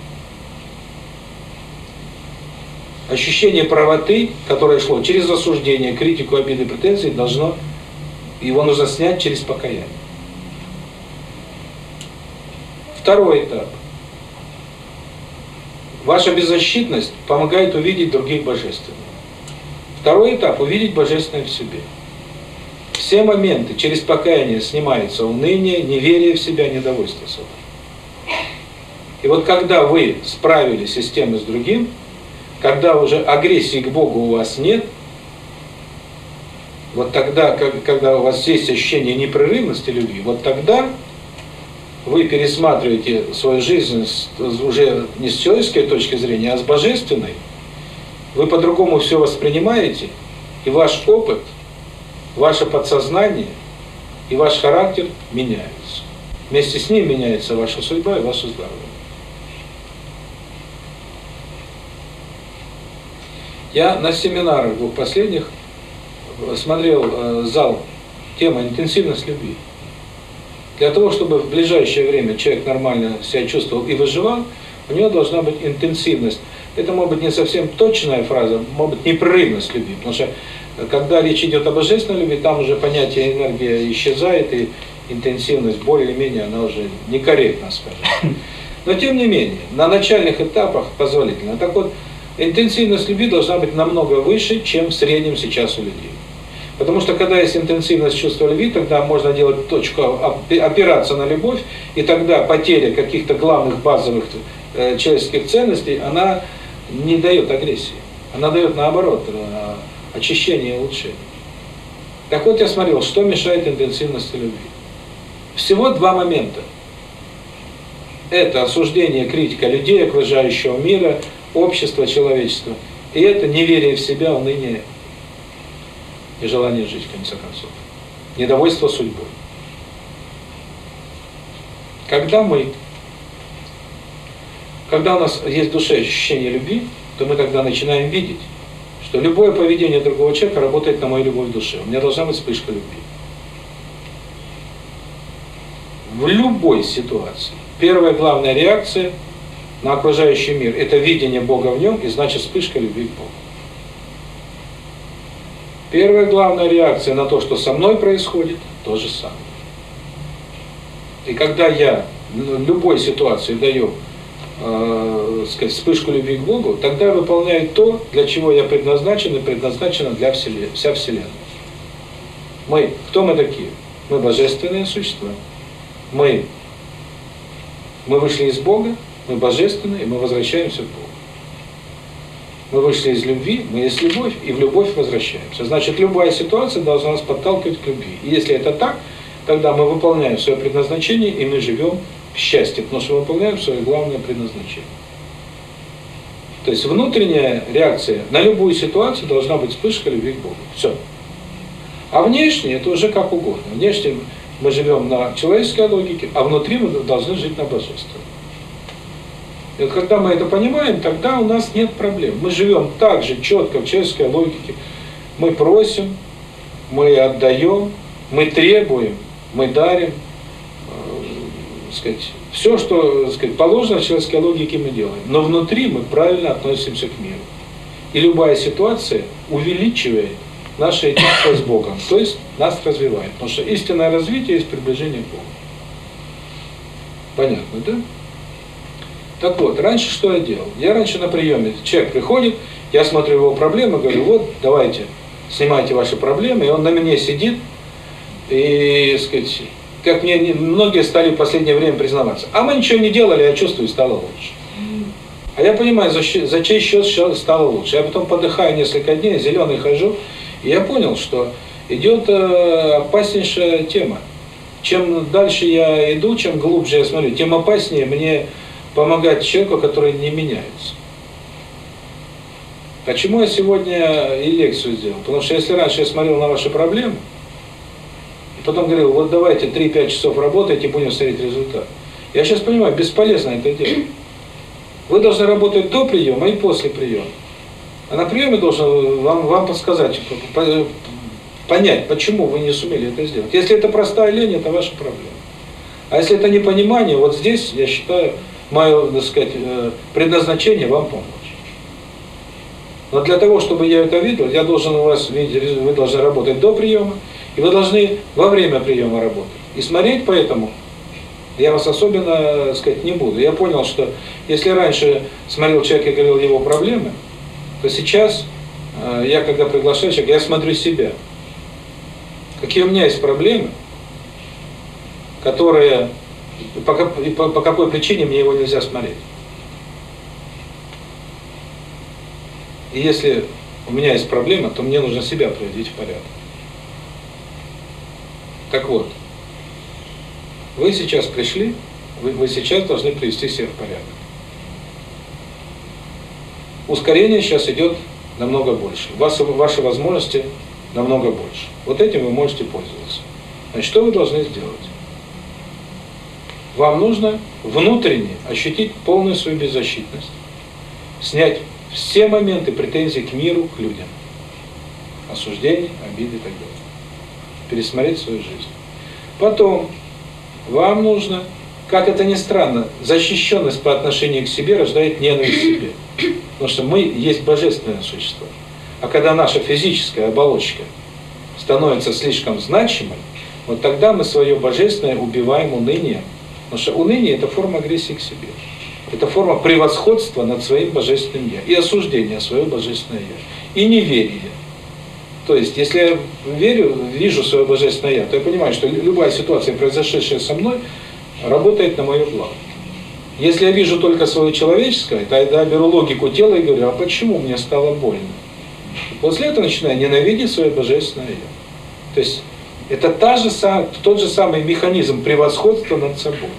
Ощущение правоты, которое шло через осуждение, критику, обиды, претензии, должно, его нужно снять через покаяние. Второй этап. Ваша беззащитность помогает увидеть других божественных. Второй этап – увидеть божественное в себе. Все моменты через покаяние снимается уныние, неверие в себя, недовольство собой. И вот когда вы справились и с тем, с другим, когда уже агрессии к Богу у вас нет, вот тогда, когда у вас есть ощущение непрерывности любви, вот тогда вы пересматриваете свою жизнь уже не с человеческой точки зрения, а с божественной, вы по-другому все воспринимаете, и ваш опыт, ваше подсознание и ваш характер меняются. Вместе с ним меняется ваша судьба и ваше здоровье. Я на семинарах двух последних э, смотрел э, зал, тема «Интенсивность любви». Для того, чтобы в ближайшее время человек нормально себя чувствовал и выживал, у него должна быть интенсивность. Это может быть не совсем точная фраза, может быть непрерывность любви, потому что э, когда речь идет о божественной любви, там уже понятие энергия исчезает, и интенсивность более-менее, она уже некорректна, скажем. Но тем не менее, на начальных этапах позволительно. Так вот, интенсивность любви должна быть намного выше, чем в среднем сейчас у людей. Потому что когда есть интенсивность чувства любви, тогда можно делать точку, опи- опираться на любовь, и тогда потеря каких-то главных базовых э, человеческих ценностей, она не дает агрессии. Она дает наоборот, э, очищение и улучшение. Так вот я смотрел, что мешает интенсивности любви. Всего два момента. Это осуждение, критика людей, окружающего мира, общества, человечества. И это неверие в себя, уныние и желание жить, в конце концов. Недовольство судьбой. Когда мы, когда у нас есть в душе ощущение любви, то мы тогда начинаем видеть, что любое поведение другого человека работает на мою любовь в душе. У меня должна быть вспышка любви. В любой ситуации. Первая главная реакция на окружающий мир – это видение Бога в нем, и значит вспышка любви к Богу. Первая главная реакция на то, что со мной происходит, то же самое. И когда я в любой ситуации даю э, сказать, вспышку любви к Богу, тогда я выполняю то, для чего я предназначен и предназначена для вселен... вся Вселенная. Мы, кто мы такие? Мы божественные существа. Мы, мы вышли из Бога, мы божественные, и мы возвращаемся к Богу. Мы вышли из любви, мы есть любовь, и в любовь возвращаемся. Значит, любая ситуация должна нас подталкивать к любви. И если это так, тогда мы выполняем свое предназначение, и мы живем в счастье, потому что выполняем свое главное предназначение. То есть внутренняя реакция на любую ситуацию должна быть вспышка любви к Богу. Все. А внешне это уже как угодно. Внешне мы живем на человеческой логике, а внутри мы должны жить на божественной. Вот когда мы это понимаем, тогда у нас нет проблем. Мы живем так же четко в человеческой логике. Мы просим, мы отдаем, мы требуем, мы дарим. Э, сказать, все, что сказать, положено в человеческой логике, мы делаем. Но внутри мы правильно относимся к миру. И любая ситуация увеличивает наше единство с Богом, то есть нас развивает. Потому что истинное развитие есть приближение к Богу. Понятно, да? Так вот, раньше что я делал? Я раньше на приеме, человек приходит, я смотрю его проблемы, говорю, вот, давайте, снимайте ваши проблемы, и он на мне сидит, и, сказать, как мне многие стали в последнее время признаваться, а мы ничего не делали, я чувствую, стало лучше. А я понимаю, за, за чей счет стало лучше. Я потом подыхаю несколько дней, зеленый хожу, и я понял, что идет э, опаснейшая тема. Чем дальше я иду, чем глубже я смотрю, тем опаснее мне помогать человеку, который не меняется. Почему я сегодня и лекцию сделал? Потому что если раньше я смотрел на ваши проблемы, и потом говорил, вот давайте 3-5 часов работайте, будем смотреть результат. Я сейчас понимаю, бесполезно это делать. Вы должны работать до приема и после приема. А на приеме должен вам, вам подсказать, понять, почему вы не сумели это сделать. Если это простая лень, это ваша проблема. А если это непонимание, вот здесь, я считаю, мое, так сказать, э, предназначение вам помочь. Но для того, чтобы я это видел, я должен у вас видеть, вы должны работать до приема, и вы должны во время приема работать. И смотреть поэтому я вас особенно, так сказать, не буду. Я понял, что если раньше смотрел человека и говорил его проблемы, то сейчас э, я, когда приглашаю человека, я смотрю себя. Какие у меня есть проблемы, которые, по, по, по какой причине мне его нельзя смотреть. И если у меня есть проблема, то мне нужно себя приводить в порядок. Так вот, вы сейчас пришли, вы, вы сейчас должны привести себя в порядок ускорение сейчас идет намного больше. Вас, ваши возможности намного больше. Вот этим вы можете пользоваться. Значит, что вы должны сделать? Вам нужно внутренне ощутить полную свою беззащитность, снять все моменты претензий к миру, к людям, осуждений, обиды и так далее. Пересмотреть свою жизнь. Потом вам нужно, как это ни странно, защищенность по отношению к себе рождает ненависть к себе. Потому что мы есть божественное существо. А когда наша физическая оболочка становится слишком значимой, вот тогда мы свое божественное убиваем унынием. Потому что уныние – это форма агрессии к себе. Это форма превосходства над своим божественным «я» и осуждения своего божественного «я». И неверие. То есть, если я верю, вижу свое божественное «я», то я понимаю, что любая ситуация, произошедшая со мной, работает на мое благо. Если я вижу только свое человеческое, тогда беру логику тела и говорю, а почему мне стало больно? После этого начинаю ненавидеть свое божественное «я». То есть это та же, тот же самый механизм превосходства над собой.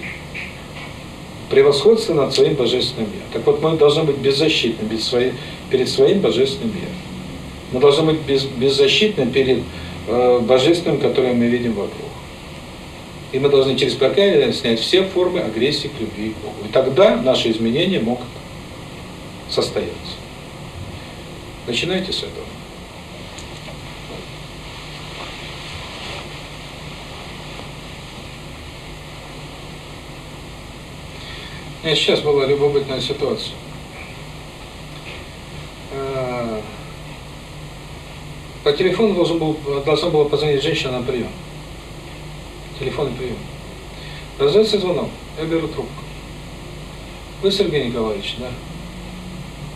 Превосходство над своим божественным «я». Так вот, мы должны быть беззащитны перед своим, перед своим божественным «я». Мы должны быть без, беззащитны перед э, божественным, которое мы видим вокруг. И мы должны через покаяние снять все формы агрессии к любви к Богу. И тогда наши изменения могут состояться. Начинайте с этого. Нет, сейчас была любопытная ситуация. Э, по телефону должен был, должна была позвонить женщина на прием телефонный прием. Раздается звонок, я беру трубку. Вы Сергей Николаевич, да?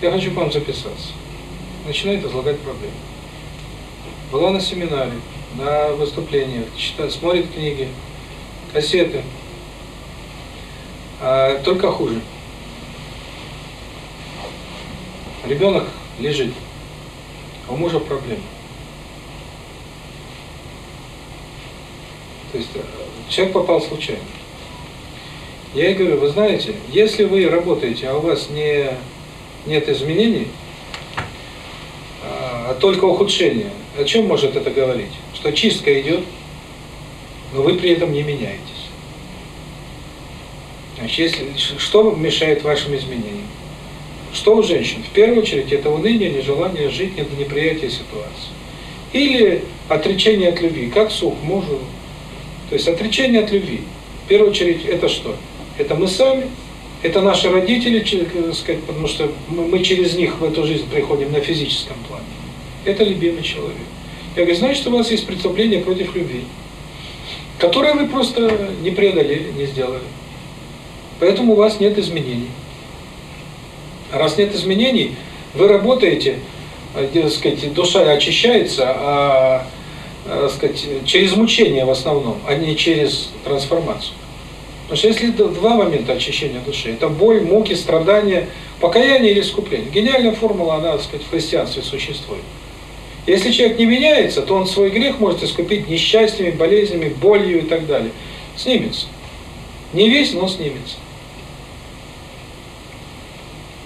Я хочу к вам записаться. Начинает излагать проблемы. Была на семинаре, на выступлениях, читает, смотрит книги, кассеты. А, только хуже. Ребенок лежит, а у мужа проблемы. То есть Человек попал случайно. Я ей говорю, вы знаете, если вы работаете, а у вас не, нет изменений, а только ухудшение, о чем может это говорить? Что чистка идет, но вы при этом не меняетесь. Значит, если, что мешает вашим изменениям? Что у женщин? В первую очередь это уныние, нежелание жить, неприятие ситуации. Или отречение от любви, как сух мужу. То есть отречение от любви. В первую очередь это что? Это мы сами, это наши родители, сказать, потому что мы через них в эту жизнь приходим на физическом плане. Это любимый человек. Я говорю, значит, у вас есть преступление против любви, которое вы просто не преодолели, не сделали. Поэтому у вас нет изменений. Раз нет изменений, вы работаете, так э, сказать, душа очищается, а, так сказать, через мучение в основном, а не через трансформацию. Потому что если два момента очищения души, это боль, муки, страдания, покаяние или искупление. Гениальная формула, она, так сказать, в христианстве существует. Если человек не меняется, то он свой грех может искупить несчастьями, болезнями, болью и так далее. Снимется. Не весь, но снимется.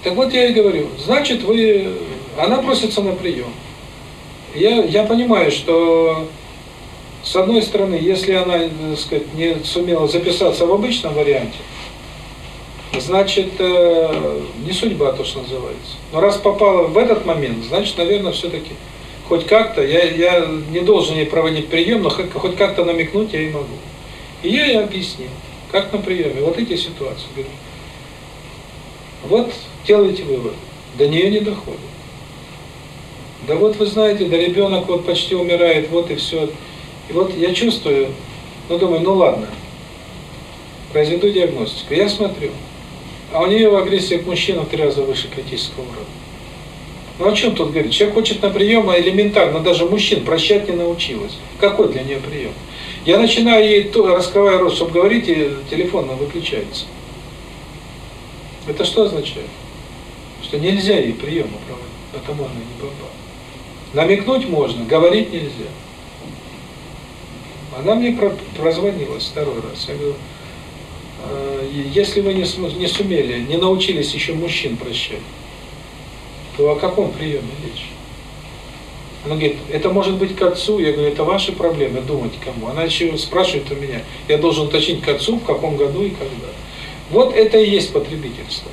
Так вот я и говорю, значит вы, она просится на прием. Я, я понимаю, что с одной стороны, если она, так сказать, не сумела записаться в обычном варианте, значит, э, не судьба, то, что называется. Но раз попала в этот момент, значит, наверное, все-таки хоть как-то, я, я не должен ей проводить прием, но хоть, хоть как-то намекнуть я и могу. И я ей объяснил, как на приеме, вот эти ситуации. Говорю, вот делайте вывод, до нее не доходит. Да вот вы знаете, да ребенок вот почти умирает, вот и все. И вот я чувствую, ну думаю, ну ладно, произведу диагностику. Я смотрю, а у нее агрессия к мужчинам в три раза выше критического уровня. Ну о чем тут говорить? Человек хочет на прием, а элементарно, даже мужчин прощать не научилась. Какой для нее прием? Я начинаю ей, раскрывая рот, чтобы говорить, и телефон выключается. Это что означает? Что нельзя ей приемы проводить, потому она не попала. Намекнуть можно, говорить нельзя. Она мне прозвонилась второй раз. Я говорю, «Э, если вы не, не сумели, не научились еще мужчин прощать, то о каком приеме речь? Она говорит, это может быть к отцу. Я говорю, это ваши проблемы, думать кому. Она еще спрашивает у меня, я должен уточнить к отцу, в каком году и когда. Вот это и есть потребительство.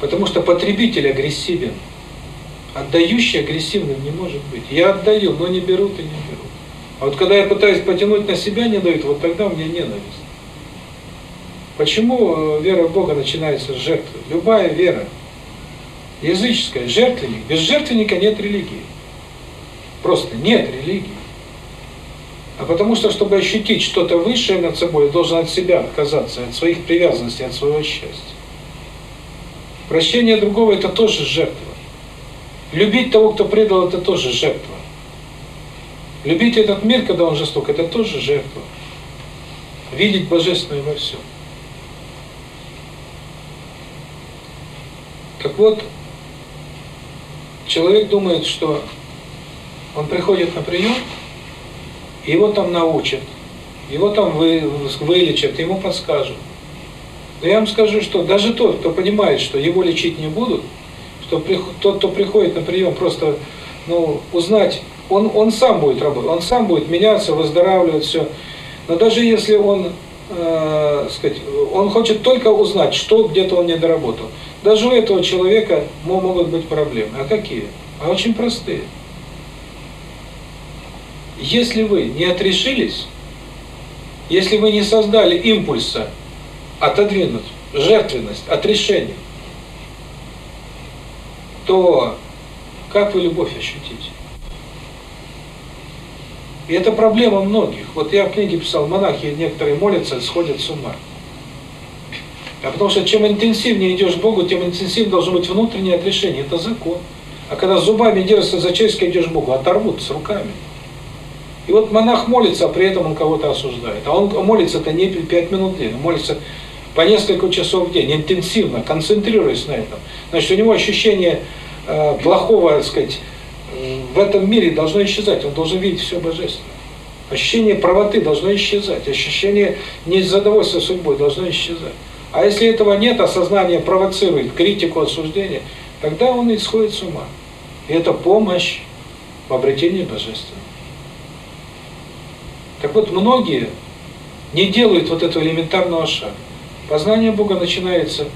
Потому что потребитель агрессивен. Отдающий агрессивным не может быть. Я отдаю, но не берут и не берут. А вот когда я пытаюсь потянуть на себя, не дают, вот тогда у меня ненависть. Почему э, вера в Бога начинается с жертвы? Любая вера, языческая, жертвенник. Без жертвенника нет религии. Просто нет религии. А потому что, чтобы ощутить что-то высшее над собой, должен от себя отказаться, от своих привязанностей, от своего счастья. Прощение другого – это тоже жертва. Любить того, кто предал, это тоже жертва. Любить этот мир, когда он жесток, это тоже жертва. Видеть Божественное во всем. Так вот, человек думает, что он приходит на прием, его там научат, его там вы, вылечат, ему подскажут. Но я вам скажу, что даже тот, кто понимает, что его лечить не будут, что тот, кто приходит на прием, просто ну, узнать, он, он сам будет работать, он сам будет меняться, выздоравливать, все. Но даже если он, э, сказать, он хочет только узнать, что где-то он не доработал, даже у этого человека могут быть проблемы. А какие? А очень простые. Если вы не отрешились, если вы не создали импульса отодвинуть жертвенность, отрешение, то как вы любовь ощутите? И это проблема многих. Вот я в книге писал, монахи некоторые молятся, сходят с ума. А потому что чем интенсивнее идешь к Богу, тем интенсивнее должно быть внутреннее отрешение. Это закон. А когда зубами держишься за честь, идешь к Богу, оторвут с руками. И вот монах молится, а при этом он кого-то осуждает. А он молится-то не 5 минут в день, он молится по несколько часов в день, интенсивно, концентрируясь на этом. Значит, у него ощущение э, плохого, так сказать, в этом мире должно исчезать, он должен видеть все божественное. Ощущение правоты должно исчезать, ощущение незадовольствия судьбой должно исчезать. А если этого нет, осознание провоцирует критику, осуждение, тогда он исходит с ума. И это помощь в обретении божественного. Так вот, многие не делают вот этого элементарного шага. Познание Бога начинается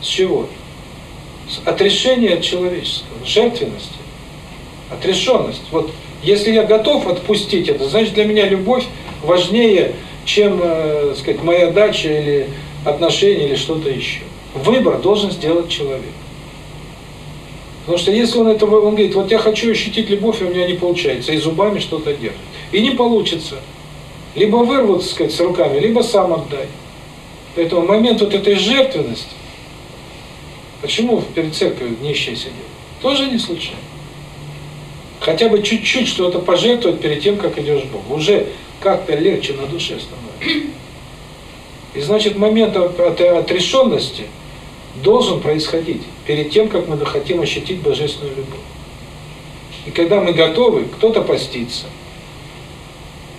с чего? С отрешения от человеческого, жертвенности, отрешенность. Вот если я готов отпустить это, значит для меня любовь важнее, чем, э, сказать, моя дача или отношения или что-то еще. Выбор должен сделать человек. Потому что если он это, он говорит, вот я хочу ощутить любовь, и у меня не получается, и зубами что-то держит. И не получится. Либо вырвут, так сказать, с руками, либо сам отдай. Поэтому момент вот этой жертвенности, почему перед церковью нищие сидят, тоже не случайно. Хотя бы чуть-чуть что-то пожертвовать перед тем, как идешь к Богу. Уже как-то легче на душе становится. И значит, момент отрешенности должен происходить перед тем, как мы хотим ощутить божественную любовь. И когда мы готовы, кто-то постится,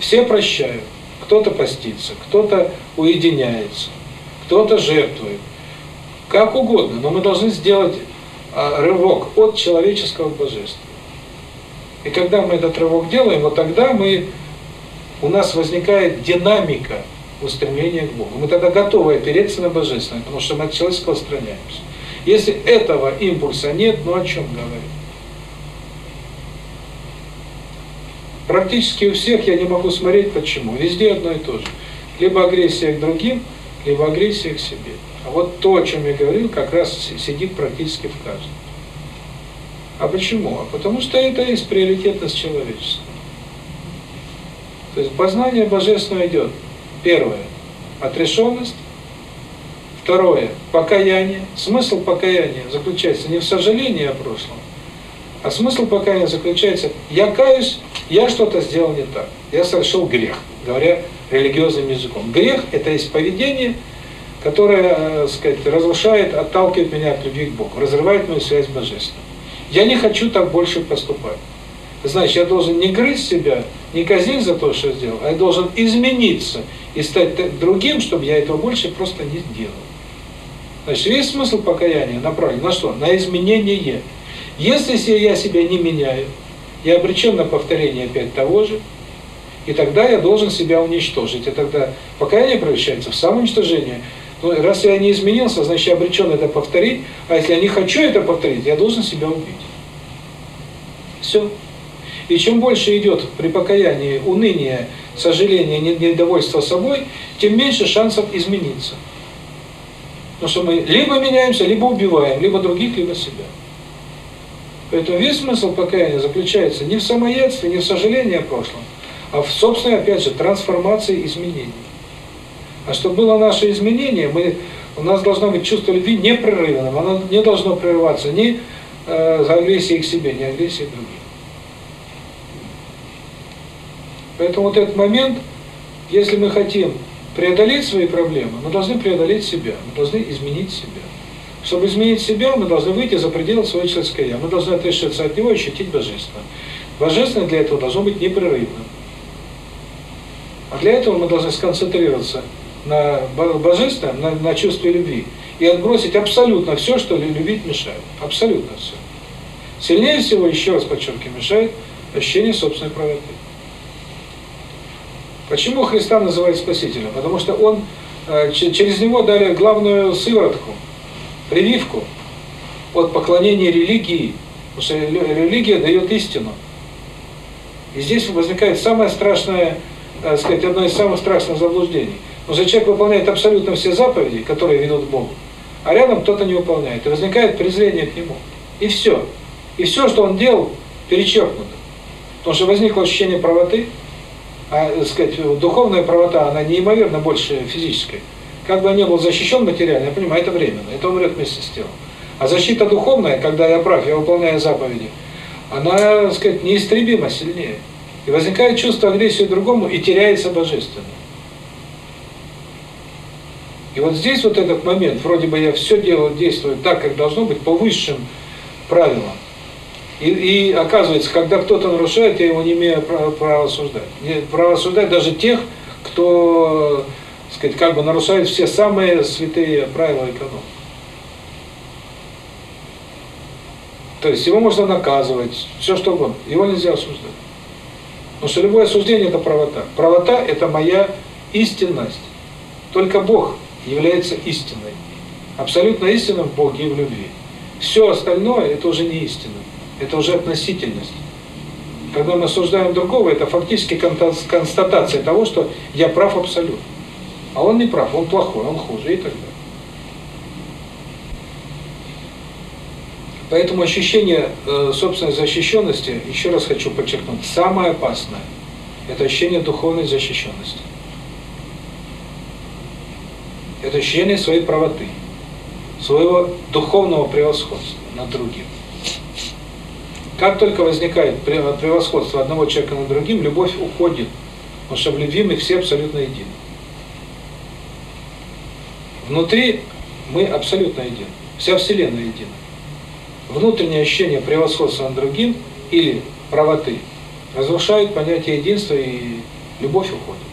все прощают, кто-то постится, кто-то уединяется, кто-то жертвует, как угодно, но мы должны сделать а, рывок от человеческого к божественному. И когда мы этот рывок делаем, вот тогда мы, у нас возникает динамика устремления к Богу. Мы тогда готовы опереться на Божественное, потому что мы от человеческого отстраняемся. Если этого импульса нет, ну о чем говорить? Практически у всех я не могу смотреть, почему. Везде одно и то же. Либо агрессия к другим, либо агрессия к себе. А вот то, о чем я говорил, как раз сидит практически в каждом. А почему? А потому что это есть приоритетность человечества. То есть познание Божественного идет. Первое – отрешенность. Второе – покаяние. Смысл покаяния заключается не в сожалении о прошлом, а смысл покаяния заключается – я каюсь, я что-то сделал не так, я совершил грех, говоря религиозным языком. Грех – это есть поведение, которое, э, сказать, разрушает, отталкивает меня от любви к Богу, разрывает мою связь с Божественным. Я не хочу так больше поступать. Значит, я должен не грызть себя, не казнить за то, что сделал, а я должен измениться и стать другим, чтобы я этого больше просто не сделал. Значит, весь смысл покаяния направлен на что? На изменение. Если я себя не меняю, я обречен на повторение опять того же, и тогда я должен себя уничтожить. И тогда покаяние превращается в самоуничтожение. Ну, раз я не изменился, значит, я обречен это повторить, а если я не хочу это повторить, я должен себя убить. Все. И чем больше идет при покаянии уныние, сожаление, недовольство собой, тем меньше шансов измениться. Потому что мы либо меняемся, либо убиваем, либо других, либо себя. Поэтому весь смысл покаяния заключается не в самоедстве, не в сожалении о прошлом, а в собственной, опять же, трансформации изменений. А чтобы было наше изменение, мы, у нас должно быть чувство любви непрерывным, оно не должно прерываться ни э, агрессией к себе, ни агрессией к другим. Поэтому вот этот момент, если мы хотим преодолеть свои проблемы, мы должны преодолеть себя, мы должны изменить себя. Чтобы изменить себя, мы должны выйти за пределы своего человеческого «я», мы должны отрешиться от него и ощутить Божественное. Божественное для этого должно быть непрерывным. А для этого мы должны сконцентрироваться на Божественном, на, на чувстве любви, и отбросить абсолютно все, что любить мешает. Абсолютно все. Сильнее всего, еще раз подчеркиваю, мешает ощущение собственной правоты. Почему Христа называют Спасителем? Потому что Он, э, через Него дали главную сыворотку, прививку от поклонения религии, потому что религия дает истину. И здесь возникает самое страшное, так сказать, одно из самых страшных заблуждений. Потому что человек выполняет абсолютно все заповеди, которые ведут к Богу, а рядом кто-то не выполняет. И возникает презрение к нему. И все. И все, что он делал, перечеркнуто. Потому что возникло ощущение правоты, а, так сказать, духовная правота, она неимоверно больше физической. Как бы я не был защищен материально, я понимаю, это временно, это умрет вместе с телом. А защита духовная, когда я прав, я выполняю заповеди, она, так сказать, неистребимо сильнее. И возникает чувство агрессии другому, и теряется божественное. И вот здесь вот этот момент, вроде бы я все делаю, действую так, как должно быть, по высшим правилам. И, и оказывается, когда кто-то нарушает, я его не имею права, права осуждать. Не право осуждать даже тех, кто, сказать, как бы нарушает все самые святые правила и каноны. То есть его можно наказывать, все что угодно, его нельзя осуждать. Потому что любое осуждение – это правота. Правота – это моя истинность. Только Бог является истиной. Абсолютно истинным в Боге и в любви. Все остальное – это уже не истина. Это уже относительность. Когда мы осуждаем другого, это фактически констатация того, что я прав абсолютно. А он не прав, он плохой, он хуже и так далее. Поэтому ощущение э, собственной защищенности, еще раз хочу подчеркнуть, самое опасное – это ощущение духовной защищенности. Это ощущение своей правоты, своего духовного превосходства над другим. Как только возникает пре- превосходство одного человека над другим, любовь уходит, потому что в любви мы все абсолютно едины. Внутри мы абсолютно едины, вся Вселенная едина внутреннее ощущение превосходства над другим или правоты разрушает понятие единства и любовь уходит.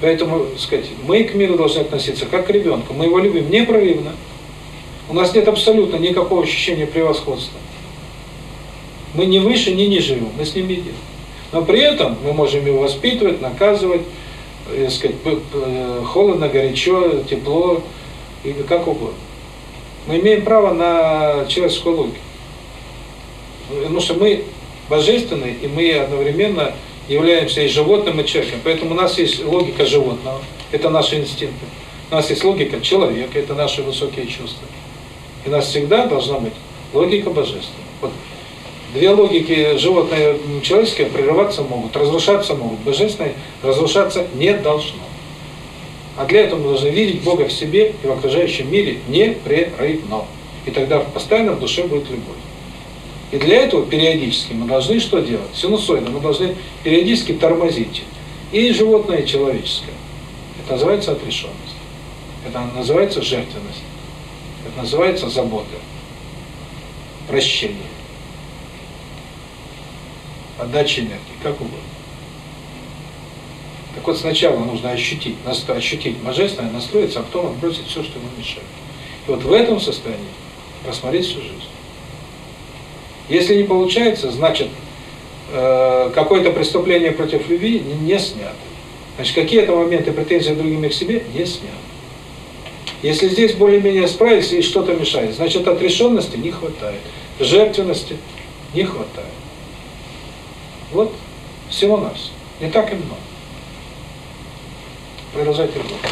Поэтому, сказать, мы к миру должны относиться как к ребенку. Мы его любим непрерывно. У нас нет абсолютно никакого ощущения превосходства. Мы не выше, не ниже его, мы с ним едины. Но при этом мы можем его воспитывать, наказывать, так сказать, э, холодно, горячо, тепло, и как угодно. Мы имеем право на человеческую логику. Потому что мы божественны, и мы одновременно являемся и животным, и человеком. Поэтому у нас есть логика животного, это наши инстинкты. У нас есть логика человека, это наши высокие чувства. И у нас всегда должна быть логика божественная. Вот две логики, животные человеческие, прерываться могут, разрушаться могут. Божественное разрушаться не должно. А для этого мы должны видеть Бога в себе и в окружающем мире непрерывно. И тогда постоянно в душе будет любовь. И для этого периодически мы должны что делать? Синусоида. Мы должны периодически тормозить. И животное, и человеческое. Это называется отрешенность. Это называется жертвенность. Это называется забота. Прощение. Отдача энергии. Как угодно. Так вот, сначала нужно ощутить, ощутить божественное, настроиться, а потом отбросить все, что ему мешает. И вот в этом состоянии рассмотреть всю жизнь. Если не получается, значит, э, какое-то преступление против любви не, не снято. Значит, какие-то моменты претензий другими к себе не сняты. Если здесь более-менее справились и что-то мешает, значит, отрешенности не хватает, жертвенности не хватает. Вот всего-навсего. Не так и много. Продолжайте работать.